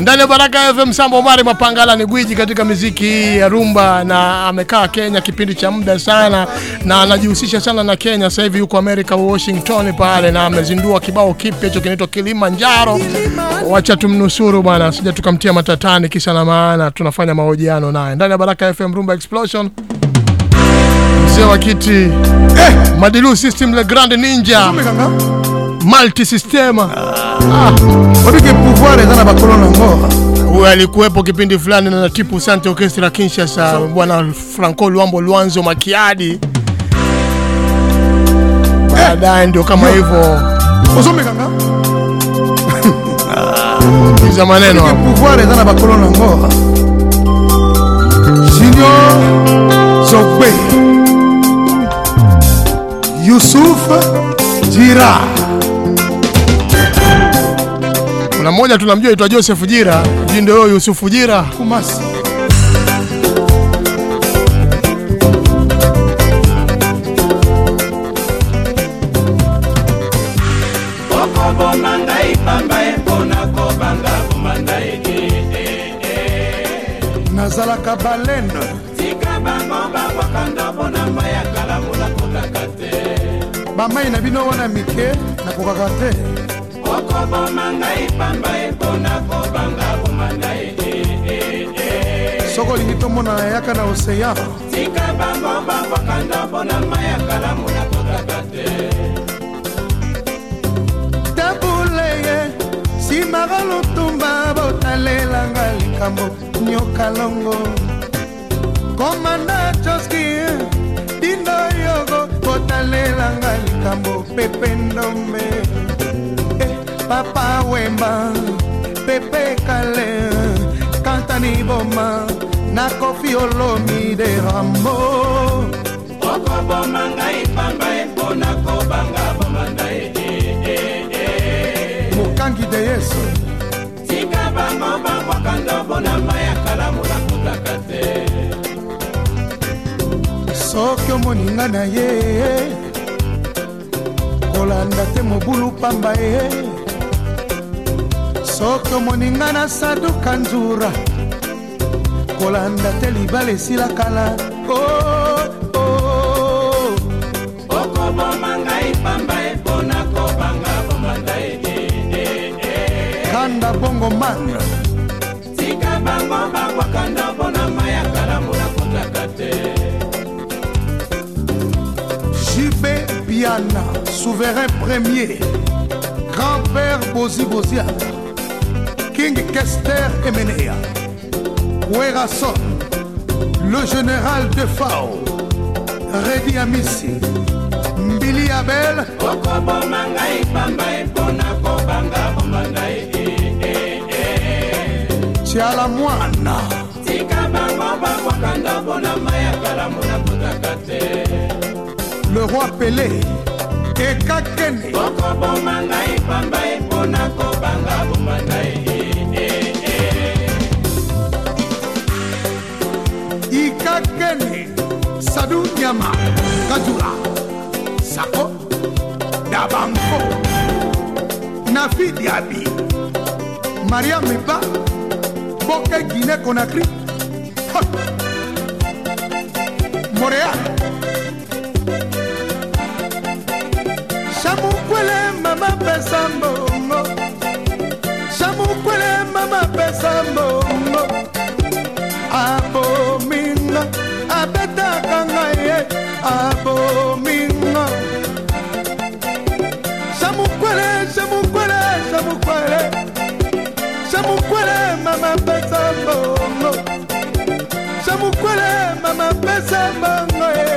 ndani ya Baraka FM. Sambo Mari Mapangala ni gwiji katika miziki ya rumba, na amekaa Kenya kipindi cha muda sana, na anajihusisha sana na Kenya. Sasa hivi yuko Amerika, Washington pale, na amezindua kibao kipya hicho kinaitwa Kilimanjaro. Wacha tumnusuru bwana, sija tukamtia matatani kisa na maana. Tunafanya mahojiano naye ndani ya Baraka FM Rumba Explosion. Mzee wa kiti eh, Madilu System Le Grand Ninja multi systema odike pouvoir za na bakolona nango huyo alikuwepo kipindi fulani na Tipu Sante Orchestra Kinshasa, bwana Franco Luambo Luanzo Makiadi. Baadaye ndio kama hivyo. Usome kaka. [laughs] Iza maneno. Pouvoir eza na bakolo nango junior zogbe yusuf jira. Kuna mmoja tunamjua aitwa Joseph Jira, jii ndio huyo Yusufu Jira. kumasi pamba ye mpona kobanga bomanda ye. Nazalaka balene tika bango babwaka ndambo na mai ya kalamu nakotaka te. Bamai na bino wana mike nakokaka te. Okoboma ngai pamba ye mpona kobanga bomanda ye. Soki olingi tomonana yaka na oseyan tika bango babwaka ndambo na mai ya kalamu simaka lutumba botalelanga likambo nyokalongo komanda joski dindo yogo botalelanga likambo pepe ndombe. Eh, papa wemba pepe kale kantani boma na kofi olomi de rambo. Okoboma ngai pamba mpona kobanga yesu. Tika bango babwaka ndambo na mai ya kalamu nakotaka te. Soki omoninga na ye kolanda te mobulu pamba ye. Soki omoninga na saduka nzura kolanda te libala esila kala oh. Bongo manga tika bango babwaka ndambo na mai ya kalamu nakotaka te jb biana souverain premier. Grand-père bozi bozia. King kester emenea. Werason le général de fao. Redi amisi mbili abel. Okoboma ngai pamba ye mpona kobanga bomanda ye tiala mwana tika bango babwaka ndambo na mai ya kalamu nakutaka te. Le roi pelé ekakene okoboma ngai pamba ye mpo na kobanga boma na ye. Ikakene sadu nyama kajula sako dabanko nafi diabi mariam ba boke guine conakry. Montréal shamukwele mama pesa mbongo. Shamukwele mama pesa mbongo mbongo ye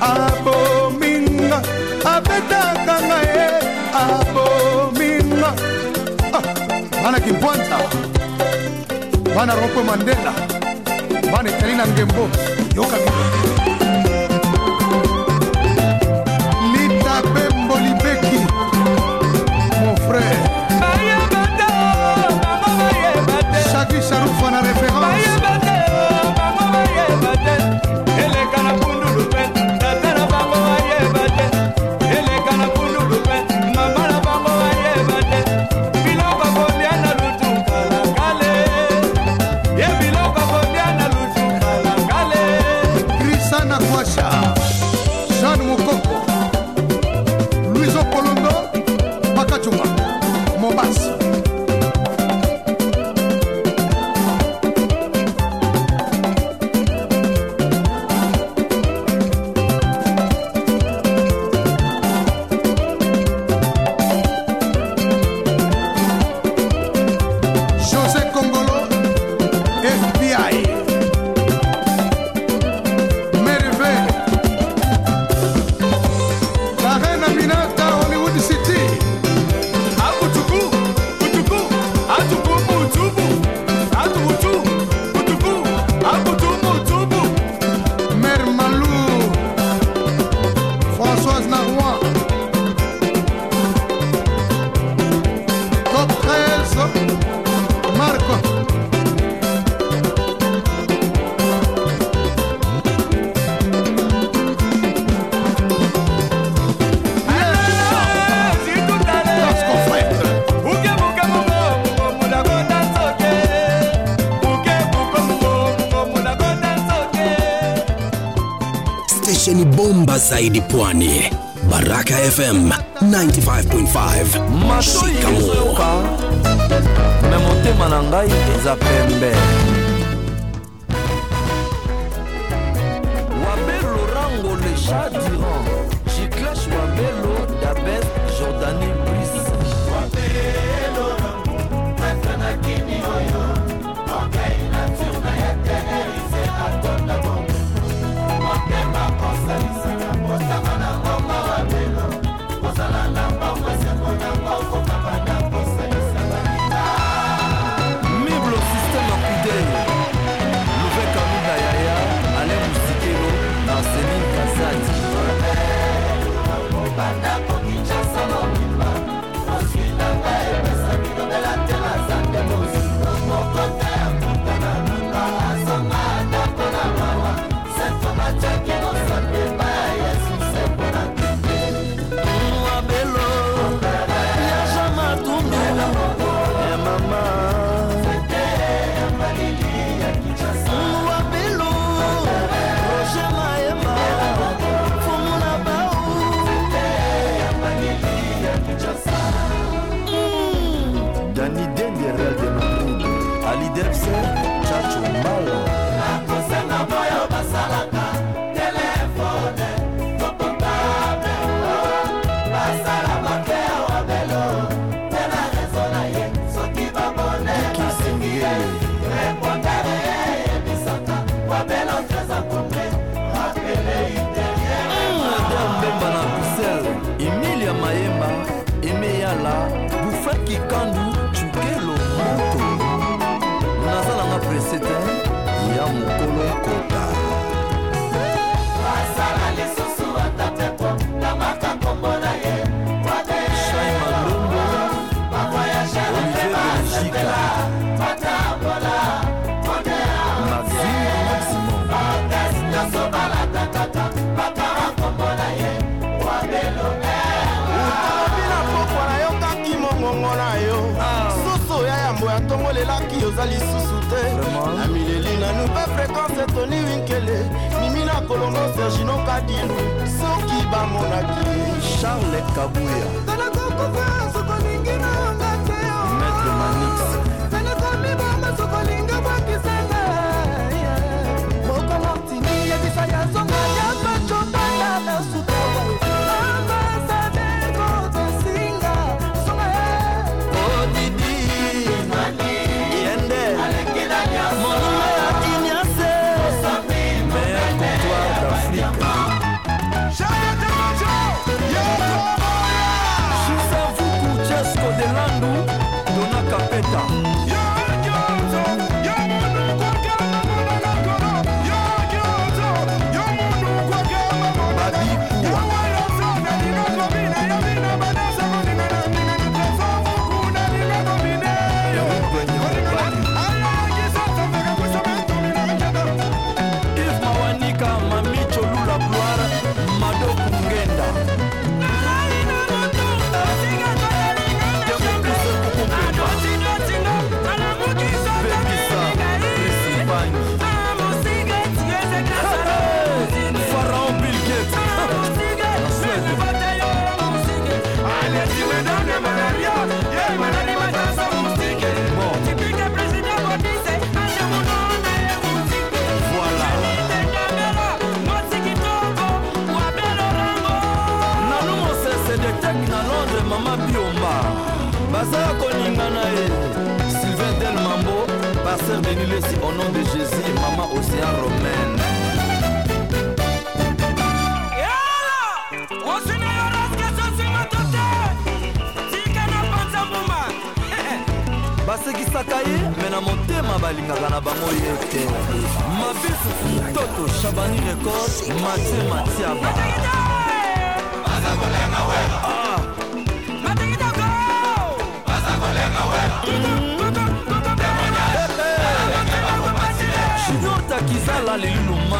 abominga abetaka ngai ye abominga. Ah, bana kimpwanta bana rope mandela bana etalina ngembo yoka bomba zaidi pwani baraka fm 95.5 shikamo me motema na ngai eza pembe wabelo rango le chat toza lisusu te. Na mileli nanu mpe fréquence toni winkele. Mimi na kolongo sergino kadinu soki bamonaki. Charles kabuya basekisaka ye me na motema balingaka na bango ye te. Mabesu toto shabani rekord mathieu matiaba. Ah! Junior takizala leliluma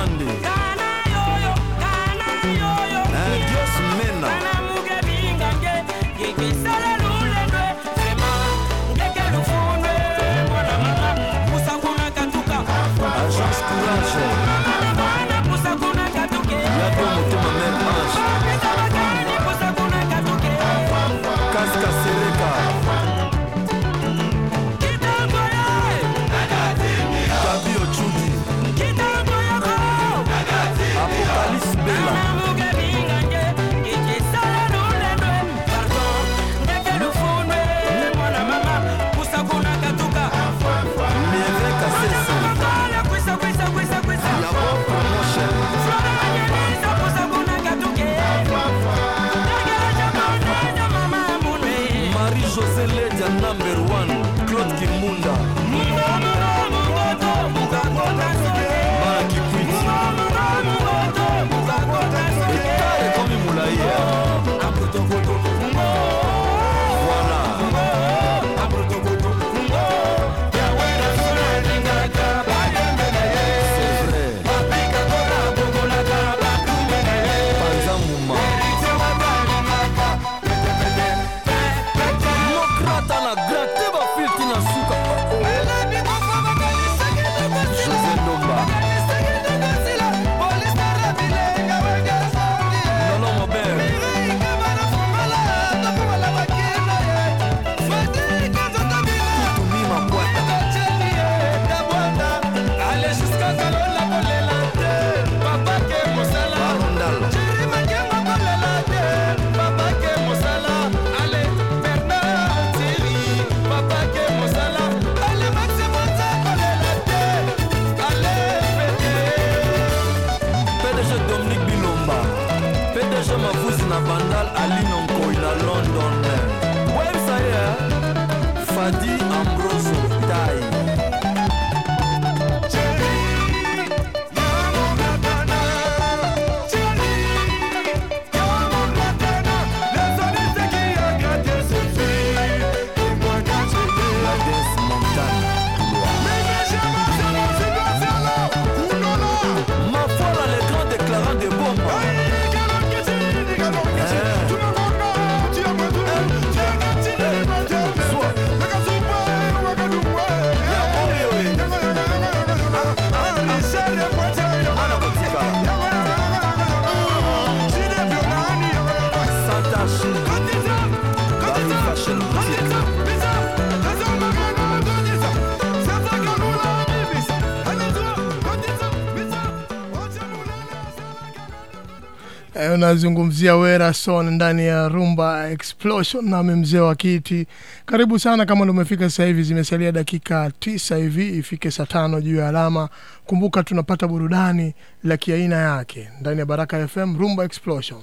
Eh, unazungumzia Wera Son ndani ya Rumba Explosion, nami mzee wa kiti. Karibu sana, kama umefika sasa hivi, zimesalia dakika tisa hivi ifike saa tano juu ya alama. Kumbuka tunapata burudani la kiaina yake ndani ya Baraka FM Rumba Explosion.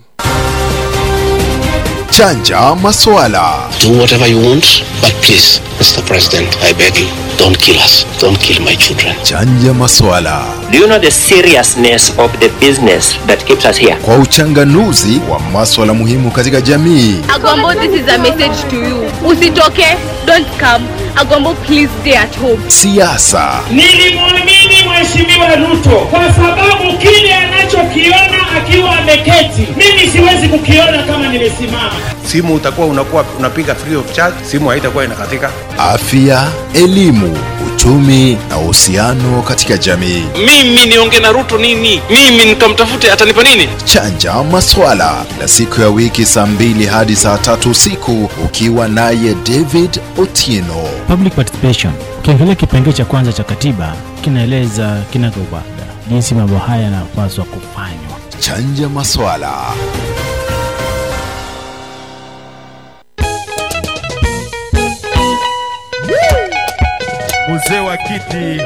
Chanja maswala. Do whatever you want, but please, Mr. President, I beg you, don't kill us. Don't kill my children. Chanja maswala Do you know the seriousness of the business that keeps us here? kwa uchanganuzi wa maswala muhimu katika jamii. Agombo, this is a message to you. Usitoke, don't come. Agombo, please stay at home. Siasa, Nilimwamini Mheshimiwa Ruto kwa sababu kile anachokiona akiwa ameketi, mimi siwezi kukiona kama nimesimama. Simu utakuwa unakuwa unapiga free of charge, simu haitakuwa inakatika. afya, elimu, uchumi na uhusiano katika jamii. mimi nionge na ruto nini mimi nikamtafute atanipa nini Chanja maswala na siku ya wiki saa mbili hadi saa tatu usiku ukiwa naye David Otieno. Public participation. Ukiangalia kipengee cha kwanza cha katiba kinaeleza kinagaubaga jinsi mambo haya yanapaswa kufanywa. Chanja maswala. Mzee wa kiti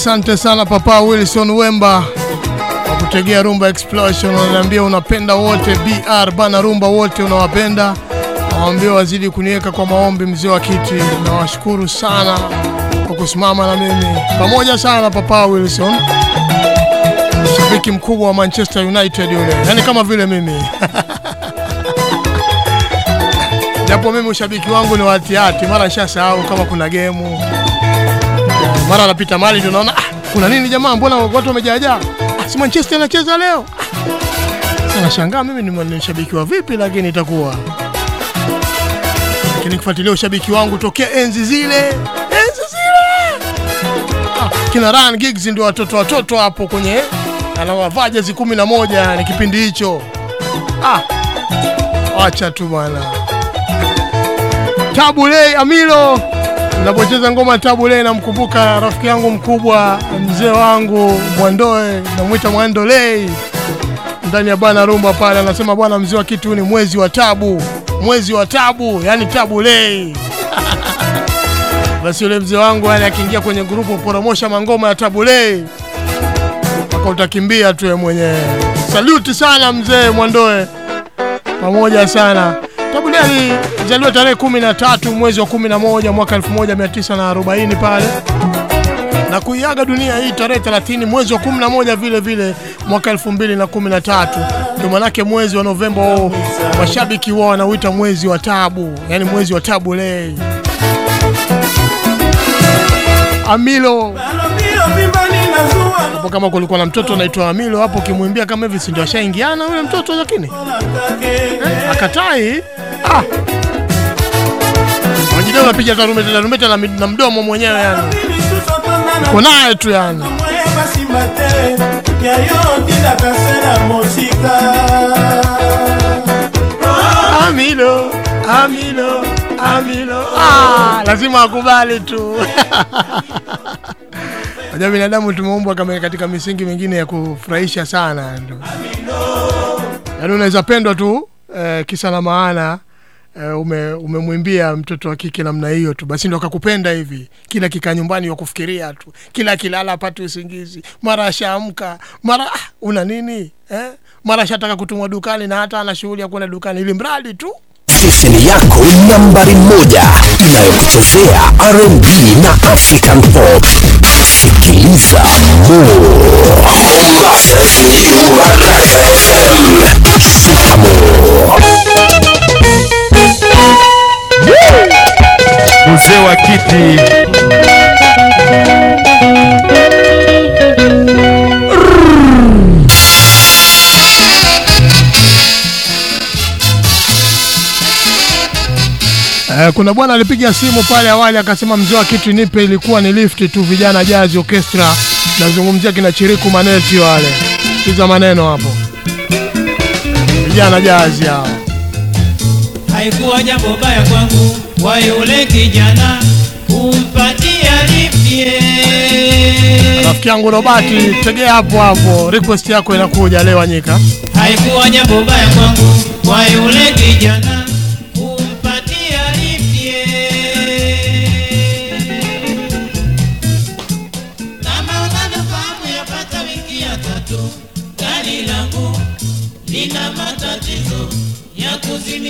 Asante sana Papa Wilson Wemba kwa kutegea Rumba Explosion. Unaniambia unapenda wote BR bana, Rumba wote unawapenda. Nawaambia wazidi kuniweka kwa maombi, mzee wa kiti. Nawashukuru sana kwa kusimama na mimi pamoja sana. Papa Wilson, shabiki mkubwa wa Manchester United yule, yani kama vile mimi [laughs] japo mimi ushabiki wangu ni watihati, mara nishasahau kama kuna gemu mara anapita mali ndio naona ah, kuna nini jamaa, mbona watu wamejaajaa? Ah, si Manchester anacheza leo. Ah, nashangaa mimi ni shabiki wa vipi, lakini itakuwa lakini kufuatilia ushabiki wangu tokea enzi zile enzi zile ah, kina Ryan Giggs ndio watoto watoto hapo kwenye anawavaa jezi kumi na moja ni kipindi hicho. Ah, acha tu bwana. Tabulei Amilo napocheza ngoma tabu leo namkumbuka rafiki yangu mkubwa mzee wangu Mwandoe, namwita Mwandolei ndani ya bana rumba pale, anasema bwana mzee wa kitu ni mwezi wa tabu, mwezi wa tabu, yani tabu leo [laughs] basi yule mzee wangu yani akiingia kwenye grupu poromosha mangoma ya Tabulei mpaka utakimbia tu mwenyewe. Saluti sana mzee Mwandoe, pamoja sana. Tabule alizaliwa tarehe kumi na tatu mwezi wa kumi na moja mwaka 1940 pale na kuiaga dunia hii tarehe 30 mwezi wa 11 vile vile mwaka 2013. Ndio manake mwezi wa Novemba huu mashabiki wao wanauita mwezi wa tabu, yani mwezi wa tabu lei. Amilo hapo kama kulikuwa na mtoto anaitwa Amilo hapo, kimwimbia kama hivi, si ndio ashaingiana yule mtoto, lakini eh, akatai ah. Wengine unapiga tarumbeta tarumbeta na, na mdomo mwenyewe yani, Unaye tu yani. Amilo, Amilo, Amilo. Ah, lazima akubali tu. [laughs] Unajua binadamu tumeumbwa kama katika misingi mingine ya kufurahisha sana. Yaani unaweza pendwa tu eh, kisa na maana eh, ume, umemwimbia mtoto wa kike namna hiyo tu, basi ndo akakupenda hivi. Kila kikaa nyumbani wa kufikiria tu, kila kilala apate usingizi, mara ashaamka, mara ah, una nini? Eh? Mara ashataka kutumwa dukani na hata ana shughuli ya kwenda dukani, ili mradi tu. Stesheni yako nambari moja inayokuchezea rnb na african pop. Sikiliza mzee wa kiti Eh, kuna bwana alipiga simu pale awali akasema mzee wa kitu nipe, ilikuwa ni lift tu, vijana jazi orchestra. Nazungumzia kina Chiriku Maneti wale, sikiza maneno hapo, vijana jazi hao. Haikuwa jambo baya kwangu wa yule kijana kumpatia lipie. Rafiki yangu Robati, tegea hapo hapo, request yako inakuja leo Anyika. haikuwa jambo baya kwangu wa yule kijana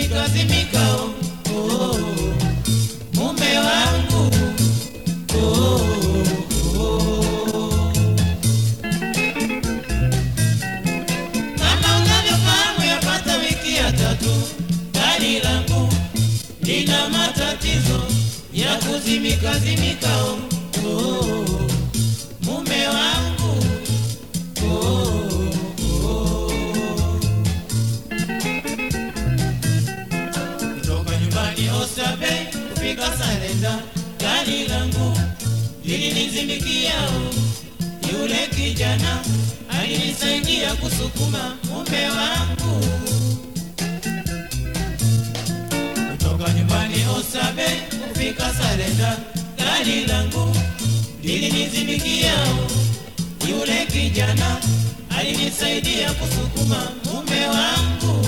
zimika oh, oh, mume wangu oh, oh. kama unavyofahamu yapata wiki ya tatu gari langu lina matatizo ya kuzimika zimika oh, oh, mume wangu kufika Salenda, gari langu lilinizimikia. Yule kijana alinisaidia kusukuma mume wangu kutoka nyumbani Osabe kufika Sarenda, gari langu lilinizimikia. Yule kijana alinisaidia kusukuma mume wangu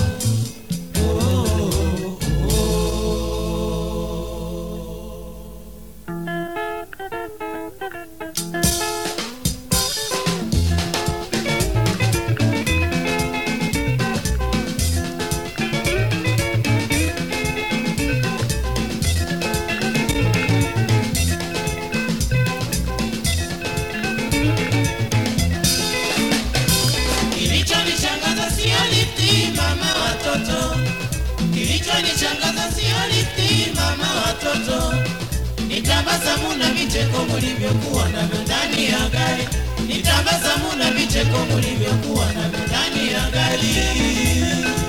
tabasamu na vicheko mulivyokuwa navyo ndani ya gari. Ni tabasamu na vicheko mulivyokuwa navyo ndani ya gari.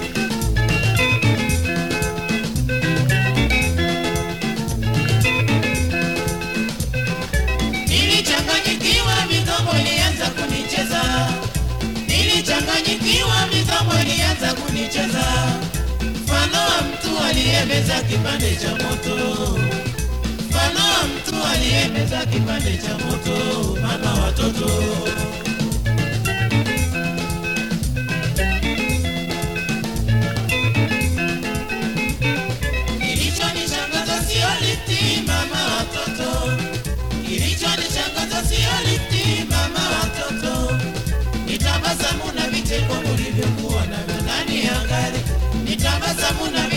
Nilichanganyikiwa, midomo ilianza kunicheza. Mfano wa mtu aliyemeza kipande cha moto. Mtu aliyemeza kipande cha moto. Mama watoto. Kilichonishangaza na vicheko mulivyokuwa navyo ndani ya gari. Ni tabasamu na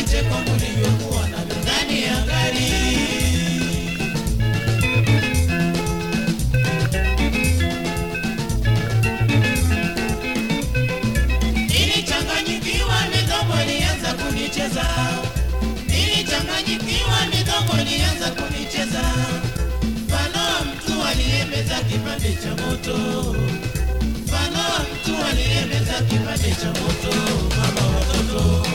kipande cha moto, mfano wa mtu kipande cha moto, mama watoto.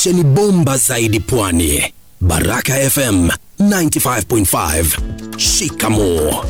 stesheni bomba zaidi pwani, Baraka FM 95.5. Shikamoo.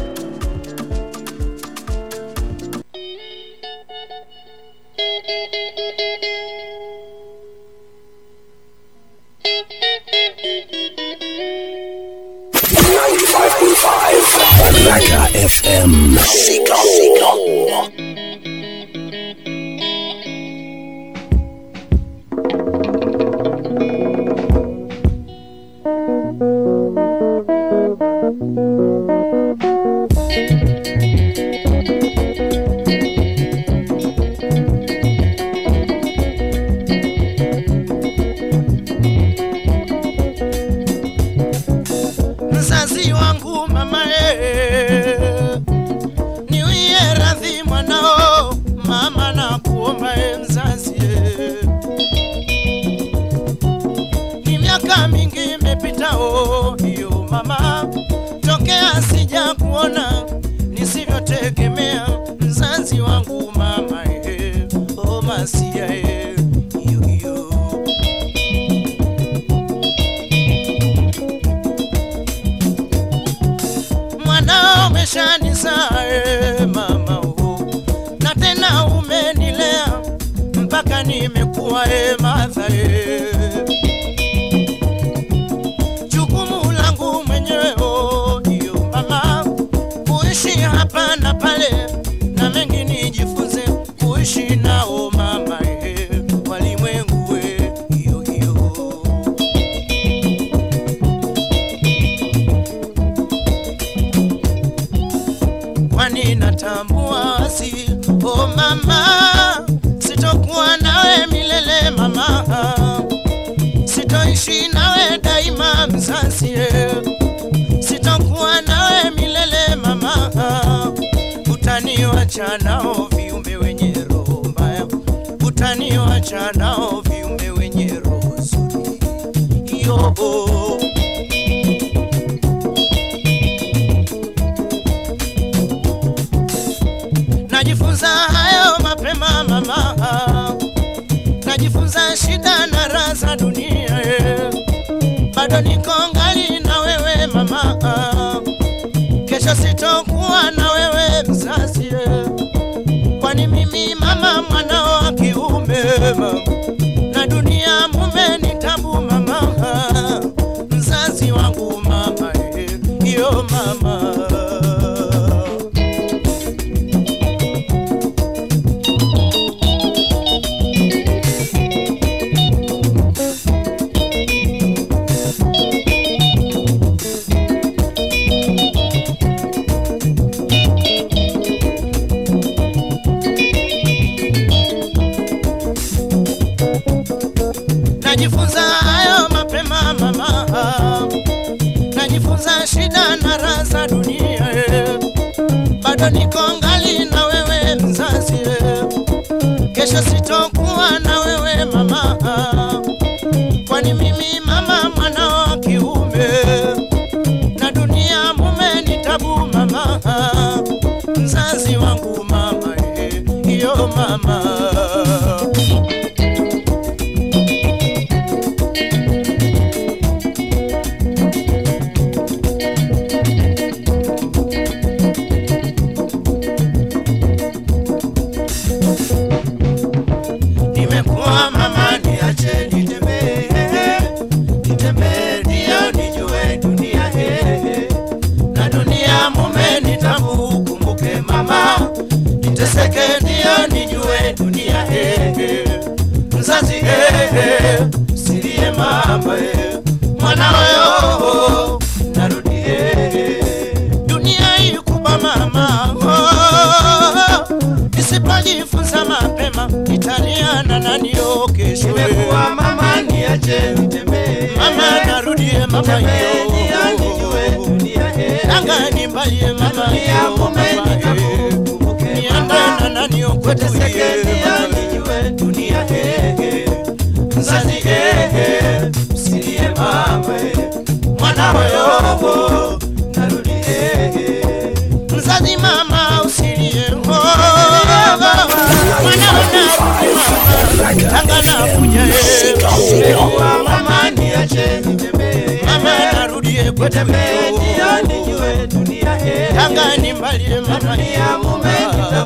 Tanzania mumeita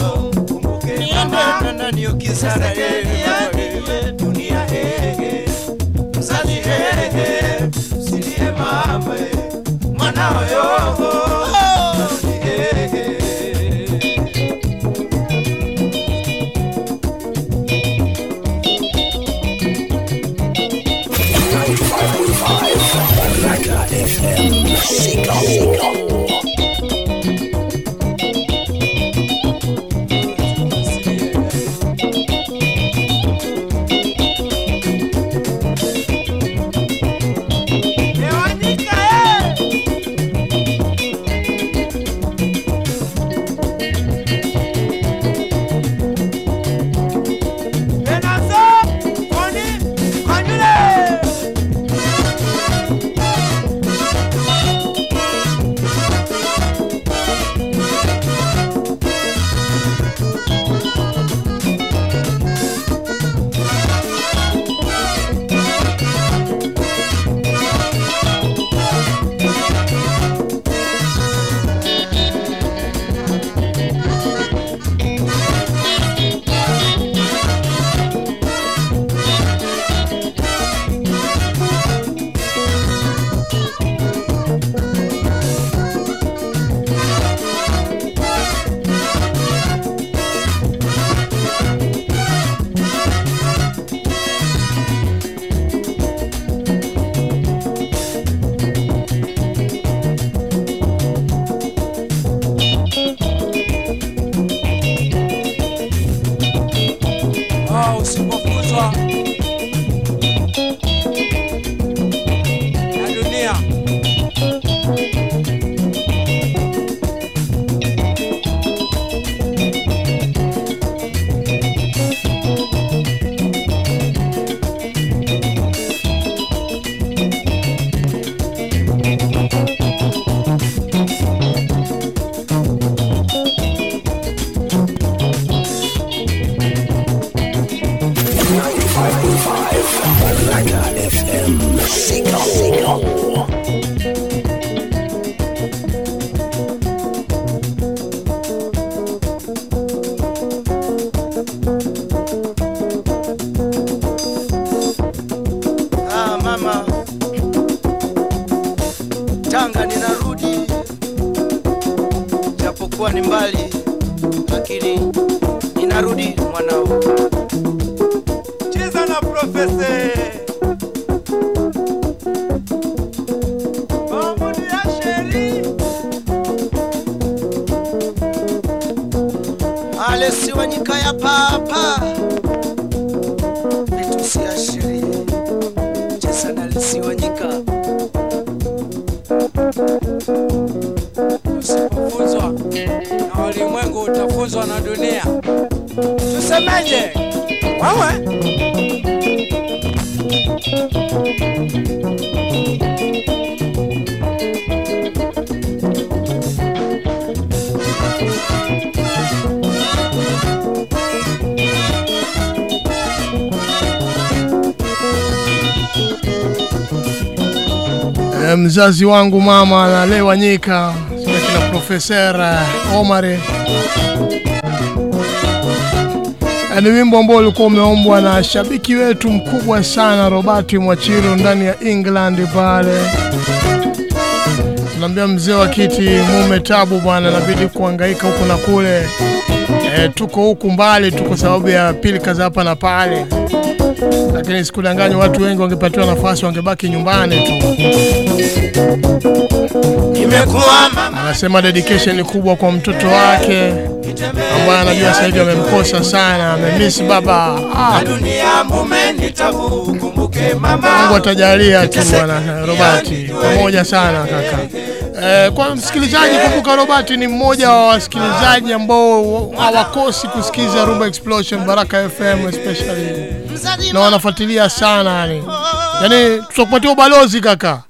Niende tena niokisana yeye dunia hege mzazi hege silie mama mwanao yoho FM, mzazi wangu mama na Lewa nyika profesera Omari. Eh, Ni wimbo ambao ulikuwa umeombwa na shabiki wetu mkubwa sana Robati Mwachiro ndani ya England pale. Tunaambia mzee wa kiti, mume tabu bwana, nabidi kuhangaika huku na kule. E, tuko huku mbali tu kwa sababu ya pilika za hapa na pale, lakini sikudanganyi, watu wengi wangepatiwa nafasi wangebaki nyumbani tu. Mama. Anasema dedication kubwa kwa mtoto wake ambaye anajua sasa hivi amemkosa sana, amemiss baba. Ah, dunia mume kumbuke mama. Mungu atajalia tu bwana Robati, pamoja sana kaka. Eh, kwa msikilizaji, kumbuka Robert ni mmoja wa wasikilizaji ambao hawakosi kusikiza Rumba Explosion Baraka FM especially na wanafuatilia sana yani. Yaani tutakupatia ubalozi kaka,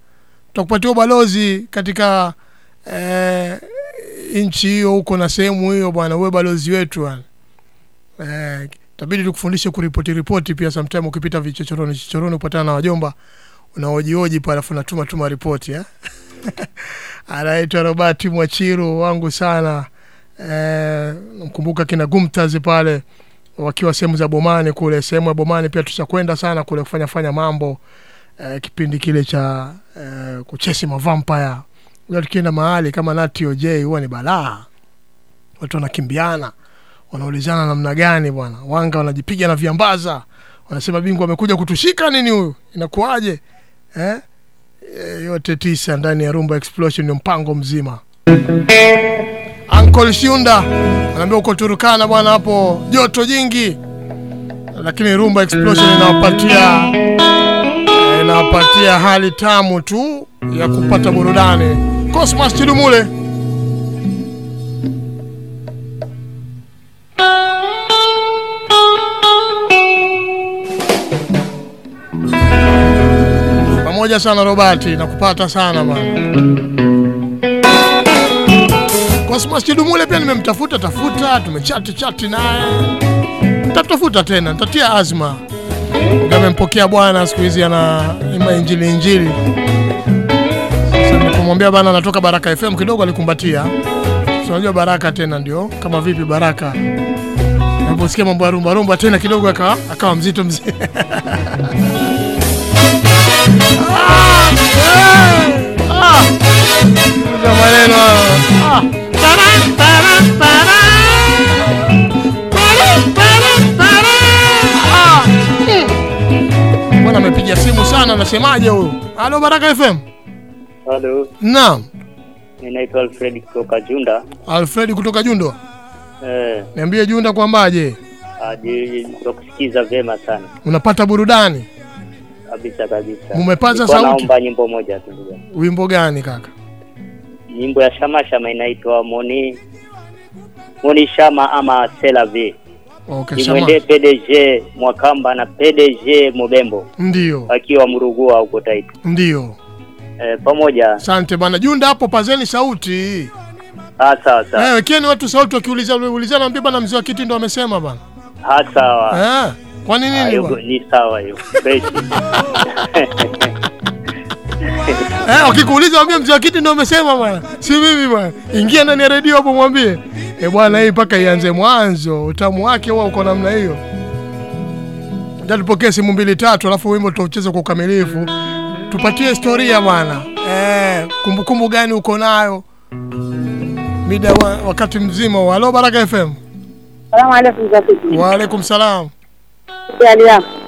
tutakupatia ubalozi katika eh, nchi hiyo huko na sehemu hiyo bwana, uwe balozi wetu bwana. Eh, tabidi tukufundishe kuripoti ripoti pia sometime ukipita vichochoroni chochoroni upatana na wajomba unaojioji pale afu natuma tuma ripoti eh? [laughs] anaitwa Robert Mwachiru wangu sana eh, mkumbuka kina Gumtaz pale wakiwa sehemu za Bomani kule, sehemu ya Bomani pia tushakwenda sana kule kufanya fanya mambo eh, kipindi kile cha eh, kuchesi mavampire. Unajua tukienda mahali kama Natio J huwa ni balaa, watu wanakimbiana wanaulizana namna gani bwana, wanga wanajipiga na viambaza, wanasema bingwa amekuja kutushika nini huyu, inakuaje eh? E, yote tisa ndani ya Rumba Explosion ni mpango mzima. Uncle Shunda anaambia uko Turkana bwana, hapo joto jingi, lakini Rumba Explosion inawapatia inawapatia hali tamu tu ya kupata burudani. Cosmas Chidumule pamoja sana Robati, nakupata sana bwana. Cosmas pia nimemtafuta tafuta, tumechati chati naye, tatafuta tena, nitatia azma. Amempokea bwana, siku hizi ana ima injili injili. Sasa nikamwambia bana, anatoka Baraka FM kidogo, alikumbatia. Unajua Baraka tena ndio kama vipi Baraka, naposikia mambo ya rumba rumba tena kidogo akawa akawa mzito mzito. [laughs] Ah, hayo. Ah. Ah. Bwana amepiga simu sana, anasemaje huyu? Halo Baraka FM. Halo, Naam, ninaitwa Alfred kutoka Junda. Alfred kutoka Jundo. Eh, Niambie Junda kwambaje? aje kusikiza vyema sana Unapata burudani? kabisa kabisa. Mumepaza sauti? Naomba nyimbo moja tu. Wimbo gani kaka? Nyimbo ya Shama Shama inaitwa Moni Moni Shama ama Selave. Okay. Nimwendee PDG Mwakamba na PDG Mobembo Ndio. akiwa Mrugua huko Taita. Ndio. e, pamoja. Asante bana Junda, hapo pazeni sauti. Ah, sawa sawa. Eh, wekeni watu sauti wakiuliza ulizana mbiba na mzee wa kiti ndo amesema bana. Ha sawa. Eh, kwa nini Ah? Ni sawa hiyo. [laughs] Fresh. Eh, wakikuuliza waambie mzee wa kiti ndio amesema bwana. Si mimi bwana. Ingia ndani ya redio hapo mwambie. Eh bwana, hii mpaka ianze mwanzo. Utamu wake huwa uko namna hiyo. Ndio tupokee simu mbili tatu alafu wimbo tutaucheza kwa ukamilifu. tupatie historia bwana. Eh, kumbukumbu gani uko nayo mida wa, wakati mzima wa Halo Baraka FM? Salamu alaikum Zafiki. Wa alaikum salam.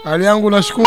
Hali yangu nashukuru.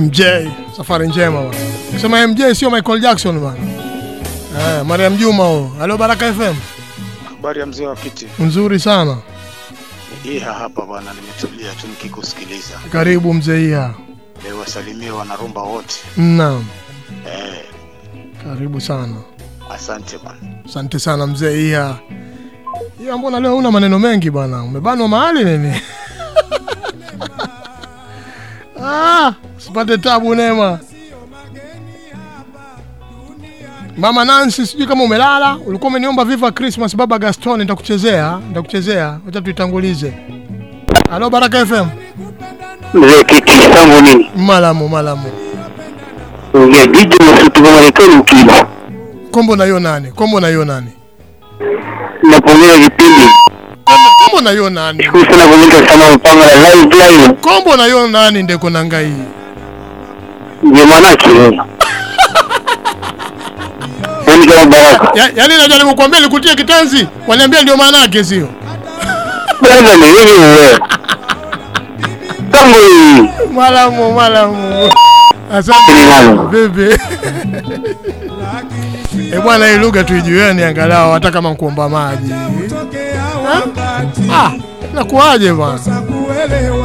MJ, safari njema bwana. Sema MJ sio Michael Jackson bwana. Eh, Mariam Juma huyo. Halo Baraka FM. Habari ya mzee wa kiti. Nzuri sana. Iha hapa bwana, nimetulia tu nikikusikiliza. Karibu mzee Iha. Leo wasalimie wanarumba wote. Naam. Eh, Karibu sana. asante bwana. Asante sana mzee Iha. Iha, mbona leo una maneno mengi bwana? Umebanwa mahali nini? [laughs] ah, sipate tabu Neema. Mama Nancy, sijui kama umelala. Ulikuwa umeniomba Viva Christmas Baba Gaston, nitakuchezea, nitakuchezea. Acha tuitangulize. Halo Baraka FM. Mzee Kiki, sangu nini? Malamu, malamu. Ongea DJ Masutu wa Marekani ukila. Kombo na hiyo nani? Kombo na hiyo nani? Napongeza kipindi. Kombo na yo nani? Shukuru sana kwa mtu sana mpango la live live. Kombo na yo nani ndeko na ngai? [laughs] Ndio manake. Yaani kama baraka. Ya, yaani najaribu kuambia nikutie kitanzi, waniambia ndio maana yake sio? Bwana ni nini wewe? Tangu hii. Malamu, malamu. Asante bebe. [laughs] E bwana, hii lugha tuijueni angalau hata kama kuomba maji. Ah, nakuaje bwana?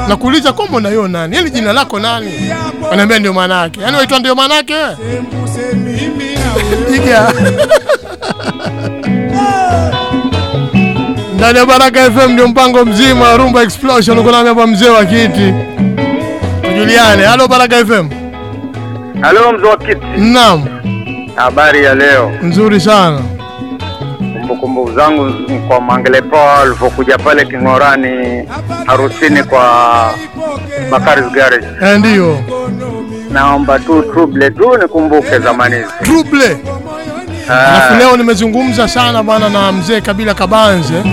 Nakuuliza kombo na hiyo nani? Yaani jina lako nani? Wanaambia ndio maana yake. Yaani waitwa ndio maana yake? wewe? Ndani ya Baraka FM ndio mpango mzima Rumba Explosion uko nami hapa mzee wa kiti. Tujuliane. Halo Baraka FM. Halo mzee wa kiti. Naam, Habari ya leo. nzuri sana. Kumbukumbu zangu kwa Mangele Paul alivyokuja pale King'orani harusini kwa Bakari's Garage. Eh, ndio. Naomba tu trouble tu nikumbuke zamani hizo Trouble. Alafu leo nimezungumza sana bwana na mzee Kabila Kabanze.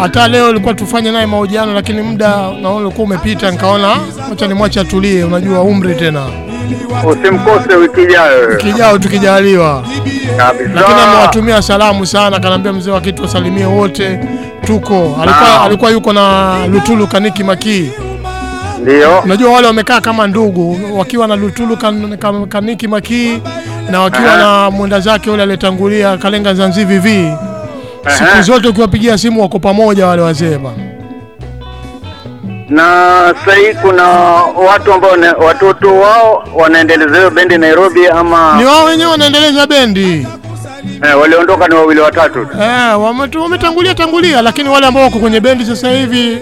Hata leo ilikuwa tufanye naye mahojiano lakini muda naona ulikuwa umepita nikaona acha nimwache atulie, unajua umri tena. Usimkose wiki ijayo. Wiki ijayo tukijaliwa. Kabisa. Lakini amewatumia salamu sana, kanaambia mzee wa kitu wasalimie wote. Tuko. Alikuwa alikuwa yuko na Lutulu Kaniki Makii. Ndio. Unajua wale wamekaa kama ndugu wakiwa na Lutulu kan, kan, Kaniki Makii na wakiwa Aha. na mwenda zake yule aliyetangulia Kalenga Zanzivi vi. Siku zote ukiwapigia simu wako pamoja wale wazee bana. Na sasa hii kuna watu ambao watoto wao wanaendeleza hiyo bendi Nairobi ama Ni wao wenyewe wanaendeleza bendi. eh, waliondoka ni wawili watatu. Eh, wametu- wametangulia tangulia, lakini wale ambao wako kwenye bendi sasa hivi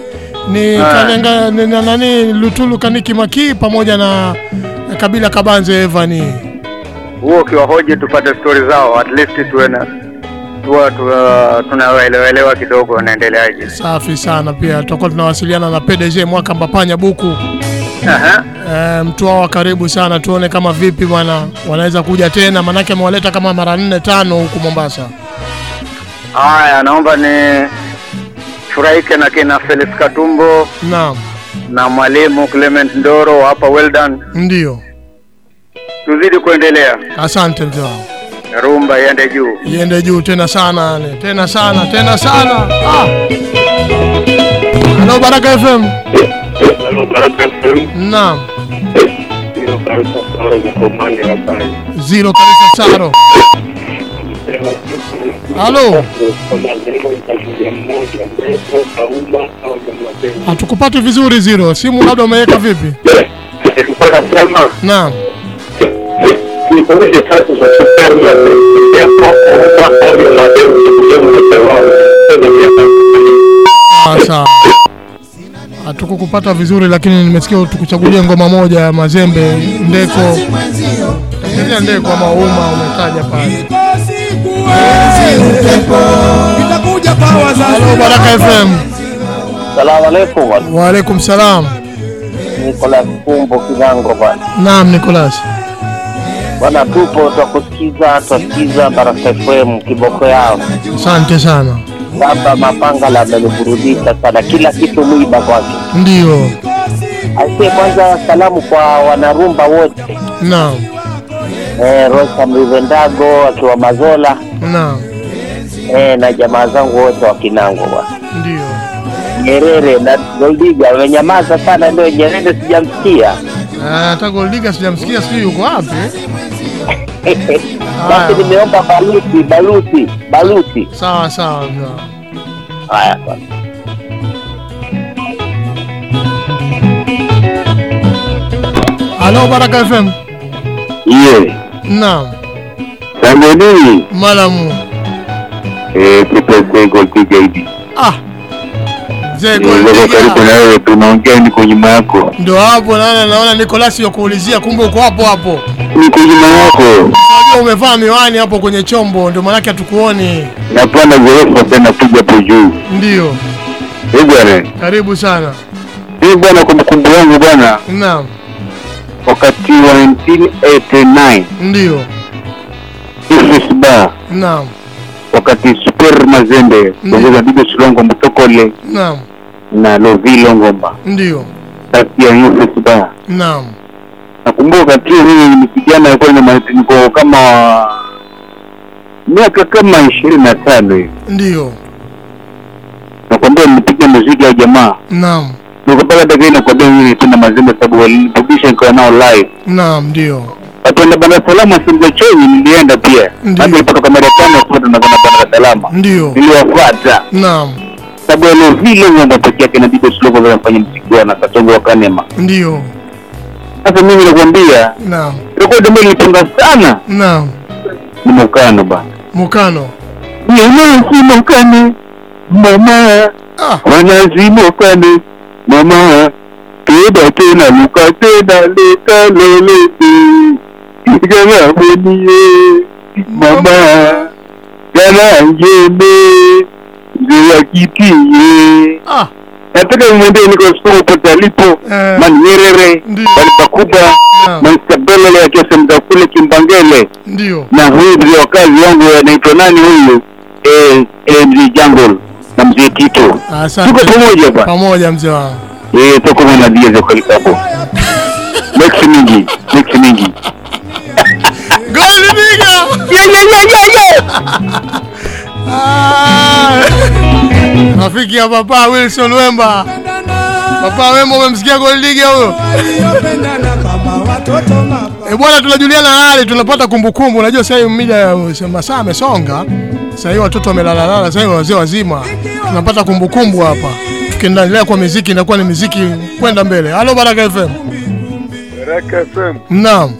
ni Ah. Kalenga na, nani Lutulu Kaniki Maki pamoja na Kabila Kabanze Evani. Huo ukiwahoji tupate stori zao at least tuwe na tuwa, tuwa, tunawaelewelewa kidogo wanaendeleaje. Safi sana pia tutakuwa tunawasiliana na PDG Mwaka Mbapanya Buku. Aha. Eh, mtu wao wa karibu sana, tuone kama vipi bwana wanaweza kuja tena, manake amewaleta kama mara nne tano huku Mombasa. Haya, naomba ni furahike na kina Felix Katumbo Naam, na mwalimu Clement Ndoro hapa well done. ndio. Tuzidi kuendelea, Asante mzee wangu. Rumba iende juu. iende juu tena sana yani, tena sana tena sana ah. Halo Baraka FM. Halo Baraka FM. Naam. Zero Karisa Saro. Halo. Hatukupati vizuri Zero. Simu labda umeweka vipi? Naam. Sasa hatukukupata vizuri, lakini nimesikia tukuchagulia ngoma moja ya Mazembe Ndeko. Acha ndeko ama uma umetaja pale. Nitakuja kwa wazazi. Halo Baraka FM. Salamu alaykum. Wa alaykum salam. Nicolas Kumbo Kinango pale. Naam Nicholas. Bwana tupo twakusikiza twasikiza Baraka FM kiboko yao. Asante sana. Baba Mapanga la ameniburudisha sana, kila kitu mwiba kwake. Ndio. asie kwanza salamu kwa wanarumba wote Naam. eh, Rosa Mrivendago akiwa Mazola Naam. eh, na jamaa zangu wote wa Kinango bwana. Ndio. Nyerere na Goldiga wamenyamaza sana, ndio Nyerere sijamsikia. Ah, hata Goldiga sijamsikia sijui yuko wapi. [laughs] Basi nimeomba baluti baluti baluti. Sawa sawa. sawa. Haya bwana. Halo Baraka FM. Iye, Naam. Sangeni, Malamu. eh, kipese Goldiga hivi. Ah. Karibu na wewe, tunaongea niko nyuma yako. Ndio hapo naona naona Nicholas yakuulizia kumbe uko hapo hapo. Niko nyuma yako. Unajua umevaa miwani hapo kwenye chombo ndio maana hatukuoni. Napanda ghorofa tena kuja hapo juu. Ndio. Eh bwana. Karibu sana. Eh bwana, kumbukumbu yangu bwana, Naam. wakati wa 1989 Ndio. Naam. Wakati Super Mazembe kuongeza Bibi Shilongo Mtokole Naam. na Lovilo Ngomba Ndio. kati ya Bar. Naam. Nakumbuka huo mimi ni kijana alikuwa na ma- niko kama miaka kama ishirini na tano hivi. Ndio. Nakwambia nilipiga muziki ya jamaa Naam. nikapata dakika nakwambia mimi nipenda Mazembe sababu walinirudisha nikawa nao live. Naam, ndio. Wapenda Bandar salama Simba Chonyi nilienda pia. Hata nilipotoka Marekani wafuata na banda es salama. Ndio. Niliwafuata. Naam. Sababu ile vile ngomba pekee yake na Bibo Slovo wanafanya wao na Katongo wa Kanema. Ndio. Sasa mimi nakwambia Naam. rekodi ambayo nilipenda sana Naam. ni Mukano bana. Mukano. si Mukane mama. Wanazi Mukane mama. Keda tena luka tena leta lolete. Kigala mwenye mama. Yana njeme. Zewa kitie. Ah. Nataka nimwambie niko soko pote alipo. Manyerere. Balipakuba. Manstabele ya mda kule kimbangele Ndio. na huyu ndio wakazi wangu anaitwa nani huyu eh, eh, mzee Jungle na mzee Tito tuko pamoja bwana Pamoja mzee wangu. eh tuko na dia za kweli hapo next mingi next mingi Goli biga. yeah yeah yeah yeah Ah. Rafiki ya Papa Wilson Wemba. Papa Wemba umemsikia Goldiga huyo? Eh bwana, tunajuliana hali, tunapata kumbukumbu. Unajua sasa hivi mida ya masaa amesonga. Sasa hivi watoto wamelala lala, sasa hivi wazee wazima. Tunapata kumbukumbu hapa. Tukiendelea kwa muziki inakuwa ni muziki kwenda mbele. Halo Baraka FM. Baraka FM. Naam.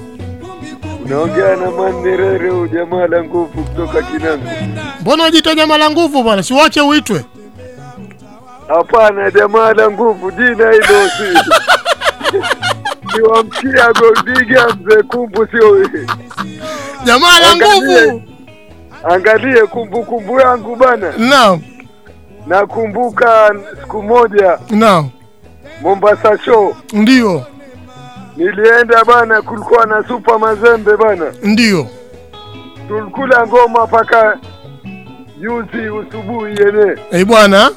Unaongea na Manerere huyu jamaa la nguvu kutoka Kinango. Mbona unajiita jamaa la nguvu bwana? Si wache uitwe. Hapana, jamaa la nguvu, jina hilo si [laughs] siwamkia Goldiga mzee Kumbu, sio Jamaa la nguvu. Angalie kumbukumbu yangu bana. Naam. Nakumbuka siku moja Naam. Mombasa show Ndio. Nilienda bana, kulikuwa na supa Mazembe bana, Ndio. tulikula ngoma paka juzi usubuhi yene, Eh bwana.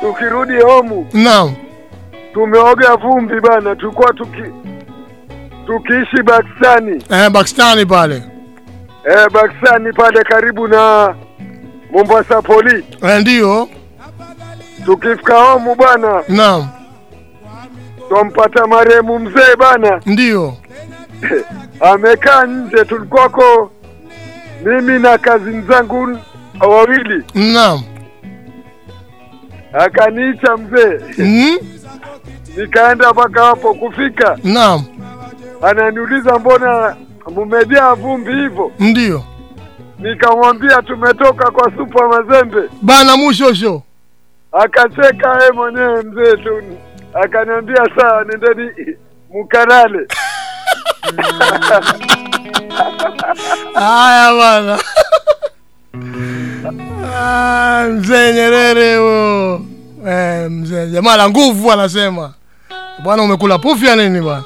tukirudi homu Naam. tumeoga vumbi bana, tulikuwa tuki tukiishi Pakistani Eh, Pakistani pale. eh, Pakistani pale karibu na Mombasa poli. Eh, ndio. Tukifika homu bana, Naam. Twampata marehemu mzee bana, Ndio. [laughs] amekaa nje. Tulikuwako mimi na kazini zangu wawili, Naam. akaniita mzee Mm? nikaenda mpaka hapo kufika, Naam. ananiuliza mbona mumejaa vumbi hivyo? Ndio. Nikamwambia tumetoka kwa supa Mazembe. Bana mushosho. Akacheka yeye mwenyewe mzee tu, akaniambia sawa, nendeni mkalale. Haya bana. Ah, mzee Nyerere huyo. Eh, mzee jamaa la nguvu anasema. Bwana umekula pufya nini bwana?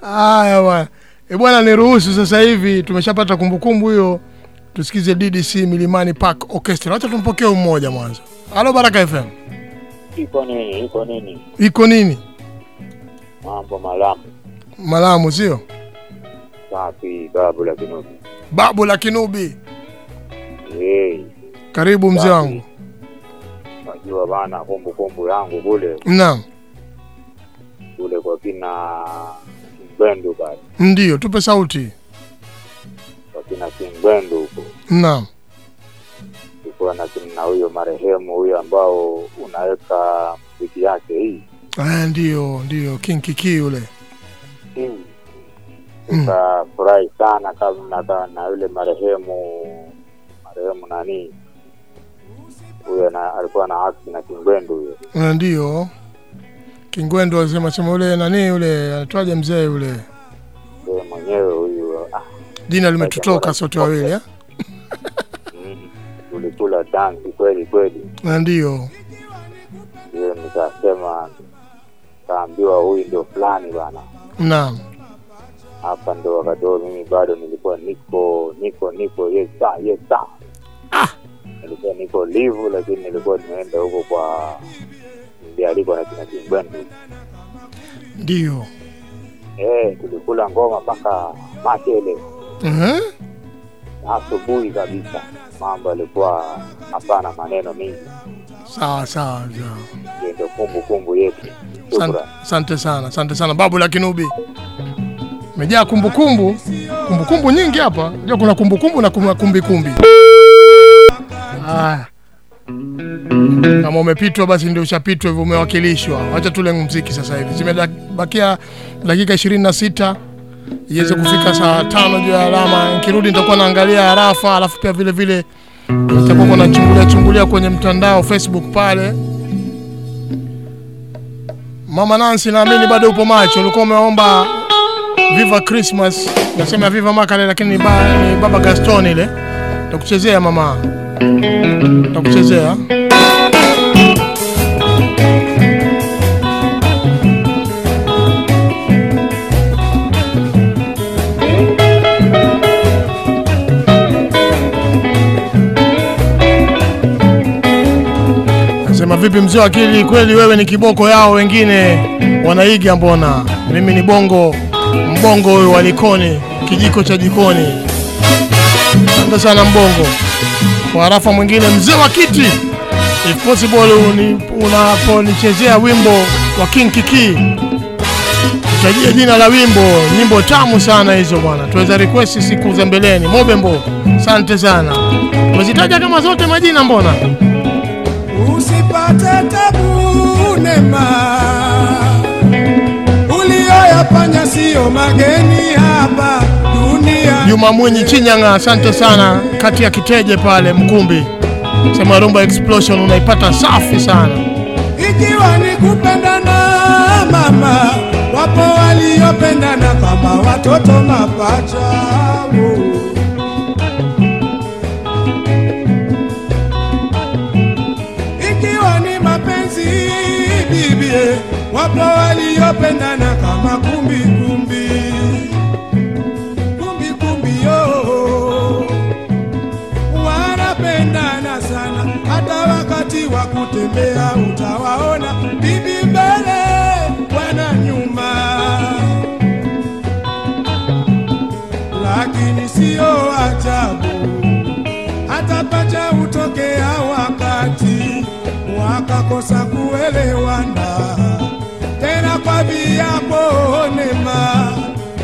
Haya bwana. E bwana niruhusu sasa hivi tumeshapata kumbukumbu hiyo tusikize DDC Milimani Park Orchestra. wacha tumpokee mmoja mwanzo. Halo Baraka FM. Iko nini? Iko nini? Iko nini? Mambo malamu. Malamu sio? Safi babu la kinubi. Babu la Kinubi. Hey. Karibu mzee wangu. najua bana kumbukumbu yangu kule Naam. kule kwa kina Kimbwendu pale. Ndio, tupe sauti. Kwa kina Kimbwendu huko. Naam. Kulikuwa na na huyo marehemu huyo ambao unaweka wiki yake hii. Ah, ndio, ndio King Kiki yule. Hmm. mm. sana kama na, na yule marehemu marehemu nani huyo na, alikuwa na haki na Kingwendu huyo. Ah, Ndio. Kingwendo alisema sema yule nani yule anatwaje mzee yule. Yeye mwenyewe huyu ah, Jina limetutoka sote wawili eh? [laughs] mm, la dansi kweli kweli. na Ndio. Hiyo nikasema kaambiwa huyu ndio fulani bana. Naam. Hapa ndo wakati huo mimi bado nilikuwa niko niko niko yes sir, yes sir. Nilikuwa niko livu lakini nilikuwa nimeenda huko kwa ndialiko na kina Kingbendu. Ndio. Eh, tulikula ngoma mpaka machele Mhm. asubuhi kabisa. Mambo yalikuwa hapana maneno mingi. Sawa sawa. sawa. Ndio kumbukumbu yetu. San- Asante sana, asante sana babu la Kinubi. mejaa kumbukumbu, kumbukumbu nyingi hapa. Ndio kuna kumbukumbu na kuna kumbikumbi. Haya. Kama umepitwa basi ndio ushapitwa hivyo umewakilishwa. Wacha tule muziki sasa hivi. Zimebakia dakika 26 iweze kufika saa tano juu ya alama. Nikirudi nitakuwa naangalia arafa, alafu pia vile vile nitakuwa nachungulia chungulia kwenye mtandao Facebook pale Mama Nancy, naamini bado upo macho. Ulikuwa umeomba Viva Christmas, nasema Viva Makale, lakini ni, ba, ni Baba Gaston ile. Takuchezea mama, takuchezea. Nasema vipi mzee akili, kweli wewe ni kiboko yao, wengine wanaiga mbona? Mimi ni bongo mbongo huyu walikoni, kijiko cha jikoni. Asante sana mbongo. Kwa harafa mwingine, mzee wa kiti, if possible unaponichezea wimbo wa King Kiki utajie jina la wimbo. Nyimbo tamu sana hizo bwana, tuweza request siku za mbeleni. Mobembo, asante sana. Umezitaja kama zote majina mbona? Usipate tabu nema uliyoyafanya siyo mageni hapa dunia Juma Mwinyi Chinyanga, asante sana, kati ya Kiteje pale Mkumbi. Sema Rumba Explosion unaipata safi sana. ikiwa ni kupendana mama wapo waliopendana kama watoto mapacha wapo waliopendana kama kumbi kumbi. Kumbi kumbi yo. Wanapendana sana. Hata wakati wa kutembea utawaona. Bibi mbele bwana nyuma. Lakini siyo ajabu. Hata pacha wakati. Wakakosa kuelewana tena kwa viapo nema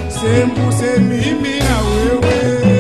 sembuse mimi na wewe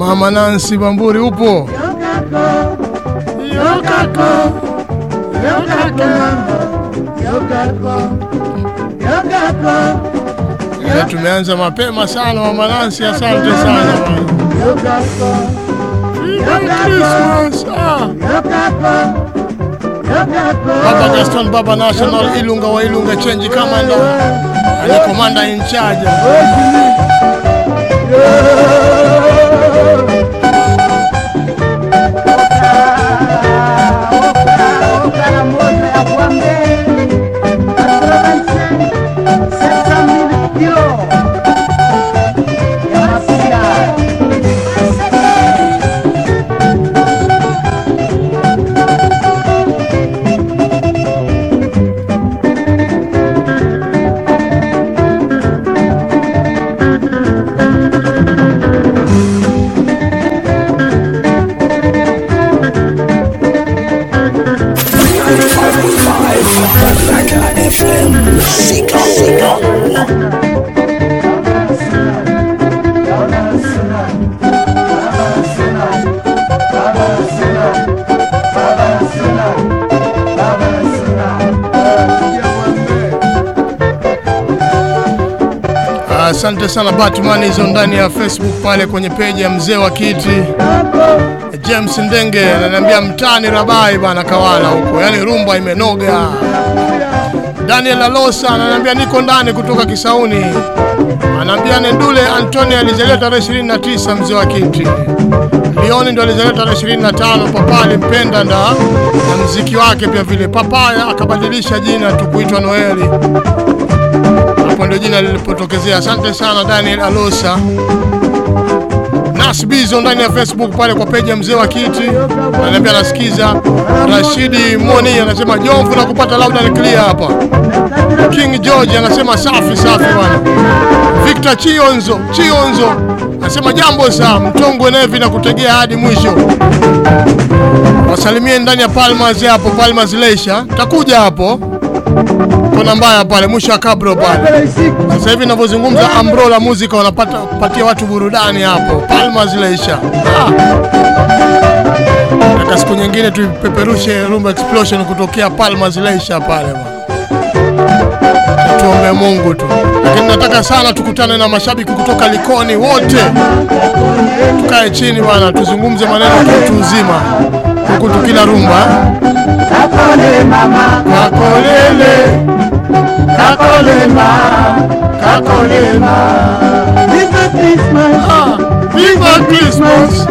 Mama Nancy Bamburi upo? Yokako, yokako yokako, yokako, Leo tumeanza mapema sana Mama Nancy, asante sana yokako. Ah. Baba Gaston Baba National Ilunga wa Ilunga Change Commando Ani commander in charge. Sana Batman hizo ndani ya Facebook pale kwenye peji ya mzee wa kiti James Ndenge ananiambia mtani Rabai bana Kawala huko, yani rumba imenoga. Daniel Alosa ananiambia niko ndani kutoka Kisauni, anaambia Nendule Antonio alizaliwa tarehe 29 mzee wa kiti. Leoni ndo alizaliwa tarehe 25. Papa alimpenda nda na mziki wake pia vile. Papaya akabadilisha jina tukuitwa Noeli hapo ndio jina lilipotokezea. Asante sana Daniel Alosa. Nasbizo ndani ya Facebook pale kwa peji ya mzee wa kiti ananiambia anasikiza. Rashidi Moni anasema Jomvu na kupata loud and clear hapa. King George anasema safi safi bwana. Victor Chionzo, Chionzo anasema jambo saa mtongwe nevi na kutegea hadi mwisho. Wasalimie ndani ya Palmas hapo, Palmas Leisha. Takuja hapo. Kona mbaya pale mwisho kabro pale. Sasa hivi ninavyozungumza Ambro la muziki wanapata patia watu burudani hapo. Palma zileisha. Ah. Nataka siku nyingine tuipeperushe Rumba Explosion kutokea Palma zileisha pale bwana. Tuombe Mungu tu, lakini nataka sana tukutane na mashabiki kutoka Likoni wote, tukae chini bwana, tuzungumze maneno tu uzima huku tukila rumba. Kakole mama, kakolele, kakolema, kakolema. Viva Christmas, Viva Christmas.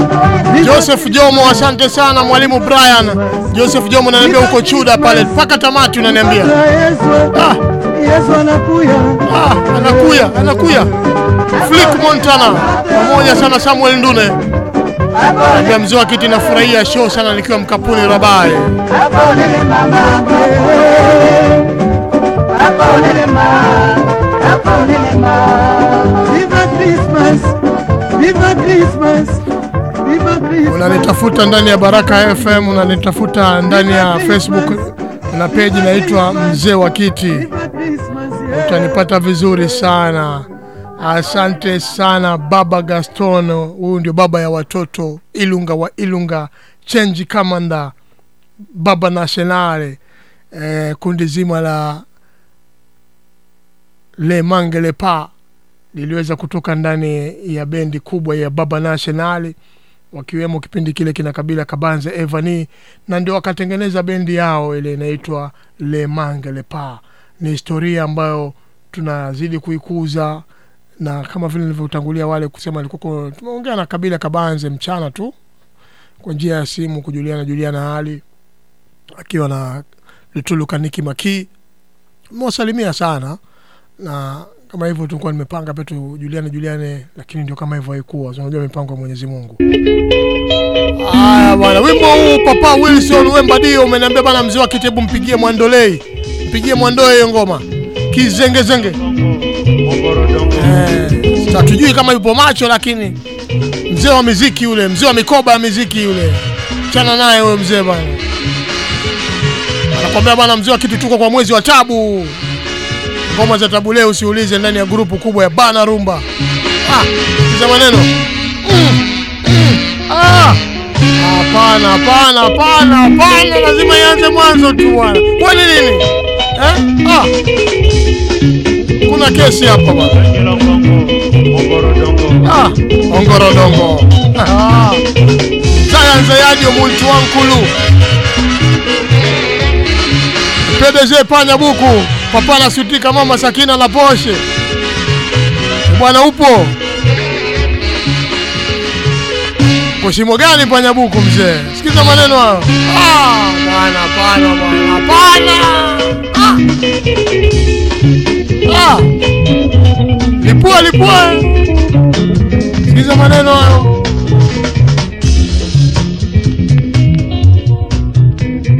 Joseph Jomo, asante sana mwalimu Brian. Joseph Jomo unaniambia uko Chuda pale mpaka tamati unaniambia. Ah, Yesu anakuya. ah, anakuya, anakuya. Flick Montana pamoja sana Samuel Ndune. Naambia mzee wa kiti nafurahia show sana nikiwa mkapuni Rabai. Unanitafuta ndani ya Baraka FM, unanitafuta ndani ya Facebook na page inaitwa Mzee wa Kiti, utanipata vizuri sana. Asante sana baba Gaston, huyu ndio baba ya watoto. Ilunga wa Ilunga, Chenji Kamanda, baba nationale, eh, kundi zima la Le Mangele Pa liliweza kutoka ndani ya bendi kubwa ya Baba Nationale wakiwemo kipindi kile kina Kabila Kabanze Evani, na ndio wakatengeneza bendi yao ile inaitwa Le Mangele Pa. Ni historia ambayo tunazidi kuikuza, na kama vile nilivyotangulia wale kusema, alikuwa tumeongea na Kabila Kabanze mchana tu kwa njia ya simu kujuliana juliana hali akiwa na Lutulu Kaniki Maki. Mwasalimia sana na kama hivyo tulikuwa nimepanga pia tujuliane juliane, lakini ndio kama hivyo haikuwa. So, Unajua mipango ya Mwenyezi Mungu. Haya bwana, wimbo huu Papa Wilson Wemba Dio umeniambia bana, mzee wa kitebu mpigie Mwandolei, mpigie Mwandoe hiyo ngoma kizengezenge. Eh, hatujui kama yupo macho, lakini mzee wa miziki yule, mzee wa mikoba ya miziki yule, chana naye huyo mzee bana, anakwambia bana, mzee wa kitu, tuko kwa mwezi wa tabu. Ngoma za tabu leo usiulize ndani ya grupu kubwa ya bana rumba. Ah, sikiza maneno. Mm, mm, ah. hapana hapana hapana hapana. Lazima ianze mwanzo tu bwana. Kwani nini? Eh? ah. Kuna kesi hapa bwana ah. ongorodongo ah. zayanza yadio muntu wankulu PDG panya buku papa nasutika mama Sakina na poshe bwana, upo kushimo shimo gani panya buku mzee? Sikiza maneno hayo. Ah, bwana bwana bwana bwana. Ah. Ah. Lipua lipua. Sikiza maneno hayo.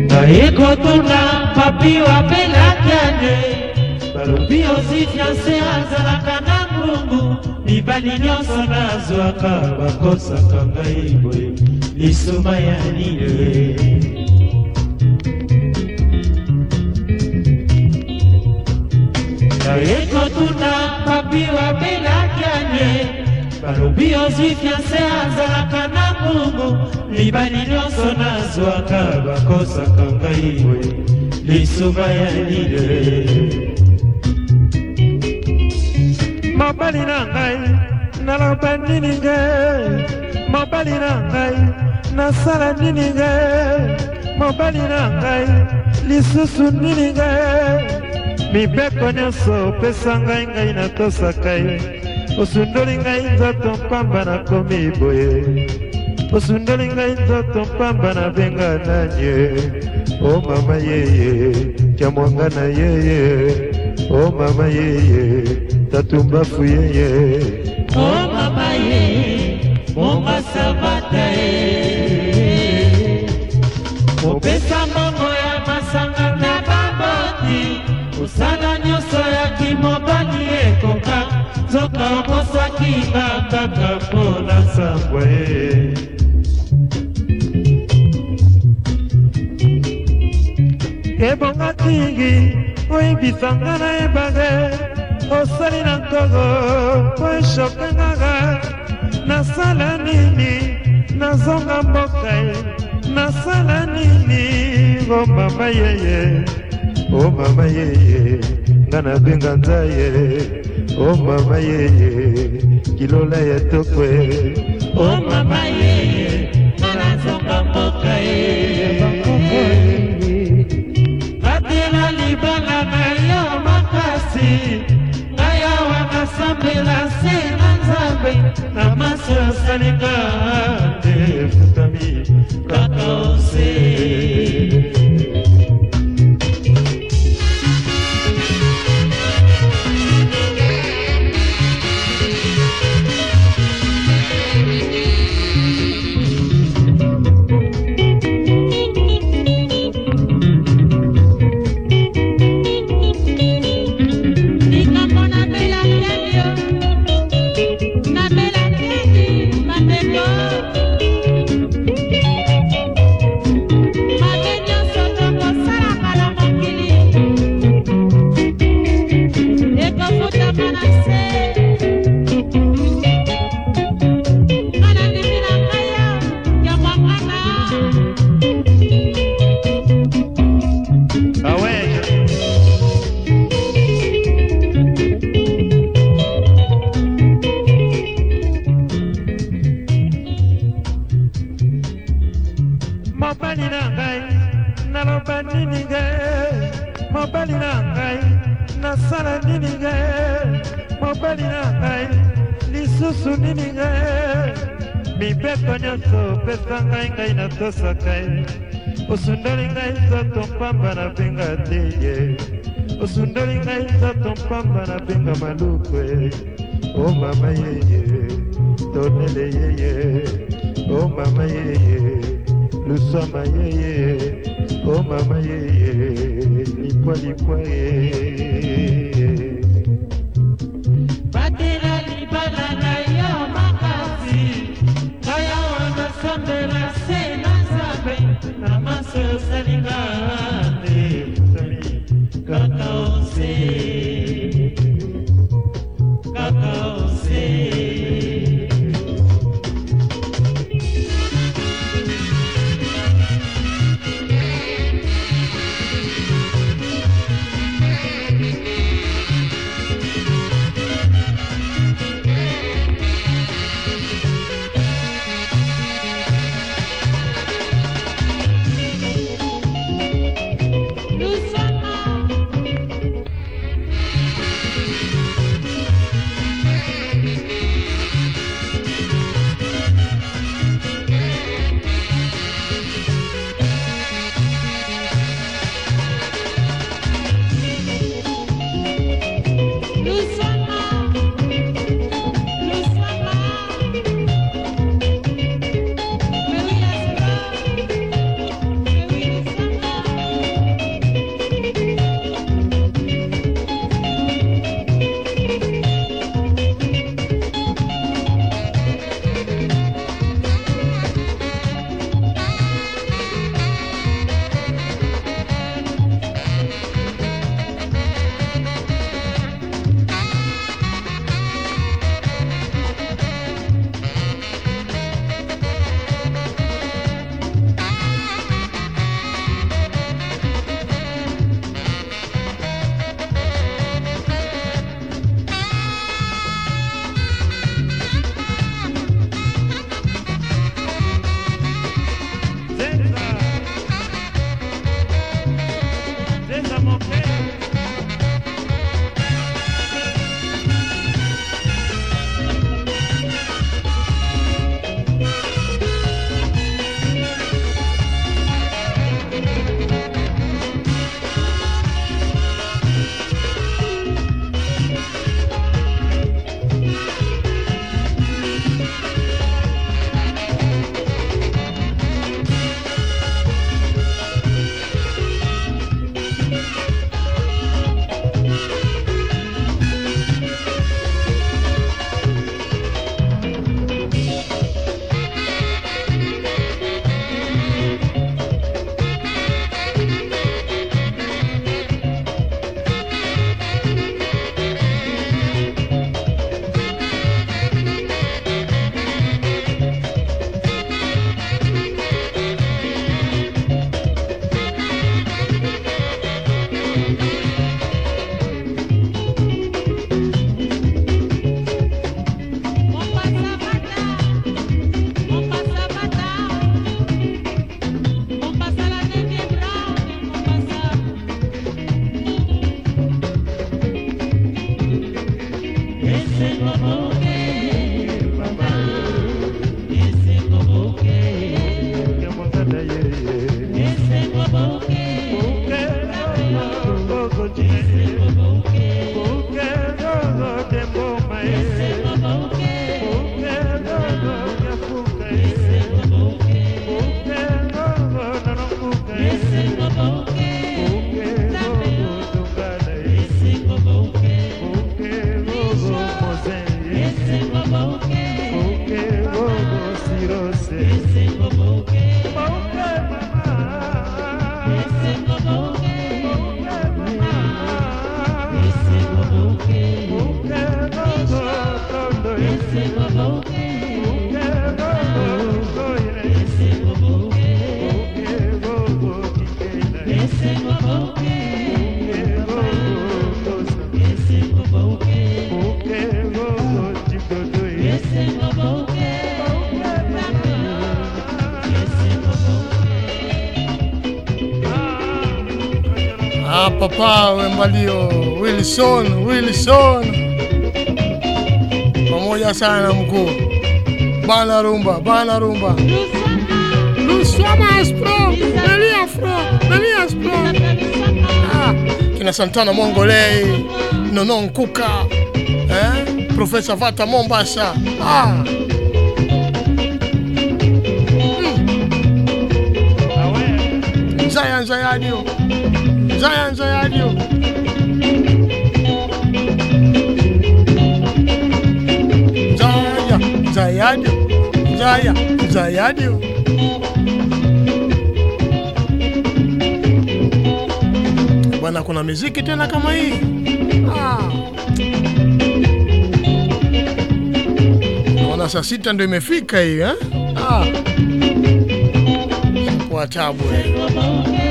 Naiko tuna papi wa pelakane balobi ozifianse azalaka na ngungu mibali nyonso nazwaka bakosaka ngai boye lisuma ya nini naiko tuna papi wa pelakane balobi ozifianse azalaka na ngungu mibali nyonso nazwaka bakosaka ngai boye lisuma ya nini mobali na ngai naloba nini nge? Mobali na ngai nasala nini nge? Mobali na ngai lisusu nini nge mibeko nyonso opesa ngai ngai natosaka ye. Osundoli ngai nzoto mpamba nakomi boye. Osundoli ngai nzoto mpamba nabenga nanye o mama yeye tya mwanga na yeye. O mama yeye tatumbafu yeye. Oh mama ye, monga sabata ye. opesa mbongo mosala nyonso ya kimobali ekoka nzoka omosaki nga kaka mpona sangwa ye ebonga tingi oyebisanga nayebage osali na nkogo po eshokengaka nasala nini nazonga mboka ye nasala nini o mama yeye o mama yeye nga nabenga nzaye o mama yeye kilola ya tokwe. O mama yeye nga nazonga mboka ye batela libala na yo makasi. Ngai awa nasambela se na nzambe. Na maso osalinga nde. efutami pinga manu. Papa wembalio Wilson, Wilson. Pamoja sana mkuu. Bana rumba bana rumba. Luswama pro Elias pro Elias pro ah, kina Santana Mongolei Nono Nkuka eh? Profesa Vata Mombasa. Ah. Zaya Zaya Zayadio Zaya Zayadio Zaya Zayadio Zaya Zayadio Bwana kuna miziki tena kama hii ah. Naona saa sita ndo imefika hii eh? ah. Kwa tabu eh.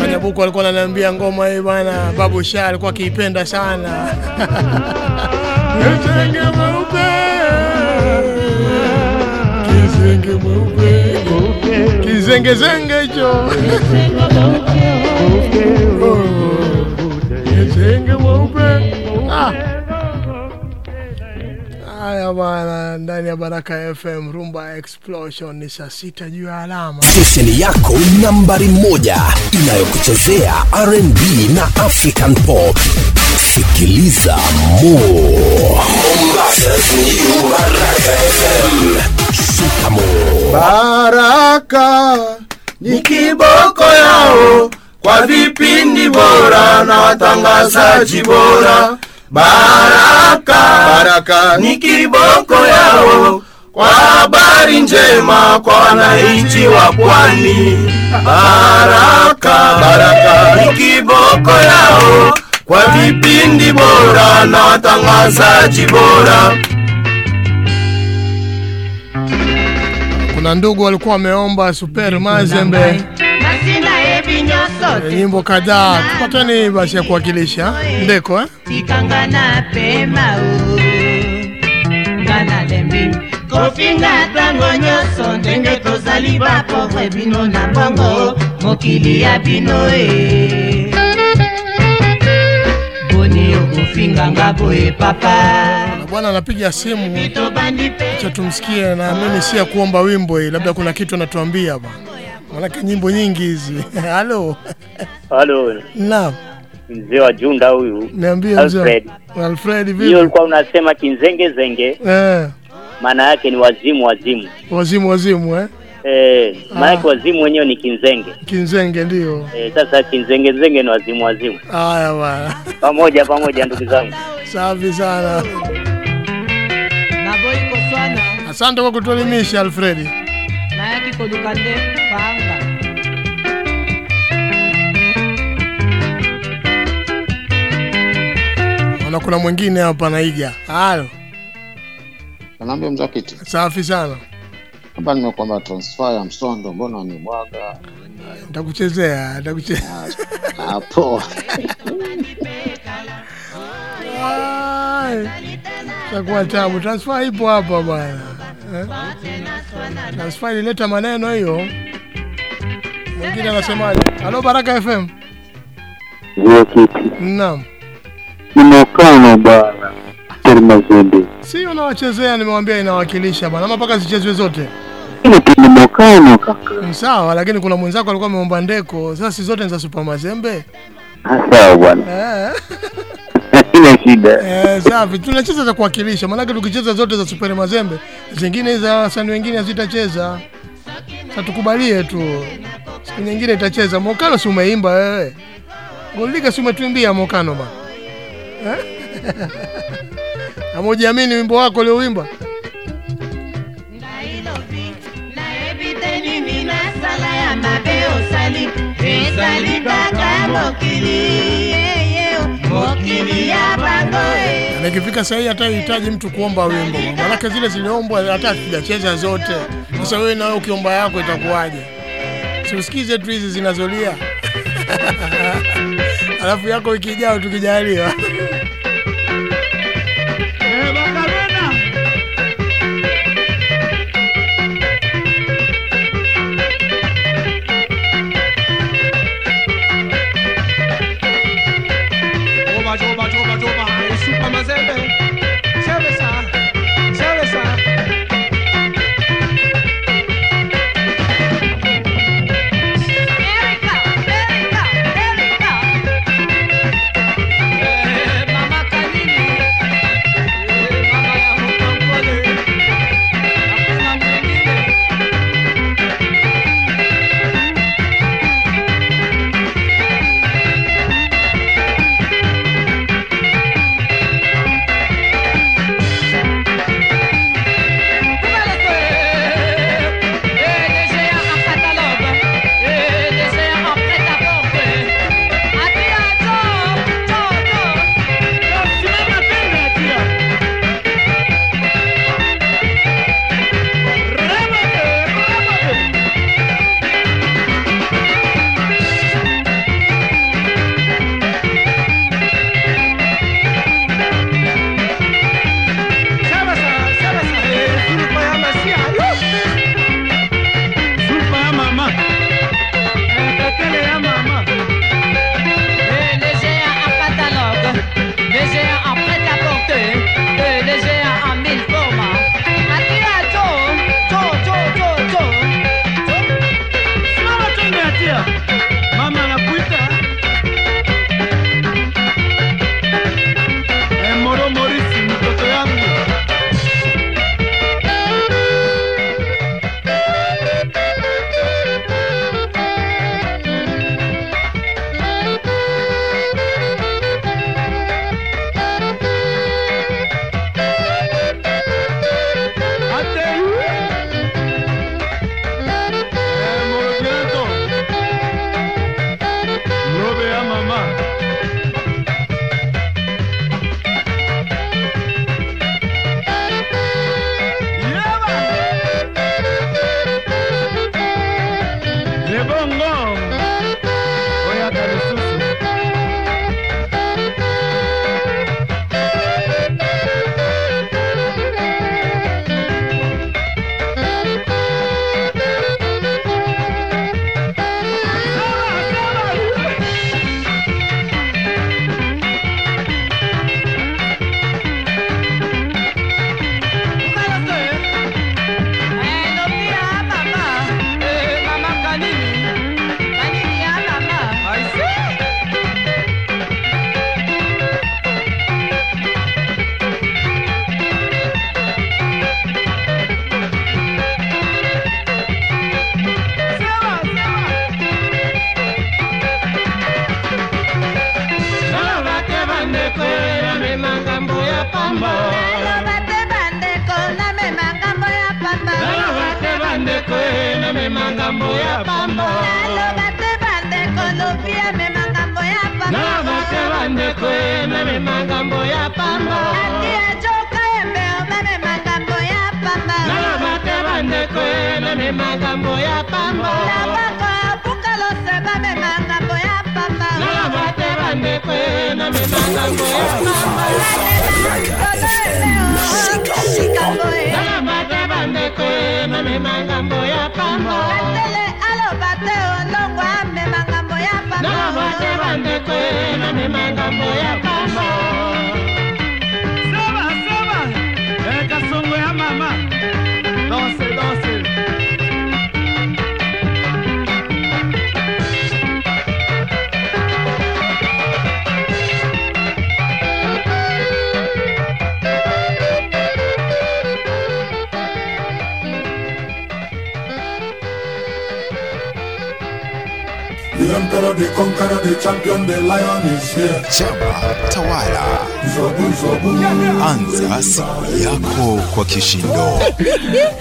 Kanyabuku alikuwa ananiambia ngoma hii bwana, Babu Sha alikuwa akiipenda sana. Kitenge mweupe, kizenge mweupe, kizengezenge hicho. Kizenge mweupe. Bwana, ndani ya Baraka FM Rumba Explosion ni saa sita juu ya alama. stesheni yako nambari moja inayokuchezea rnb na african pop sikiliza mo. Baraka ni kiboko yao kwa vipindi bora na watangazaji bora. Baraka, Baraka ni kiboko yao kwa habari njema kwa wananchi wa pwani. Baraka, Baraka ni kiboko yao kwa vipindi bora na watangazaji bora. Kuna ndugu walikuwa wameomba Super Mazembe eh, nyimbo kadhaa, tupateni basi ya kuwakilisha? Ndeko eh? tikangana pema u. ngana lembi kofinga tango nyonso ndenge tozali bapovre bino na bongo mokili ya bino e boni okofinganga boye papa. Bwana anapiga simu, cha tumsikie. na mimi si ya kuomba wimbo hii, labda kuna kitu anatuambia bwana, manake nyimbo nyingi hizi. [laughs] Halo, Halo, naam, mzee wa Junda huyu niambie mzee Alfred. Alfred, Hiyo vipi? ulikuwa unasema kinzenge zenge. Eh, maana yake ni wazimu wazimu. wazimu wazimu eh? Eh, maana Ah. wazimu wenyewe ni kinzenge. Kinzenge ndio. Eh, sasa kinzenge zenge ni wazimu wazimu. Haya bwana, Pamoja pamoja, ndugu zangu. safi sana. Asante kwa kutuelimisha Alfredi. Nayaki koluka nde panga na kuna mwingine hapa naiga Halo, Kanaambia mzakiti safi sana. hapa nimekwamba transfer ya msondo, mbona wanibwaga Nitakuchezea, nitakuchezea. hapo? Ai, Itakuwa tabu. Transfer ipo hapa bwana. Transfer ilileta maneno hiyo. Mwingine anasemaje? Halo Baraka FM. Ndio kipi? Naam. nimekana bwana Ter Mazembe Si unawachezea nimewambia inawakilisha bwana. Ama mpaka zichezwe zote. nimekana kaka Mm, Sawa, lakini kuna mwenzako alikuwa ameomba ndeko. Sasa si zote ni za Super Mazembe. Ah, sawa bwana Eh. [laughs] [laughs] Sina shida. Eh, safi. Tunacheza za kuwakilisha. Maanake tukicheza zote za Super Mazembe, zingine za wasanii wengine hazitacheza. Tukubalie tu. Siku nyingine itacheza. Mokano si umeimba wewe. goliga si umetuimbia Mokano ma Eh? [laughs] Wimbo wako ulioimba? Nikifika sahii hata hitaji mtu kuomba wimbo, manake zile ziliombwa hata sijacheza zote. Sasa wewe nawe ukiomba yako itakuwaje? tusikize tu hizi zinazolia [laughs] alafu yako ikijao tukijaliwa [laughs]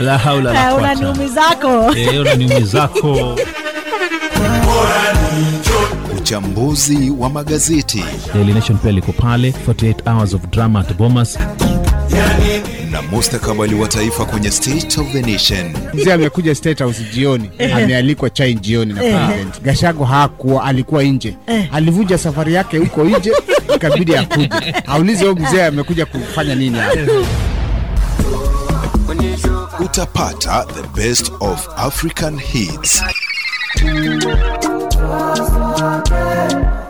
la haula la eh, quwata. Unaniumizako. Eh, unaniumizako. Uchambuzi wa magazeti. Daily Nation pia liko pale 48 hours of drama at Bomas na mustakabali wa taifa kwenye State of the Nation. Mzee amekuja State House jioni, eh. Eh. amealikwa chai jioni na president. Gashago hakuwa, alikuwa nje, alivuja safari yake huko nje, ikabidi akuje [laughs] aulize huyo mzee amekuja kufanya nini hapa utapata the best of African hits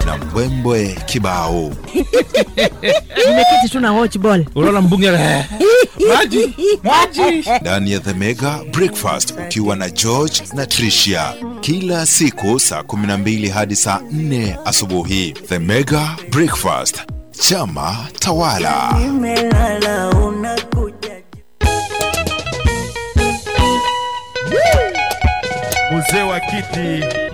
na mbwembwe kibao. Nimeketi tu na watchball unaona mbunge [laughs] maji maji ndani ya The Mega Breakfast ukiwa na George na Tricia kila siku saa 12 hadi saa 4 asubuhi. The Mega Breakfast, chama tawala. Nimelala Eu aqui te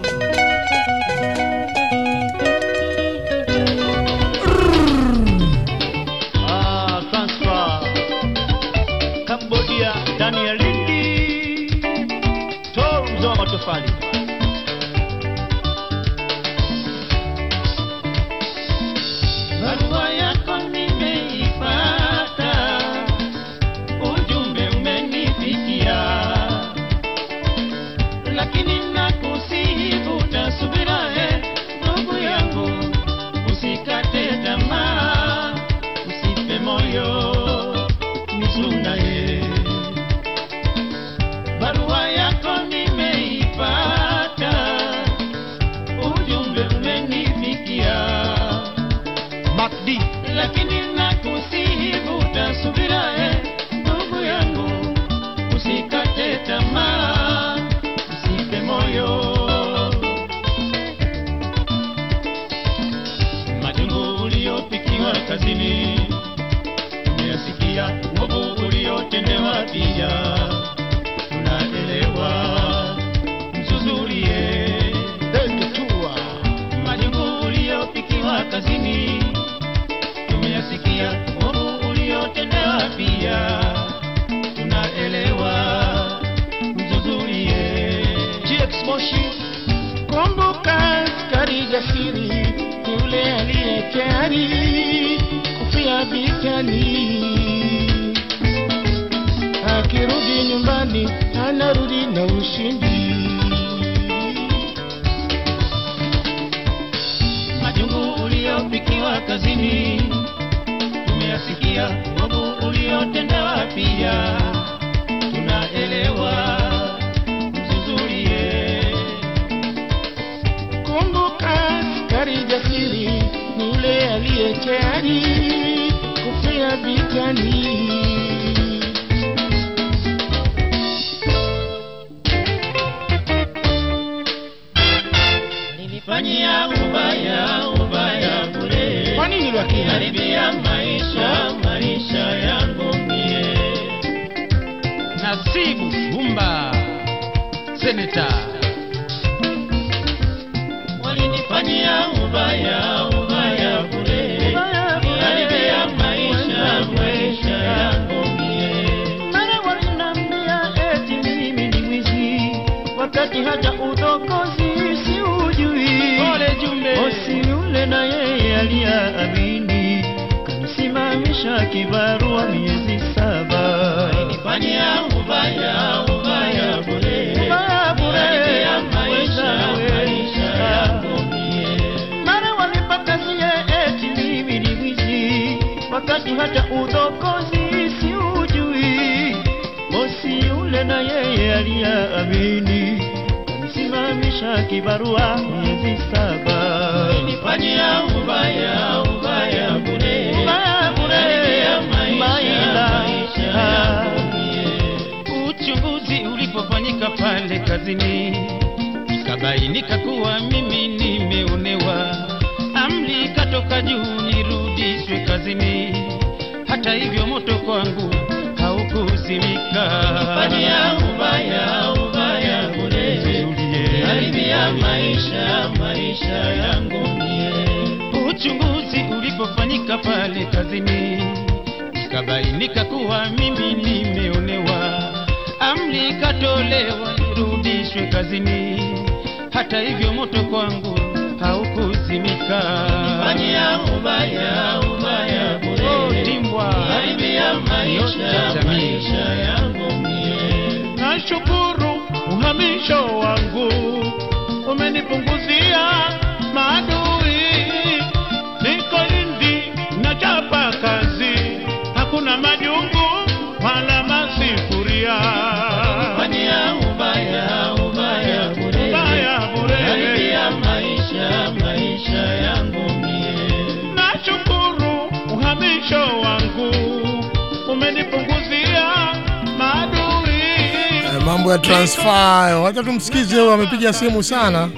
simu sana.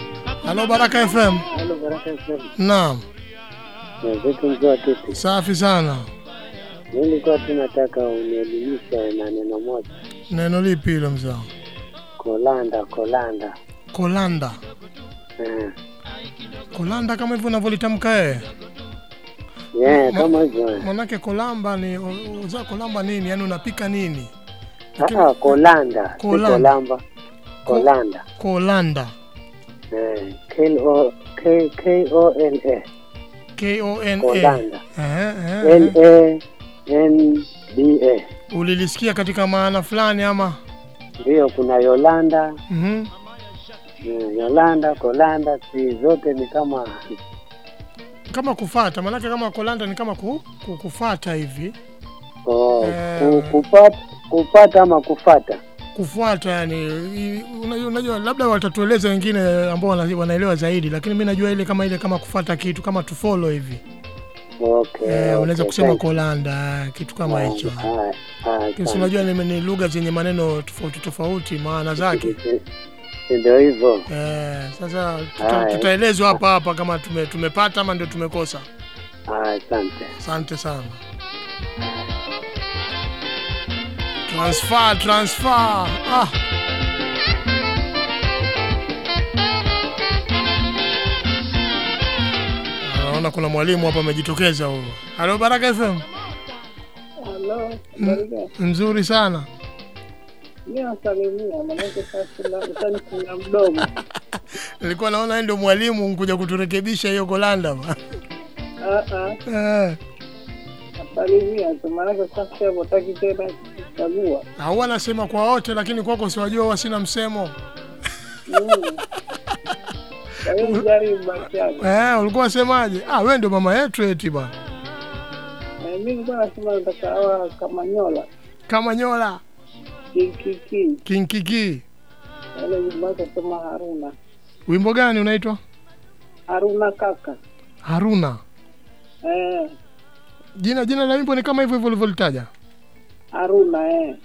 Halo Baraka FM. Halo Baraka FM. Naam. Mzee mzee wa. Safi sana. Mimi nilikuwa tu nataka unielimishe na neno moja. Neno lipi hilo mzee? Kolanda, kolanda. Kolanda. Eh. Kolanda kama hivyo unavyolitamka eh. Yeah, Ma- kama hivyo. Manake kolamba ni uza kolamba nini? Yaani unapika nini? Ah, kolanda. Kolamba. Kolanda. kolamba. Kolanda. Kolanda. Eh, K O K K O L A. K O N A. Eh, eh, L eh. A N D A. Ulilisikia katika maana fulani ama? Ndio kuna Yolanda, Mhm. eh, Yolanda, Kolanda, si zote ni kama Kama kufata, manake kama kolanda ni kama ku, ku, kufata hivi. oh, Eh. ku, kupata kupata ama kufata. Kufuata yani unajua, labda watatueleza wengine ambao wanaelewa zaidi lakini mi najua ile kama ile kama kufuata kitu kama to follow hivi Okay. eh, okay, unaweza kusema thank you. kolanda kitu kama hicho ah, ah, asante. unajua ni, ni lugha zenye maneno tofauti tofauti maana zake [laughs] Ndio hivyo. eh, sasa tuta, tutaelezwa hapa hapa kama tume, tumepata ama ndio tumekosa Ah, Asante. asante sana transfer transfer ah. naona kuna mwalimu hapa amejitokeza huyo halo baraka fm Halo, nzuri sana. Kuna mdomo. [laughs] nilikuwa naona yeye ndio mwalimu kuja kuturekebisha hiyo kolanda. Ah ah, Eh, nasalimia tu kwa sasa hutaki tena kuchagua. au anasema kwa wote lakini kwako siwajua huwa sina msemo. Mm. [laughs] Eh, ulikuwa unasemaje? Ah, wewe ndio mama yetu eti bwana. Eh, Mimi nilikuwa nasema nataka hawa kama nyola kama nyola Kinkiki. kinkiki. Wale mama kama Haruna. Wimbo gani unaitwa? Haruna kaka. Haruna. Eh, jina jina la wimbo ni kama hivyo hivyo ulivyolitaja Haruna eh.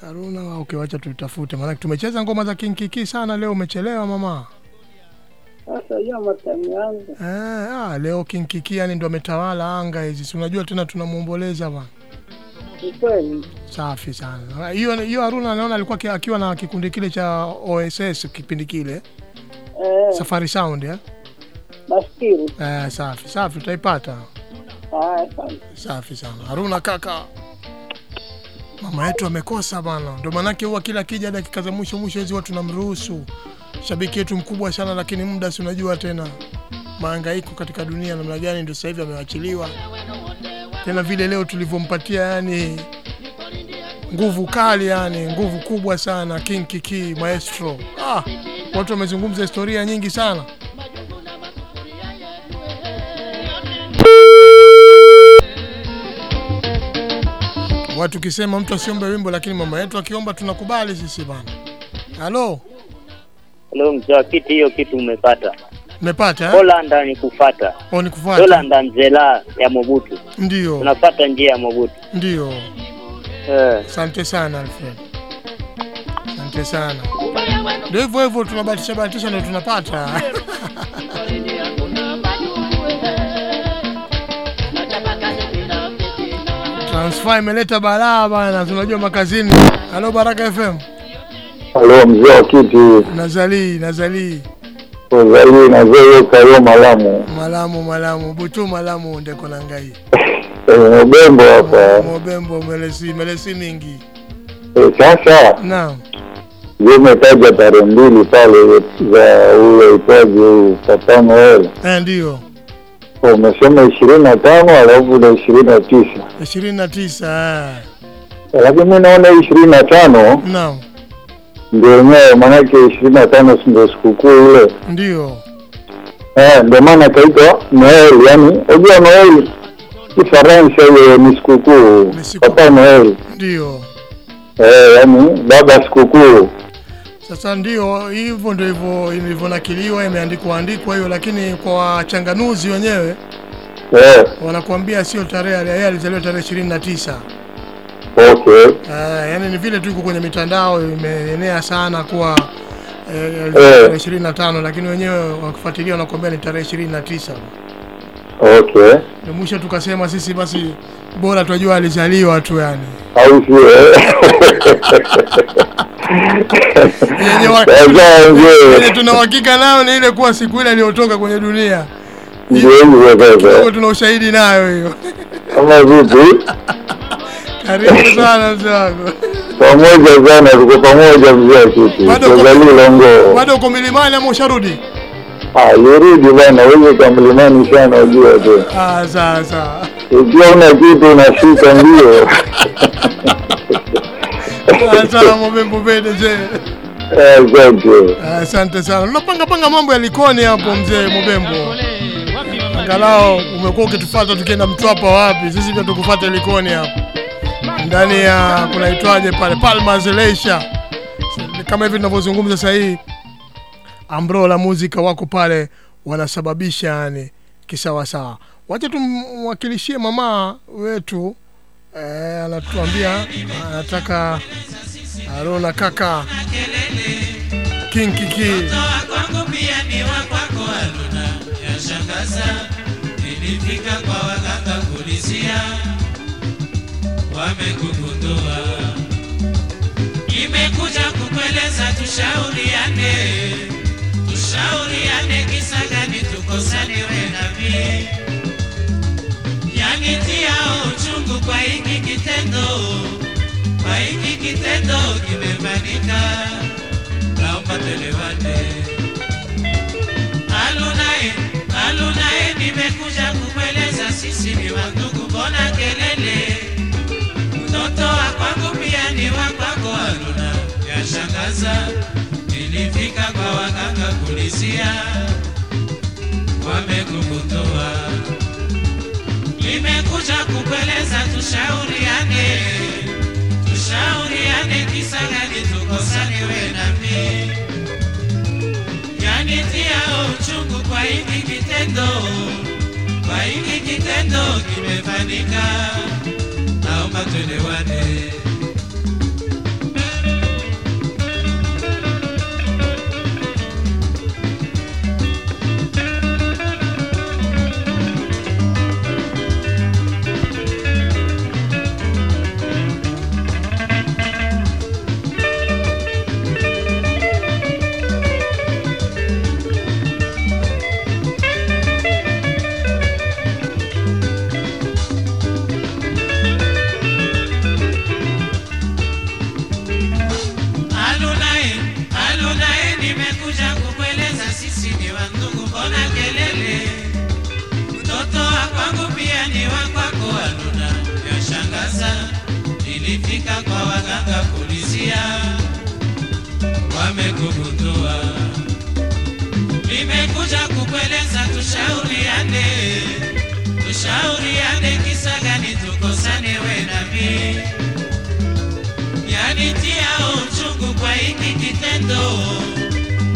haruna okay wacha tutafute. Maana tumecheza ngoma za kinkiki sana leo umechelewa mama. Sasa hiyo matamu yangu. Eh, ah, leo kinkiki yani ndo ametawala anga hizi. Si unajua tena tunamwomboleza bwana. Kweli. Safi sana. Ah, hiyo hiyo haruna naona alikuwa akiwa na kikundi kile cha oss kipindi kile. Eh, safari sound eh? nafikiri. Eh, safi safi utaipata. Ah, safi. safi sana. Haruna kaka mama yetu amekosa bana. Ndo maanake huwa kila kija dakika za mwisho mwisho hizi watu namruhusu shabiki yetu mkubwa sana lakini muda si unajua tena. Maangaiko katika dunia namna gani ndio sasa hivi amewachiliwa tena vile leo tulivyompatia yani nguvu kali yani nguvu kubwa sana king kiki maestro. Ah, watu wamezungumza historia nyingi sana watu kisema mtu asiombe wimbo lakini mama yetu akiomba tunakubali sisi bana halo halo mzee kiti, hiyo kitu umepata. umepata eh? Holanda ni kufata. Oh, ni kufuata Holanda mzela ya Mobutu. ndio Tunafata njia ya Mobutu. ndio Eh. asante sana alfred asante sana ndio hivyo hivyo tunabatisha batisha ndio tunapata [laughs] transfer imeleta balaa bana tunajua makazini. Halo baraka fm Halo mzee wa kiti, nazalii nazalii Nazali, Nazali zeye kayo malamu. Malamu malamu. Butu malamu ndeko na ngai. [laughs] Mobembo hapa. mobembo melesi melesi mingi. Eh, Sasa? Naam. Zimetaja tarehe mbili pale za ule itaji patano hela. Eh, ndio Umesema ishirini na tano alafu na ishirini na tisa. Ishirini na tisa lakini mi naona ishirini na tano naam, ndio yenyewe, maanake ishirini na tano si ndio sikukuu ile? Ndio. Eh, ndio maana kaitwa Noel, yani unajua Noel Kifaransa hiyo ni sikukuu, Papa Noel. Ndio. eh, yani baba sikukuu. Sasa ndio hivyo ndio hivyo ilivyonakiliwa, imeandikwa andikwa hiyo, lakini kwa wachanganuzi wenyewe Eh, wanakuambia sio tarehe, yeye alizaliwa tarehe ishirini na tisa. okay. Uh, yani ni vile tu iko kwenye mitandao imeenea sana kuwa eh, Eh. tarehe ishirini na tano lakini wenyewe wakifuatilia wanakuambia ni tarehe ishirini na tisa. Okay. Ndio mwisho tukasema sisi basi bora tunajua alizaliwa tu yani. Au sio? [laughs] Yenye Sasa tuna uhakika nayo ni ile kuwa siku ile aliyotoka kwenye dunia. Kidogo tuna ushahidi nayo hiyo. Kama vipi? [laughs] Karibu sana mzee wangu. Pamoja sana, tuko pamoja mzee kitu. Bado uko-. Bado milimani ama usharudi? Ah, yurudi bana, wewe kwa mlimani sana ujua tu. Ah, sawa sawa. Ukiwa una kitu unashika ndio. [laughs] Mzee. Asante. Asante sana. Unapanga panga mambo ya Likoni hapo mzee Mobembo. Angalau umekuwa ukitufuata tukienda Mtwapa wapi? Sisi pia tukufuate Likoni hapo. Ndani ya kunaitwaje pale Palmas Leisure. Kama hivi tunavyozungumza sasa hii Ambro la muzika wako pale wanasababisha yani kisawasawa. Wacha tumwakilishie mama wetu eh, anatuambia anataka Arona kaka King Kiki. Nilifika kwa waganga kulizia, wamekukutoa. Nimekuja kukueleza tushauriane, tushauriane kisa gani tukosane we na mimi. Yanitia uchungu kwa hiki kitendo, kwa hiki kitendo kimefanyika naomba tuelewane. Alunae, alunae, nimekuja kukueleza sisi ni wandugu, mbona kelele? Mtoto wa kwangu pia ni wa kwako, Aluna, yashangaza. Nilifika kwa waganga kulizia, wamekukutoa. Nimekuja kukueleza tushauriane, tushauriane kisa gani tukosane we na mimi. Yanitia uchungu kwa hiki kitendo, kwa hiki kitendo kimefanyika, naomba tuelewane. Kulizia, wamekugundua. Nimekuja kukueleza tushauriane, tushauriane kisa gani tukosane we na mimi yanitia uchungu kwa hiki kitendo,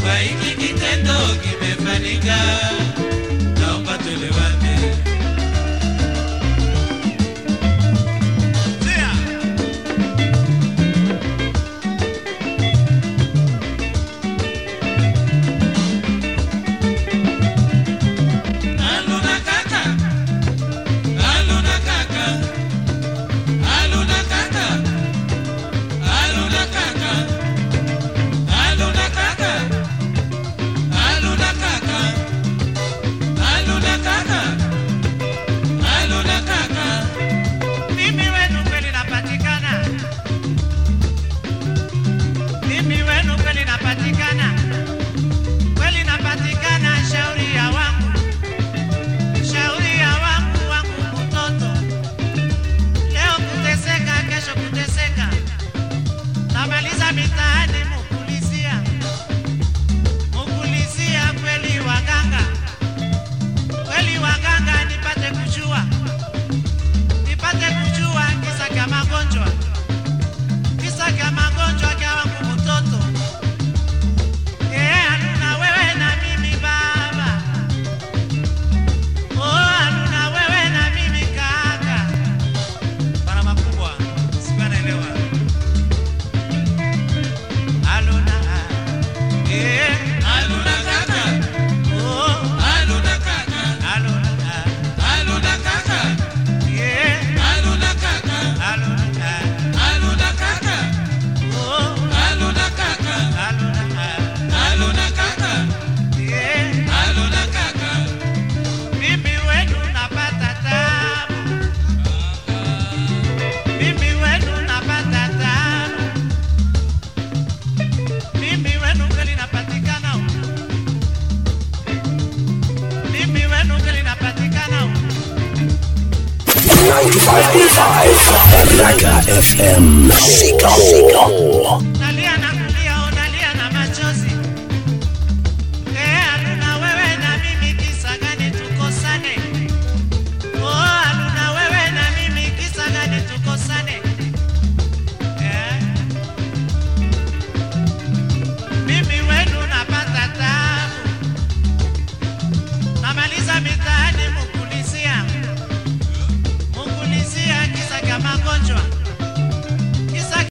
kwa hiki kitendo kimefanyika, FM Shikamoo Nalia